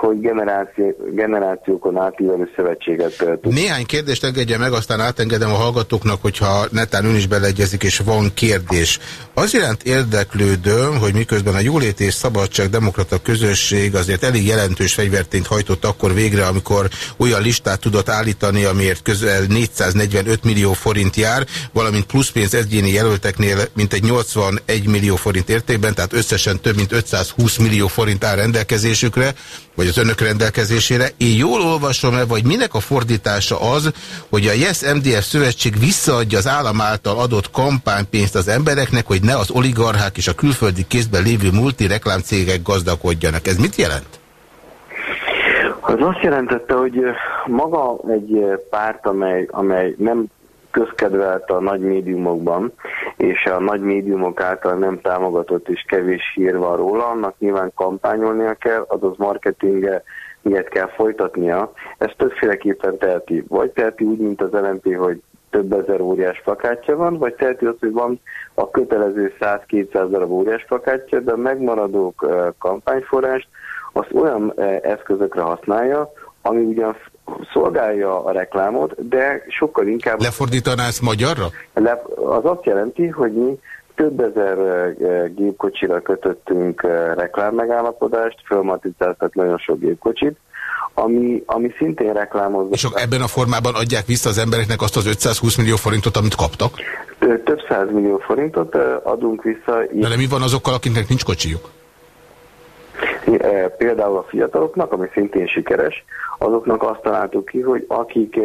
N: hogy generáció, generációkon átívelő szövetséget
A: tud. Néhány kérdést engedje meg, aztán átengedem a hallgatóknak, hogyha netán ön is beleegyezik, és van kérdés. Az iránt érdeklődöm, hogy miközben a Jólét és Szabadság Demokrata Közösség azért elég jelentős fegyvertényt hajtott akkor végre, amikor olyan listát tudott állítani, amiért közel 445 millió forint jár, valamint pluszpénz egyéni jelölteknél mintegy 81 millió forint értékben, tehát összesen több mint 520 millió forint áll rendelkezésükre, vagy az önök rendelkezésére. Én jól olvasom-e, vagy minek a fordítása az, hogy a Yes MDF szövetség visszaadja az állam által adott kampánypénzt az embereknek, hogy ne az oligarchák és a külföldi kézben lévő multi reklámcégek gazdagodjanak. Ez mit jelent?
N: Az azt jelentette, hogy maga egy párt, amely, amely nem közkedvelt a nagy médiumokban, és a nagy médiumok által nem támogatott és kevés hír van róla, annak nyilván kampányolnia kell, azaz marketinge miért kell folytatnia. Ezt többféleképpen teheti. Vagy teheti úgy, mint az LNP, hogy több ezer óriás plakátja van, vagy teheti az, hogy van a kötelező 100-200 darab óriás plakátja, de a megmaradó kampányforrást azt olyan eszközökre használja, ami ugyan szolgálja a reklámot, de sokkal inkább...
A: Lefordítaná ezt magyarra?
N: Le, az azt jelenti, hogy mi több ezer gépkocsira kötöttünk reklámmegállapodást, fölmatizáltak nagyon sok gépkocsit, ami, ami szintén reklámoz.
A: És ebben a formában adják vissza az embereknek azt az 520 millió forintot, amit kaptak?
N: Több száz millió forintot adunk vissza.
A: De, de mi van azokkal, akiknek nincs kocsijuk?
N: Például a fiataloknak, ami szintén sikeres, azoknak azt találtuk ki, hogy akik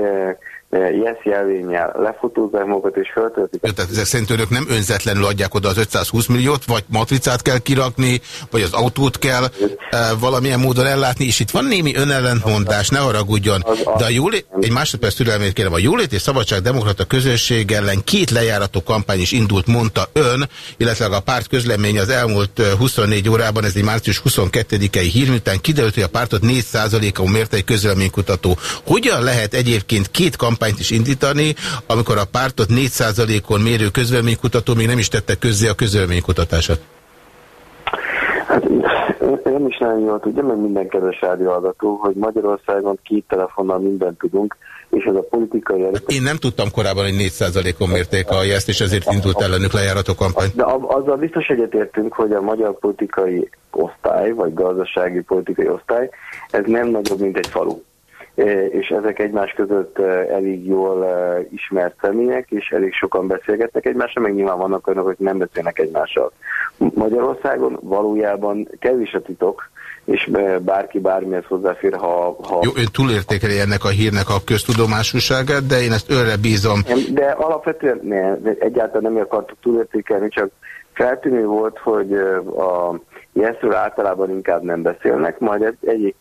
N: yes jelvénnyel lefotózzák magukat és feltöltik.
A: Tehát ezek szerint önök nem önzetlenül adják oda az 520 milliót, vagy matricát kell kirakni, vagy az autót kell e, valamilyen módon ellátni, és itt van némi önellentmondás, ne haragudjon. De a jólét, egy másodperc türelmét kérem, a Jólét és Szabadság Demokrata közösség ellen két lejárató kampány is indult, mondta ön, illetve a párt közlemény az elmúlt 24 órában, ez egy március 22-i hír, miután kiderült, hogy a pártot 4%-a mérte egy közleménykutató. Hogyan lehet egyébként két kampány kampányt is indítani, amikor a pártot 4%-on mérő közvelménykutató még nem is tette közzé a közvelménykutatását?
N: Hát, nem is nagyon jól tudja, mert minden kedves rádióhallgató, hogy Magyarországon két telefonnal mindent tudunk, és ez a politikai erő...
A: Én nem tudtam korábban, hogy 4%-on mérték a ezt, és ezért indult ellenük lejárató kampány.
N: De azzal biztos egyetértünk, hogy a magyar politikai osztály, vagy gazdasági politikai osztály, ez nem nagyobb, mint egy falu. E, és ezek egymás között e, elég jól e, ismert személyek, és elég sokan beszélgetnek egymással, meg nyilván vannak olyanok, hogy nem beszélnek egymással. Magyarországon valójában kevés a titok, és bárki bármihez hozzáfér, ha... ha...
A: Jó, ön túlértékeli ennek a hírnek a köztudomásúságát, de én ezt önre bízom.
N: De alapvetően ne, egyáltalán nem akartuk túlértékelni, csak feltűnő volt, hogy a Jeszről általában inkább nem beszélnek, majd egy, egy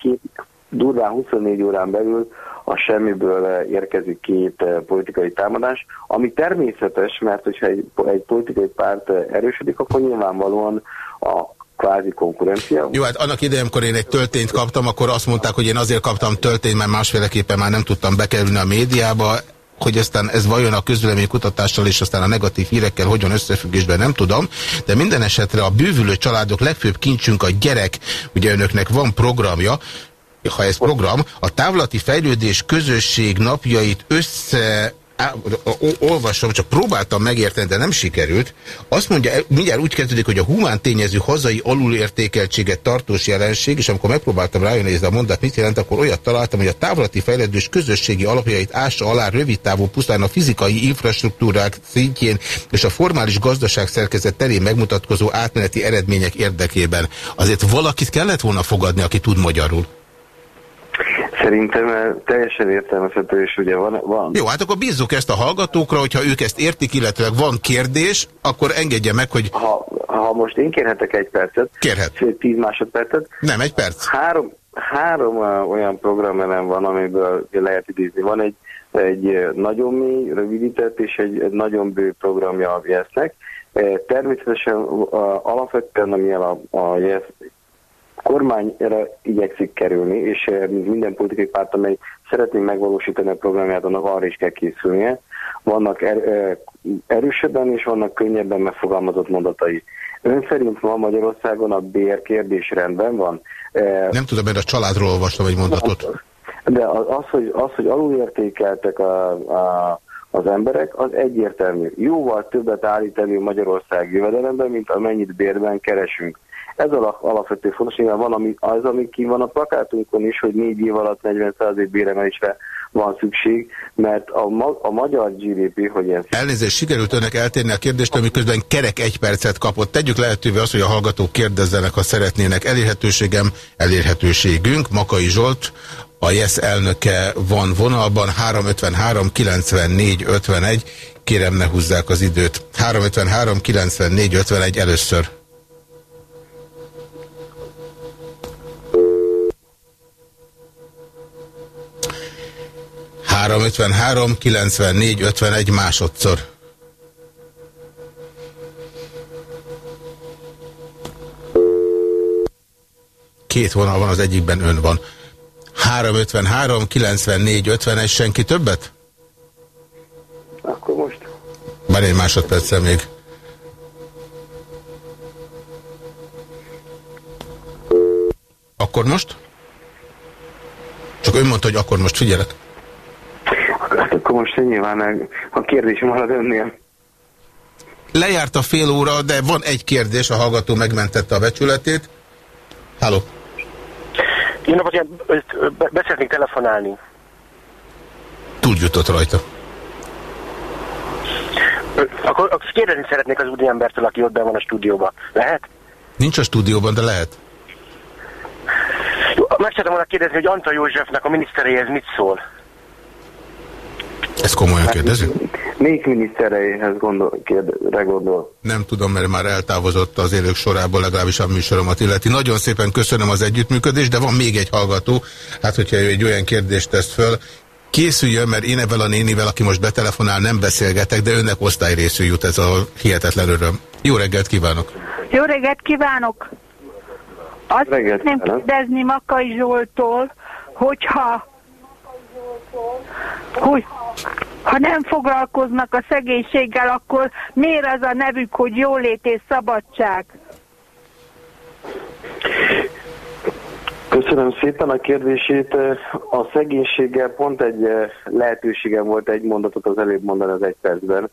N: durván 24 órán belül a semmiből eh, érkezik két eh, politikai támadás, ami természetes, mert hogyha egy, egy politikai párt eh, erősödik, akkor nyilvánvalóan a kvázi konkurencia.
A: Jó, hát annak idején, amikor én egy töltényt kaptam, akkor azt mondták, hogy én azért kaptam töltényt, mert másféleképpen már nem tudtam bekerülni a médiába, hogy aztán ez vajon a kutatással és aztán a negatív hírekkel hogyan összefüggésben nem tudom, de minden esetre a bűvülő családok legfőbb kincsünk a gyerek, ugye önöknek van programja, ha ez program, a távlati fejlődés közösség napjait össze olvasom, csak próbáltam megérteni, de nem sikerült. Azt mondja, mindjárt úgy kezdődik, hogy a humán tényező hazai alulértékeltséget tartós jelenség, és amikor megpróbáltam rájönni, ez a mondat mit jelent, akkor olyat találtam, hogy a távlati fejlődés közösségi alapjait ássa alá rövid távú pusztán a fizikai infrastruktúrák szintjén és a formális gazdaság szerkezet terén megmutatkozó átmeneti eredmények érdekében. Azért valakit kellett volna fogadni, aki tud magyarul.
N: Szerintem eh, teljesen értelmezhető, és ugye van, van.
A: Jó, hát akkor bízzuk ezt a hallgatókra, hogyha ők ezt értik, illetve van kérdés, akkor engedje meg, hogy...
N: Ha, ha most én kérhetek egy percet.
A: Kérhet.
N: Tíz másodpercet.
A: Nem, egy perc.
N: Három, három uh, olyan programelem van, amiből lehet idézni. Van egy, egy eh, nagyon mély, rövidített és egy, egy nagyon bő programja a YES-nek. Természetesen alapvetően, ami a, a YES kormányra igyekszik kerülni, és eh, minden politikai párt, amely szeretné megvalósítani a programját, annak arra is kell készülnie. Vannak er, eh, erősebben, és vannak könnyebben megfogalmazott mondatai. Ön szerint ma Magyarországon a bér kérdés rendben van?
A: Nem tudom, mert a családról olvastam egy mondatot.
N: De az, hogy, az, hogy alulértékeltek a, a, az emberek, az egyértelmű. Jóval többet állít elő Magyarország jövedelemben, mint amennyit bérben keresünk. Ez alapvető fontos, nyilván van, ami, az, ami ki van a plakátunkon is, hogy négy év alatt 40% béremelésre van szükség, mert a, ma, a magyar GDP, hogy ilyen...
A: Elnézést, sikerült önnek eltérni a kérdést, miközben kerek egy percet kapott. Tegyük lehetővé azt, hogy a hallgatók kérdezzenek, ha szeretnének. Elérhetőségem, elérhetőségünk. Makai Zsolt, a YES elnöke van vonalban, 353 94 51. Kérem, ne húzzák az időt. 353 94 51 először. 353 94 51 másodszor. Két vonal van, az egyikben ön van. 353 94 51, senki többet?
N: Akkor most.
A: Van egy másodperccel még. Akkor most? Csak ön mondta, hogy akkor most figyelek.
N: Akkor most nyilván a kérdés marad önnél.
A: Lejárt a fél óra, de van egy kérdés, a hallgató megmentette a becsületét. Halló.
O: Jó napot, beszélnék telefonálni.
A: Túljutott rajta.
O: Akkor, akkor kérdezni szeretnék az embertől, aki ott be van a stúdióban. Lehet?
A: Nincs a stúdióban, de lehet.
O: Meg szeretem volna kérdezni, hogy Antal Józsefnek a miniszteréhez mit szól?
A: Ezt komolyan kérdezi?
N: Melyik minisztereihez gondol, kérdre gondol?
A: Nem tudom, mert már eltávozott az élők sorából, legalábbis a műsoromat illeti. Nagyon szépen köszönöm az együttműködést, de van még egy hallgató, hát hogyha ő egy olyan kérdést tesz föl, készüljön, mert én ebben a nénivel, aki most betelefonál, nem beszélgetek, de önnek osztályrészű jut ez a hihetetlen öröm. Jó reggelt kívánok!
P: Jó reggelt kívánok! Azt reggelt nem kérdezni Makai Zsoltól, hogyha hogy ha nem foglalkoznak a szegénységgel, akkor miért az a nevük, hogy jólét és szabadság?
N: Köszönöm szépen a kérdését. A szegénységgel pont egy eh, lehetőségem volt egy mondatot az előbb mondani az egy percben,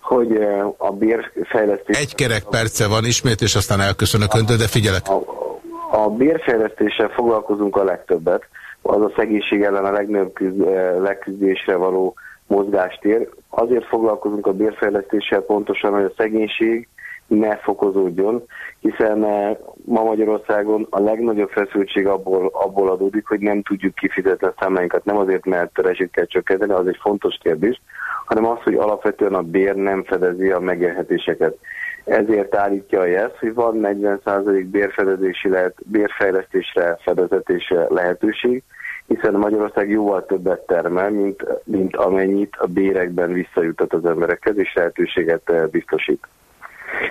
N: hogy eh, a bérfejlesztés...
A: Egy kerek perce van ismét, és aztán elköszönök öntől, de figyelek. A,
N: a bérfejlesztéssel foglalkozunk a legtöbbet. Az a szegénység ellen a legnagyobb küzd, eh, legküzdésre való mozgástér. Azért foglalkozunk a bérfejlesztéssel pontosan, hogy a szegénység ne fokozódjon, hiszen eh, ma Magyarországon a legnagyobb feszültség abból, abból adódik, hogy nem tudjuk kifizetni a számláinkat. Nem azért, mert rezsit kell csökkenteni, az egy fontos kérdés, hanem az, hogy alapvetően a bér nem fedezi a megélhetéseket. Ezért állítja a JESZ, hogy van 40% bérfedezési lehet, bérfejlesztésre, fedezetésre lehetőség, hiszen Magyarország jóval többet termel, mint, mint amennyit a bérekben visszajutat az emberekhez, és lehetőséget eh, biztosít.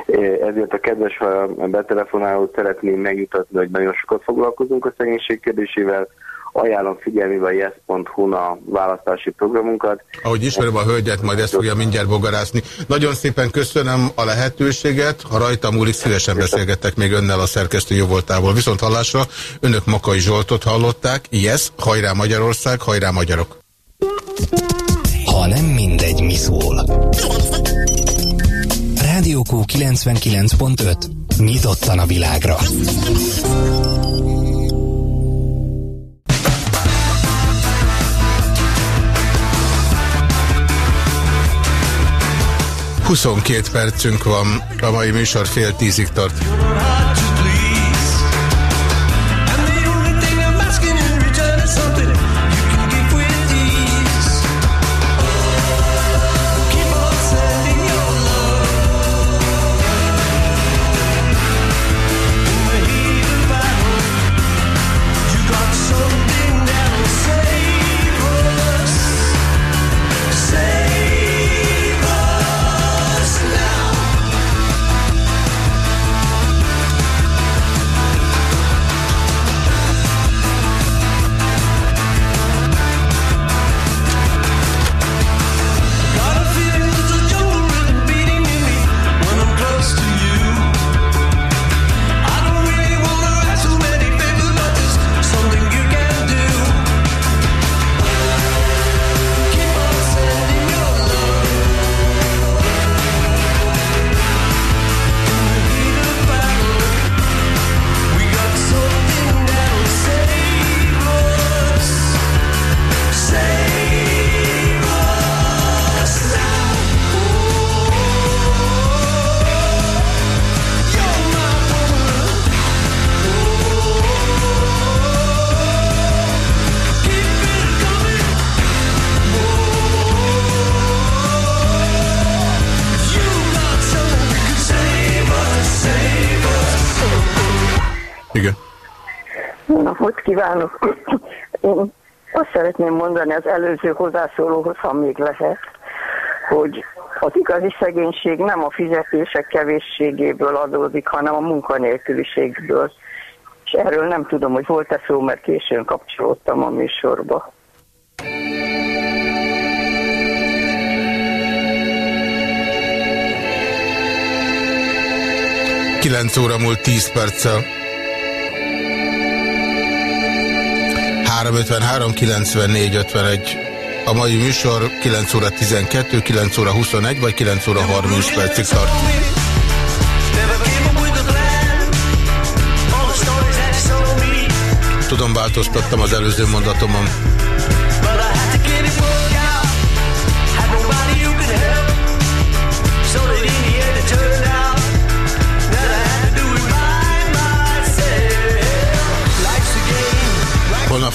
N: Eh, ezért a kedves betelefonálót szeretném megjutatni, hogy nagyon sokat foglalkozunk a szegénység kérdésével, ajánlom figyelmébe a yes.hu-n a választási programunkat.
A: Ahogy ismerem a hölgyet, majd ezt fogja mindjárt bogarászni. Nagyon szépen köszönöm a lehetőséget, ha rajta múlik, szívesen beszélgettek még önnel a szerkesztő jóvoltából. Viszont hallásra, önök Makai Zsoltot hallották, yes, hajrá Magyarország, hajrá magyarok!
H: Ha nem mindegy, mi szól. Rádiókó 99.5. Nyitottan a világra.
A: 22 percünk van, a mai műsor fél tízig tart.
B: Kívánok! Én azt szeretném mondani az előző hozzászólóhoz, ha még lehet, hogy az igazi szegénység nem a fizetések kevésségéből adódik, hanem a munkanélküliségből. És erről nem tudom, hogy volt-e szó, mert későn kapcsolódtam a műsorba.
A: 9 óra múlt 10 perccel. 353 94 51. A mai műsor 9 óra 12, 9 óra 21 vagy 9 óra 30 percig tart. Tudom, változtattam az előző mondatomon.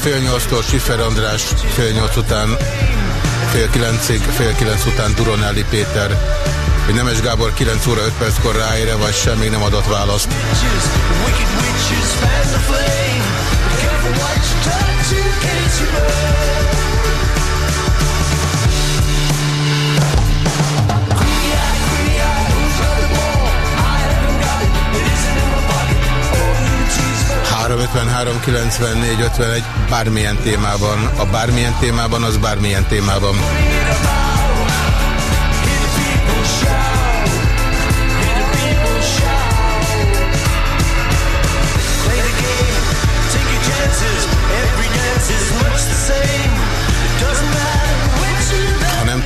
A: Fél nyolctól Sifer András, fél nyolc után, fél kilencig, fél kilenc után Duronelli Péter, hogy Nemes Gábor 9 óra 5 perckor ráére, vagy sem, még nem adott választ. Egy bármilyen témában. A bármilyen témában az bármilyen témában.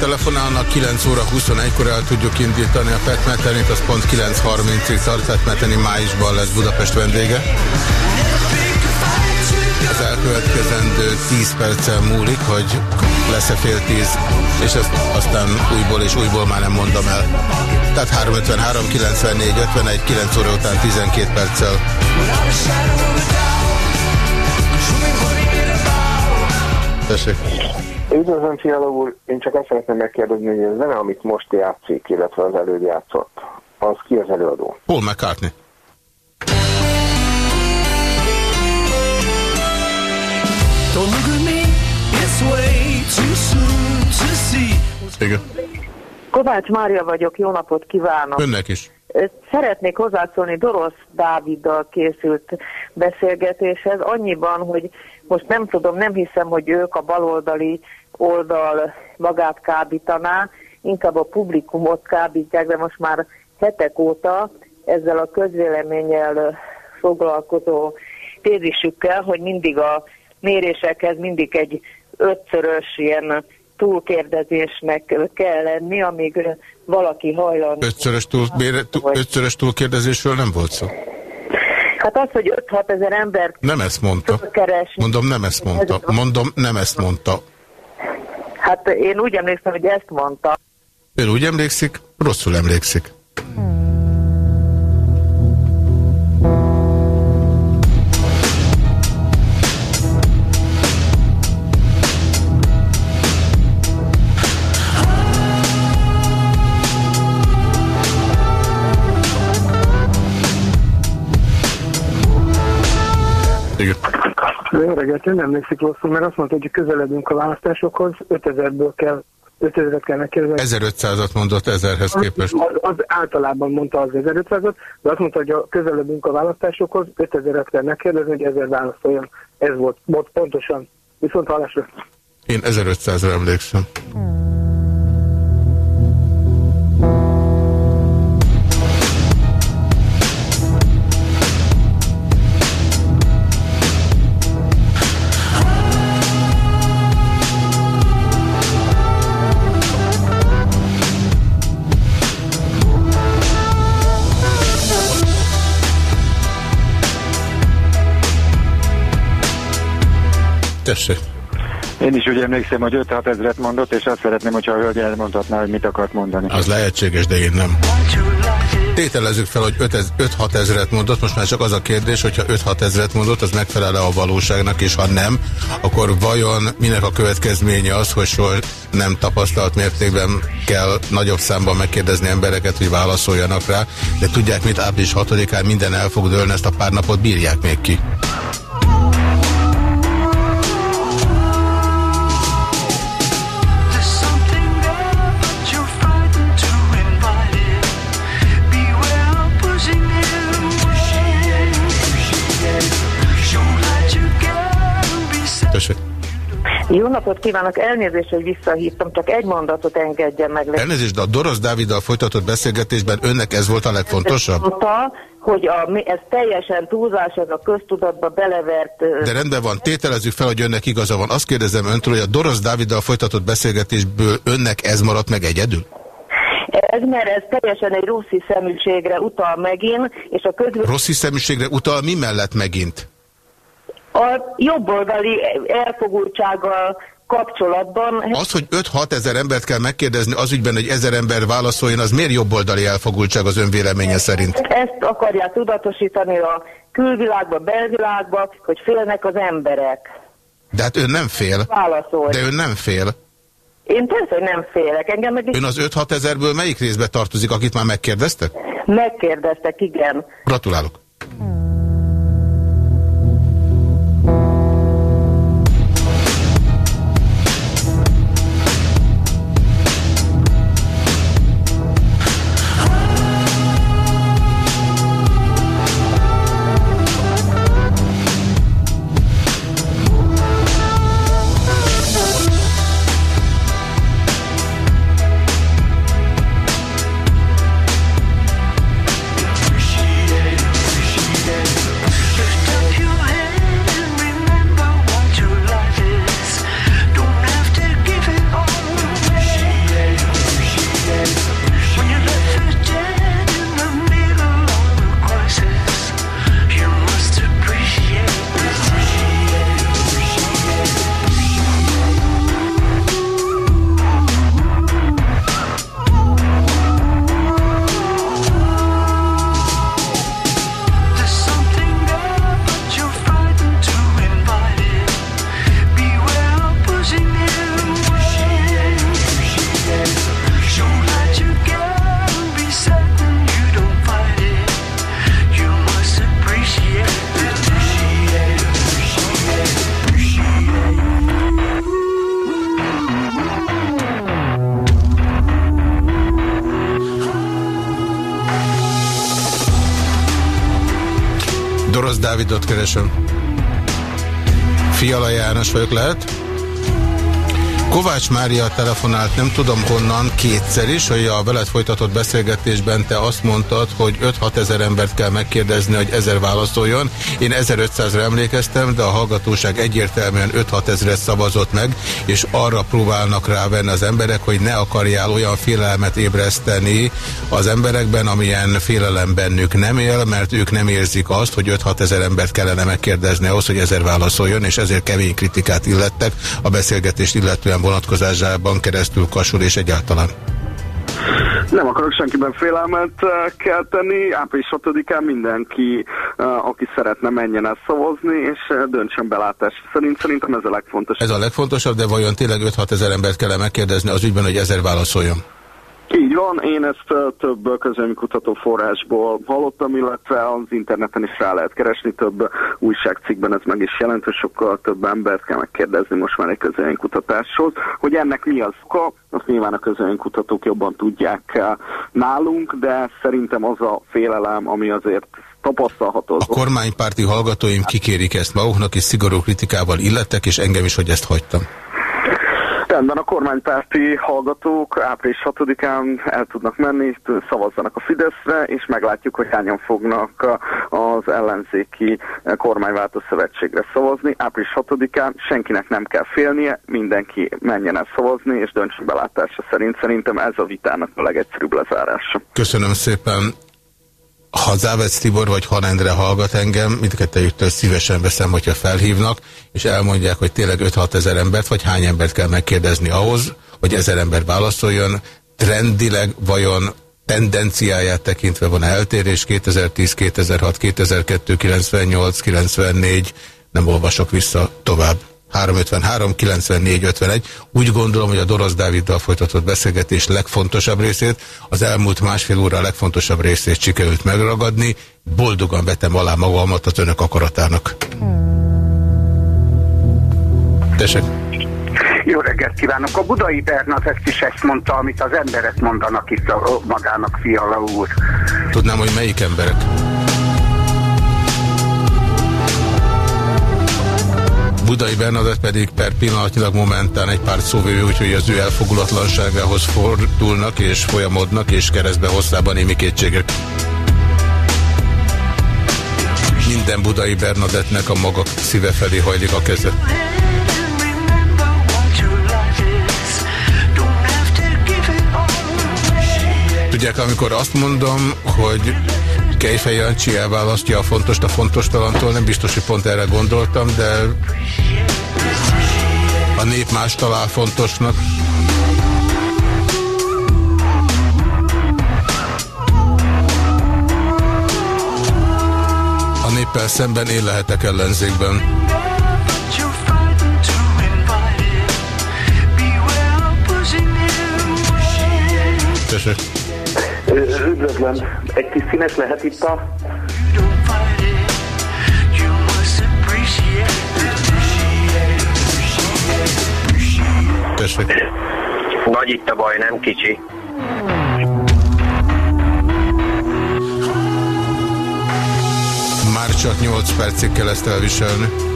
A: Telefonálnak 9 óra 21-kor el tudjuk indítani a Petmetenit, az pont 9.30-ig tart, Petmeteni májusban lesz Budapest vendége az elkövetkezendő 10 perccel múlik, hogy lesz-e fél tíz, és ezt aztán újból és újból már nem mondom el. Tehát 353, 94, 51, 9 óra után 12 perccel. Tessék.
L: Üdvözlöm, Fiala úr! Én csak azt szeretném megkérdezni, hogy a zene, amit most játszik, illetve az előbb játszott, az ki az előadó?
A: Paul McCartney. Don't look at me, it's way too soon
B: to see. Igen. Kovács Mária vagyok, jó napot kívánok.
A: Önnek is.
B: Szeretnék hozzászólni Dorosz Dáviddal készült beszélgetéshez, annyiban, hogy most nem tudom, nem hiszem, hogy ők a baloldali oldal magát kábítaná, inkább a publikumot kábítják, de most már hetek óta ezzel a közvéleménnyel foglalkozó tézisükkel, hogy mindig a mérésekhez mindig egy ötszörös ilyen túlkérdezésnek kell lenni, amíg valaki hajlandó.
A: Ötszörös, túl, mére, túl, ötszörös túlkérdezésről nem volt szó?
B: Hát az, hogy 5-6 ezer ember
A: Nem ezt mondta. Mondom, nem ezt mondta. Mondom, nem ezt mondta.
B: Hát én úgy emlékszem, hogy ezt mondta.
A: Ön úgy emlékszik, rosszul emlékszik. Hmm.
E: Jó reggelt, nem emlékszik rosszul, mert azt mondta, hogy közeledünk a választásokhoz, 5000-ből kell 5000-et kell megkérdezni.
A: 1500-at mondott 1000-hez képest.
E: Az, az, általában mondta az 1500-at, de azt mondta, hogy a közeledünk a választásokhoz, 5000-et kell megkérdezni, hogy 1000 válaszoljon. Ez volt, volt pontosan. Viszont hallásra.
A: Én 1500-ra emlékszem. Hmm. Tessék.
M: Én is úgy emlékszem, hogy 5-6 ezeret mondott, és azt szeretném, hogyha a hölgy elmondhatná, hogy mit akart mondani.
A: Az lehetséges, de én nem. Tételezzük fel, hogy 5-6 ezeret mondott, most már csak az a kérdés, hogyha 5-6 ezeret mondott, az megfelele a valóságnak, és ha nem, akkor vajon minek a következménye az, hogy soha nem tapasztalt mértékben kell nagyobb számban megkérdezni embereket, hogy válaszoljanak rá, de tudják, mit április 6-án minden el fog dőlni, ezt a pár napot bírják még ki.
B: Jó napot kívánok, elnézést, hogy visszahívtam, csak egy mondatot engedjen meg.
A: Elnézést, de a Dorosz Dáviddal folytatott beszélgetésben önnek ez volt a legfontosabb?
B: Mondta, hogy a, ez teljesen túlzás, ez a köztudatba belevert...
A: De rendben van, tételezzük fel, hogy önnek igaza van. Azt kérdezem öntől, hogy a Dorosz Dáviddal folytatott beszélgetésből önnek ez maradt meg egyedül?
B: Ez, mert ez teljesen egy rossz szeműségre utal megint, és a közül...
A: Rossz szeműségre utal mi mellett megint?
B: A jobboldali elfogultsággal kapcsolatban.
A: Az, hogy 5-6 ezer embert kell megkérdezni az ügyben, hogy ezer ember válaszoljon, az miért jobboldali elfogultság az önvéleménye szerint?
B: Ezt akarják tudatosítani a külvilágba, belvilágba, hogy félnek az emberek.
A: De hát ön nem fél.
B: Válaszol.
A: De ön nem fél.
B: Én persze, hogy nem félek. Engem meg...
A: Ön az 5-6 ezerből melyik részbe tartozik, akit már megkérdeztek?
B: Megkérdeztek, igen.
A: Gratulálok. Vagyok, lehet? Kovács Mária telefonált, nem tudom honnan, kétszer is, hogy a veled folytatott beszélgetésben te azt mondtad, hogy 5-6 ezer embert kell megkérdezni, hogy ezer válaszoljon. Én 1500-ra emlékeztem, de a hallgatóság egyértelműen 5-6 ezeret szavazott meg, és arra próbálnak rávenni az emberek, hogy ne akarjál olyan félelmet ébreszteni az emberekben, amilyen félelem bennük nem él, mert ők nem érzik azt, hogy 5-6 ezer embert kellene megkérdezni ahhoz, hogy ezer válaszoljon, és ezért kemény kritikát illettek a beszélgetést illetően vonatkozásában keresztül kasul és egyáltalán?
J: Nem akarok senkiben félelmet eh, kelteni. Április 6-án mindenki, eh, aki szeretne, menjen el szavazni, és eh, döntsön belátás szerint. Szerintem ez a legfontosabb.
A: Ez a legfontosabb, de vajon tényleg 5-6 ezer embert kell -e megkérdezni az ügyben, hogy ezer válaszoljon?
J: Így van, én ezt több kutató forrásból hallottam, illetve az interneten is rá lehet keresni, több újságcikkben ez meg is jelent, hogy sokkal több embert kell megkérdezni most már egy kutatáshoz, hogy ennek mi az oka, azt nyilván a kutatók jobban tudják nálunk, de szerintem az a félelem, ami azért tapasztalható.
A: A kormánypárti hallgatóim kikérik ezt maguknak, és szigorú kritikával illettek, és engem is, hogy ezt hagytam.
J: Rendben a kormánypárti hallgatók április 6-án el tudnak menni, szavazzanak a Fideszre, és meglátjuk, hogy hányan fognak az ellenzéki kormányváltó szövetségre szavazni. Április 6-án senkinek nem kell félnie, mindenki menjen el szavazni, és döntsön belátása szerint. Szerintem ez a vitának a legegyszerűbb lezárása.
A: Köszönöm szépen ha Závec Tibor vagy Hanendre hallgat engem, mindkettőjüktől szívesen veszem, hogyha felhívnak, és elmondják, hogy tényleg 5-6 ezer embert, vagy hány embert kell megkérdezni ahhoz, hogy ezer ember válaszoljon. Trendileg vajon tendenciáját tekintve van eltérés 2010, 2006, 2002, 98, 94, nem olvasok vissza tovább. 353, 94, 51. Úgy gondolom, hogy a Dorosz Dáviddal folytatott beszélgetés legfontosabb részét, az elmúlt másfél óra a legfontosabb részét sikerült megragadni. Boldogan vetem alá magamat az önök akaratának. Tessék.
Q: Jó reggelt kívánok! A budai Bernadett is ezt mondta, amit az emberek mondanak itt a magának, Fiala úr.
A: Tudnám, hogy melyik emberek? Budai Bernadett pedig per pillanatnyilag momentán egy pár szóvívő, úgyhogy az ő elfogulatlanságához fordulnak és folyamodnak, és keresztbe hosszában némi kétségek. Minden Budai Bernadettnek a maga szíve felé hajlik a keze. Tudják, amikor azt mondom, hogy Kejfej Jancsi elválasztja a fontos a fontos talantól, nem biztos, hogy pont erre gondoltam, de a nép más talál fontosnak. A néppel szemben én lehetek ellenzékben. Tessék.
Q: Üdvözlöm, egy kis színes lehet itt a...
A: Tessék.
O: Nagy itt a baj, nem kicsi.
A: Már csak 8 percig kell ezt elviselni.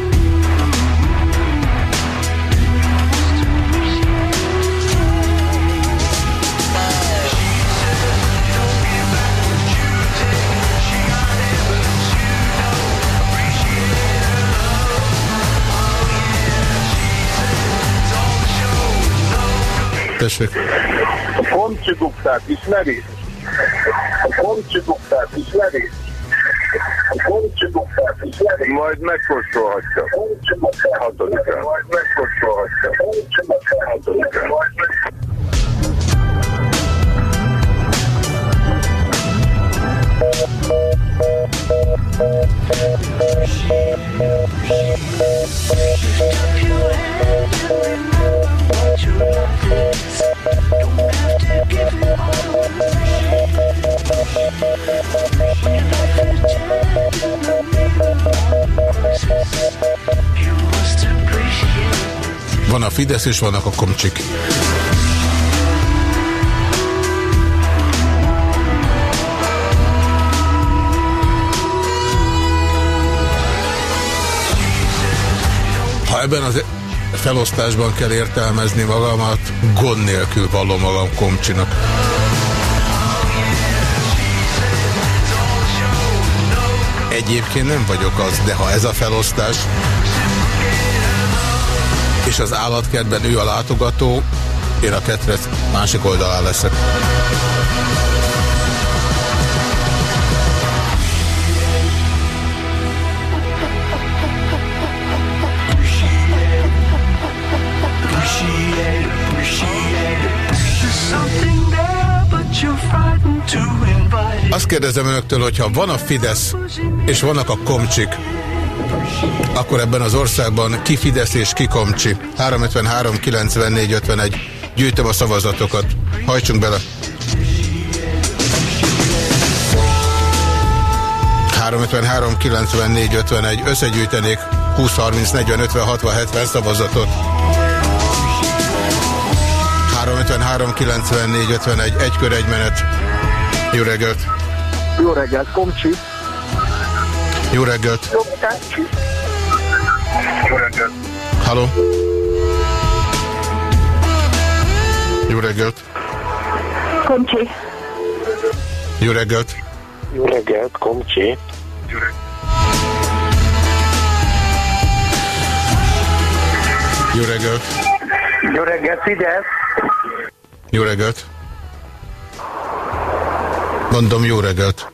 A: Tessék.
R: A komcsibuktát ismeri? A komcsibuktát ismeri? A komcsibuktát ismeri?
C: Majd megkóstolhatja. Hatodikán.
R: Majd megkóstolhatja. Hatodikán. Majd megkóstolhatja.
A: Van a Fidesz és vannak a komcsik. Ha ebben az felosztásban kell értelmezni magamat, gond nélkül vallom magam komcsinak. Egyébként nem vagyok az, de ha ez a felosztás, és az állatkertben ő a látogató, én a ketrec másik oldalán leszek. Azt kérdezem önöktől, hogyha van a Fidesz, és vannak a komcsik, akkor ebben az országban ki Fidesz és ki komcsi. 353 94 51. Gyűjtöm a szavazatokat. Hajtsunk bele. 353 94 51. Összegyűjtenék 20 30 40 50 60 70 szavazatot. 353 94 51. Egy kör, egy menet. Jó reggelt!
Q: Jó reggelt, Komcsi.
A: Jó reggelt!
R: Jó reggelt!
A: Halló! Jó reggelt!
P: Komcsi.
A: Jó reggelt!
N: Jó reggelt, Komcsi.
A: Jó reggelt!
Q: Jó reggelt, Fidesz.
A: Jó reggelt! Mondom, jó reggelt!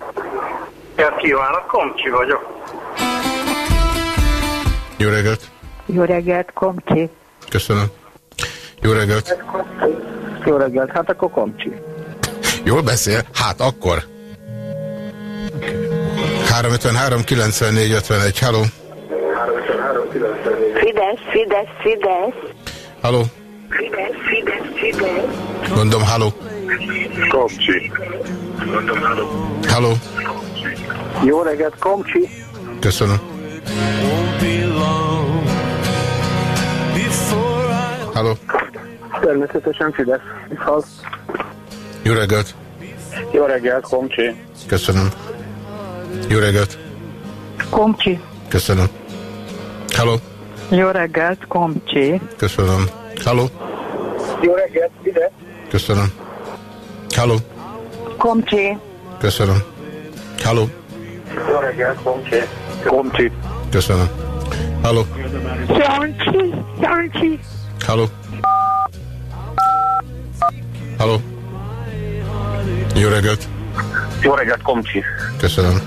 F: Jó kívánok, Komcsi vagyok.
A: Jó reggelt!
P: Jó reggelt, Komcsi.
A: Köszönöm. Jó reggelt!
Q: Jó reggelt, hát akkor Komcsi.
A: Jól beszél? Hát akkor. 353 94 51, halló.
S: Fidesz, Fidesz, Fidesz.
A: Halló.
S: Fidesz, Fidesz, Fidesz.
A: Mondom, halló.
R: Komcsi.
A: Halló.
Q: Jó reggelt, Komcsi.
A: Köszönöm. Halló.
Q: Természetesen Fidesz. Hall.
A: Jó reggelt.
Q: Jó reggelt, Komcsi.
A: Köszönöm. Jó reggelt.
P: Komcsi.
A: Köszönöm. Halló.
P: Jó reggelt, Komcsi.
A: Köszönöm. Halló.
Q: Jó reggelt, Fidesz.
A: Köszönöm. Halló.
P: Komcsi.
A: Köszönöm. Halló.
Q: Jó reggelt, Komcsi. Komcsi.
A: Köszönöm. Halló.
P: Jancsi, Jancsi.
A: Halló. Halló. Jó reggelt.
Q: Jó reggelt, Komcsi.
A: Köszönöm.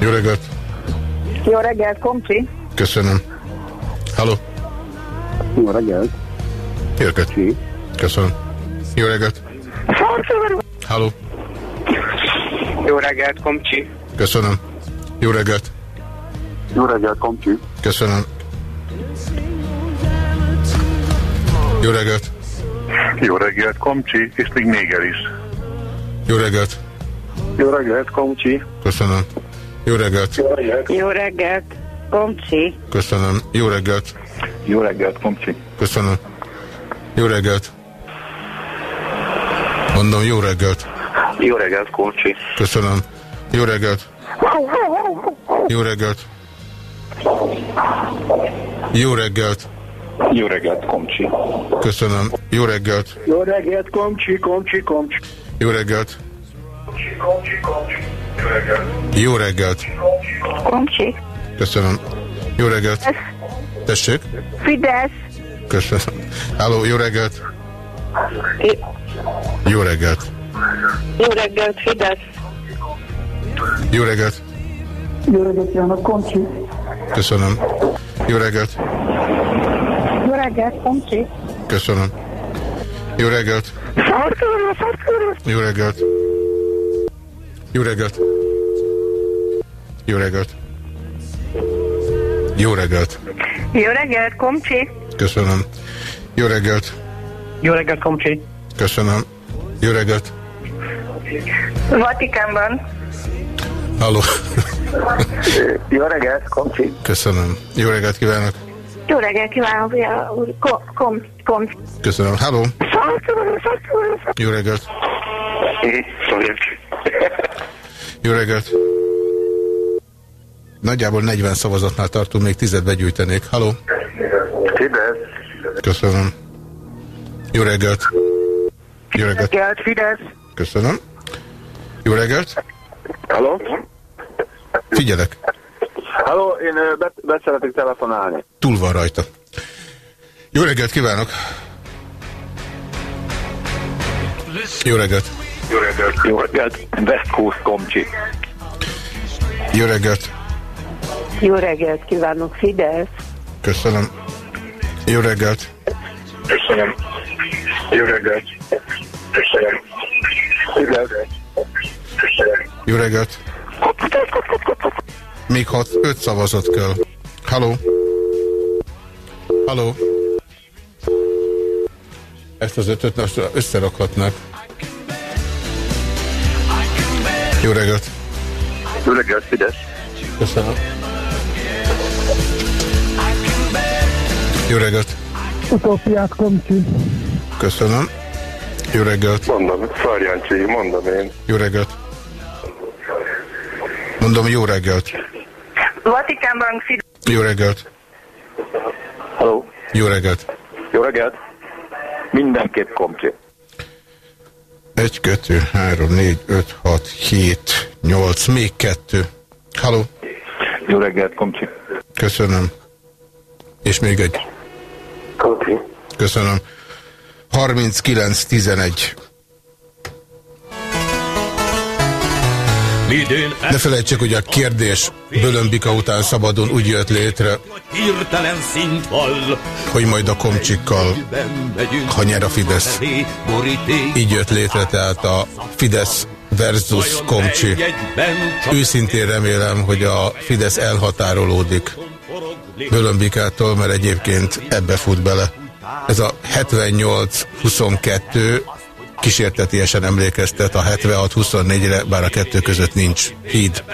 A: Jó reggelt.
P: Jó reggelt, Komcsi.
A: Köszönöm. Halló.
Q: Jó reggelt.
A: Jó reggelt. Köszönöm. Jó reggelt. Halló.
Q: Jó reggelt, Komcsi.
A: Köszönöm. Jó reggelt.
Q: Jó reggelt, Komcsi.
A: Köszönöm. Jó reggelt.
R: Jó reggelt, Komcsi, és még Néger is.
A: Jó reggelt.
Q: Jó reggelt, Komcsi.
A: Köszönöm. Jó reggelt.
Q: Jó reggelt.
P: Jó reggelt, Komcsi.
A: Köszönöm. Jó reggelt.
Q: Jó reggelt, Komcsi.
A: Köszönöm. Jó reggelt. Mondom, jó reggelt.
Q: Jó reggelt, Komcsi.
A: Köszönöm. Jó reggelt. Jó reggelt. Jó reggelt.
Q: Jó reggelt, Komcsi.
A: Köszönöm. Jó reggelt.
Q: Jó reggelt, Komcsi, Komcsi, Komcsi.
A: Jó reggelt. Jó reggelt.
P: Komcsi.
A: Köszönöm. Jó reggelt. Tessék?
P: Fidesz.
A: Köszönöm. Háló, jó reggelt. Jó reggelt.
P: Jó reggelt, Fidesz.
A: Jó reggelt.
P: Jó reggelt, kívánok, Komcsi.
A: Köszönöm. Jó reggelt.
P: Jó reggelt, Komcsi.
A: Köszönöm. Jó reggelt. Jó reggelt. Jó reggelt. Jó reggelt. Jó reggelt.
P: Jó reggelt, Komcsi.
A: Köszönöm. Jó reggelt.
P: Jó reggelt, Komcsi.
A: Köszönöm. Jó reggelt.
P: Vatikánban.
A: Halló.
Q: Jó reggelt, Komcsi.
A: Köszönöm. Jó reggelt kívánok.
P: Jó reggelt, kívánok. Kom, kom, kom.
A: Köszönöm. Halló. Jó reggelt. Jó reggelt. Nagyjából 40 szavazatnál tartunk, még tizet begyűjtenék. Halló. Köszönöm. Jó reggelt. Jó reggelt.
Q: reggelt, Fidesz.
A: Köszönöm. Jó reggelt.
Q: Halló?
A: Figyelek.
Q: Halló, én be, be szeretek telefonálni.
A: Túl van rajta. Jó reggelt kívánok. Jó reggelt.
Q: Jó reggelt. Jó reggelt. West Coast Komcsi.
A: Jó reggelt.
P: Jó reggelt, kívánok, Fidesz.
A: Köszönöm. Jó reggelt.
R: Köszönöm. Jó reggelt. Köszönöm.
A: Jó reggelt. Még hat, öt szavazat kell. Halló. Halló. Ezt az ötöt most összerakhatnak. Jó reggelt.
Q: Jó reggelt, Fidesz.
A: Köszönöm. Jó reggelt.
E: Utópiát Komcsi.
A: Köszönöm. Jó reggelt.
R: Mondom, Szarjancsi, mondom én.
A: Jó reggelt. Mondom, jó reggelt.
P: Vatikánban Fidesz.
A: Jó reggelt.
Q: Halló.
A: Jó reggelt.
Q: Jó reggelt. Mindenképp Komcsi.
A: 1, 2, 3, 4, 5, 6, 7, 8, még kettő. Halló.
Q: Jó reggelt, Komcsi.
A: Köszönöm. És még egy.
Q: Komcsi.
A: Köszönöm. 39, 11.
G: Midőn
A: Ne felejtsék, hogy a kérdés Bölömbika után szabadon úgy jött létre, hogy majd a komcsikkal, ha nyer a Fidesz. Így jött létre, tehát a Fidesz versus Komcsi. Őszintén remélem, hogy a Fidesz elhatárolódik Bölömbikától, mert egyébként ebbe fut bele. Ez a 78-22 kísértetiesen emlékeztet a 76-24-re, bár a kettő között nincs híd.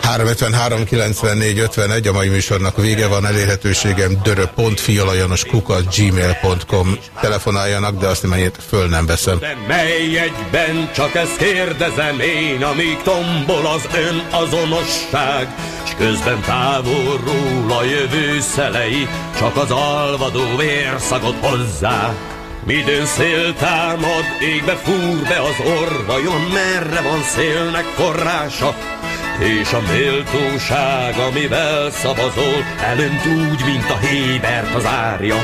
A: 353 94 51, a mai műsornak vége van, elérhetőségem dörö.fialajanoskukat gmail.com telefonáljanak, de azt nem föl nem veszem.
G: De mely egyben csak ezt kérdezem én, amíg tombol az ön azonosság, s közben távolról a jövő szelei, csak az alvadó vérszagot hozzá. Midőn szél támad, égbe fúr be az orvajon, merre van szélnek forrása, és a méltóság, amivel szavazol, elönt úgy, mint a hébert az árja.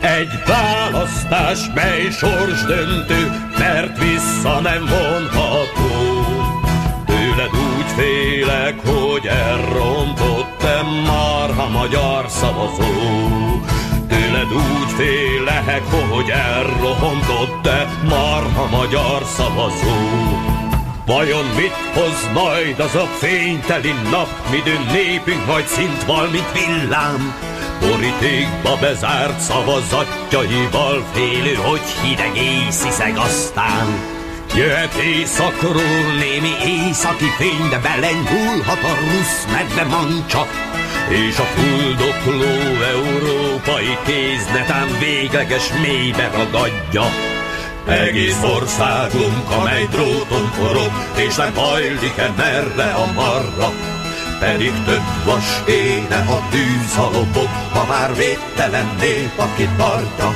G: Egy választás, mely sors döntő, mert vissza nem vonható. Tőled úgy félek, hogy elrontottam marha magyar szavazó. Tőled úgy félek, hogy elrohontott te marha magyar szavazó. Vajon mit hoz majd az a fényteli nap, midőn népünk majd szint val, mint villám? Borítékba bezárt szavazatjaival félő, hogy hideg észiszeg aztán. Jöhet éjszakról némi északi fény, de belenyúlhat a rusz medve mancsa, és a fuldokló európai kéz netán végleges mélybe ragadja. Egész országunk, amely dróton forog, és nem hajlik-e merre a marra. Pedig több vas éne a tűz a lobog, ha már védtelen nép, aki tartja.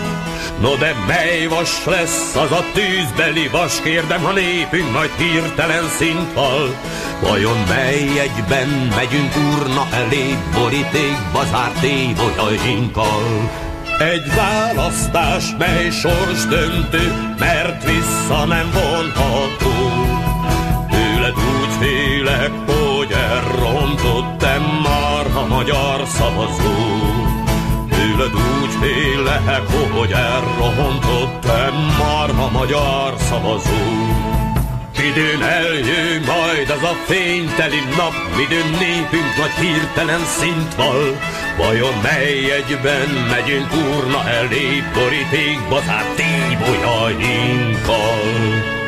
G: No de mely vas lesz az a tűzbeli vas, kérdem, ha népünk majd hirtelen szintval. Vajon mely egyben megyünk urna elé, borítékba zárt évolyainkkal? Egy választás, mely sors döntő, mert vissza nem vonható. Tőled úgy félek, hogy elrontottam marha magyar szavazó. Tőled úgy félek, hogy elrontottam marha magyar szavazó. Midőn eljön majd az a fényteli nap, midőn népünk nagy hirtelen szint val. Vajon mely egyben megyünk urna elé, borítékba zárt tébolyainkkal?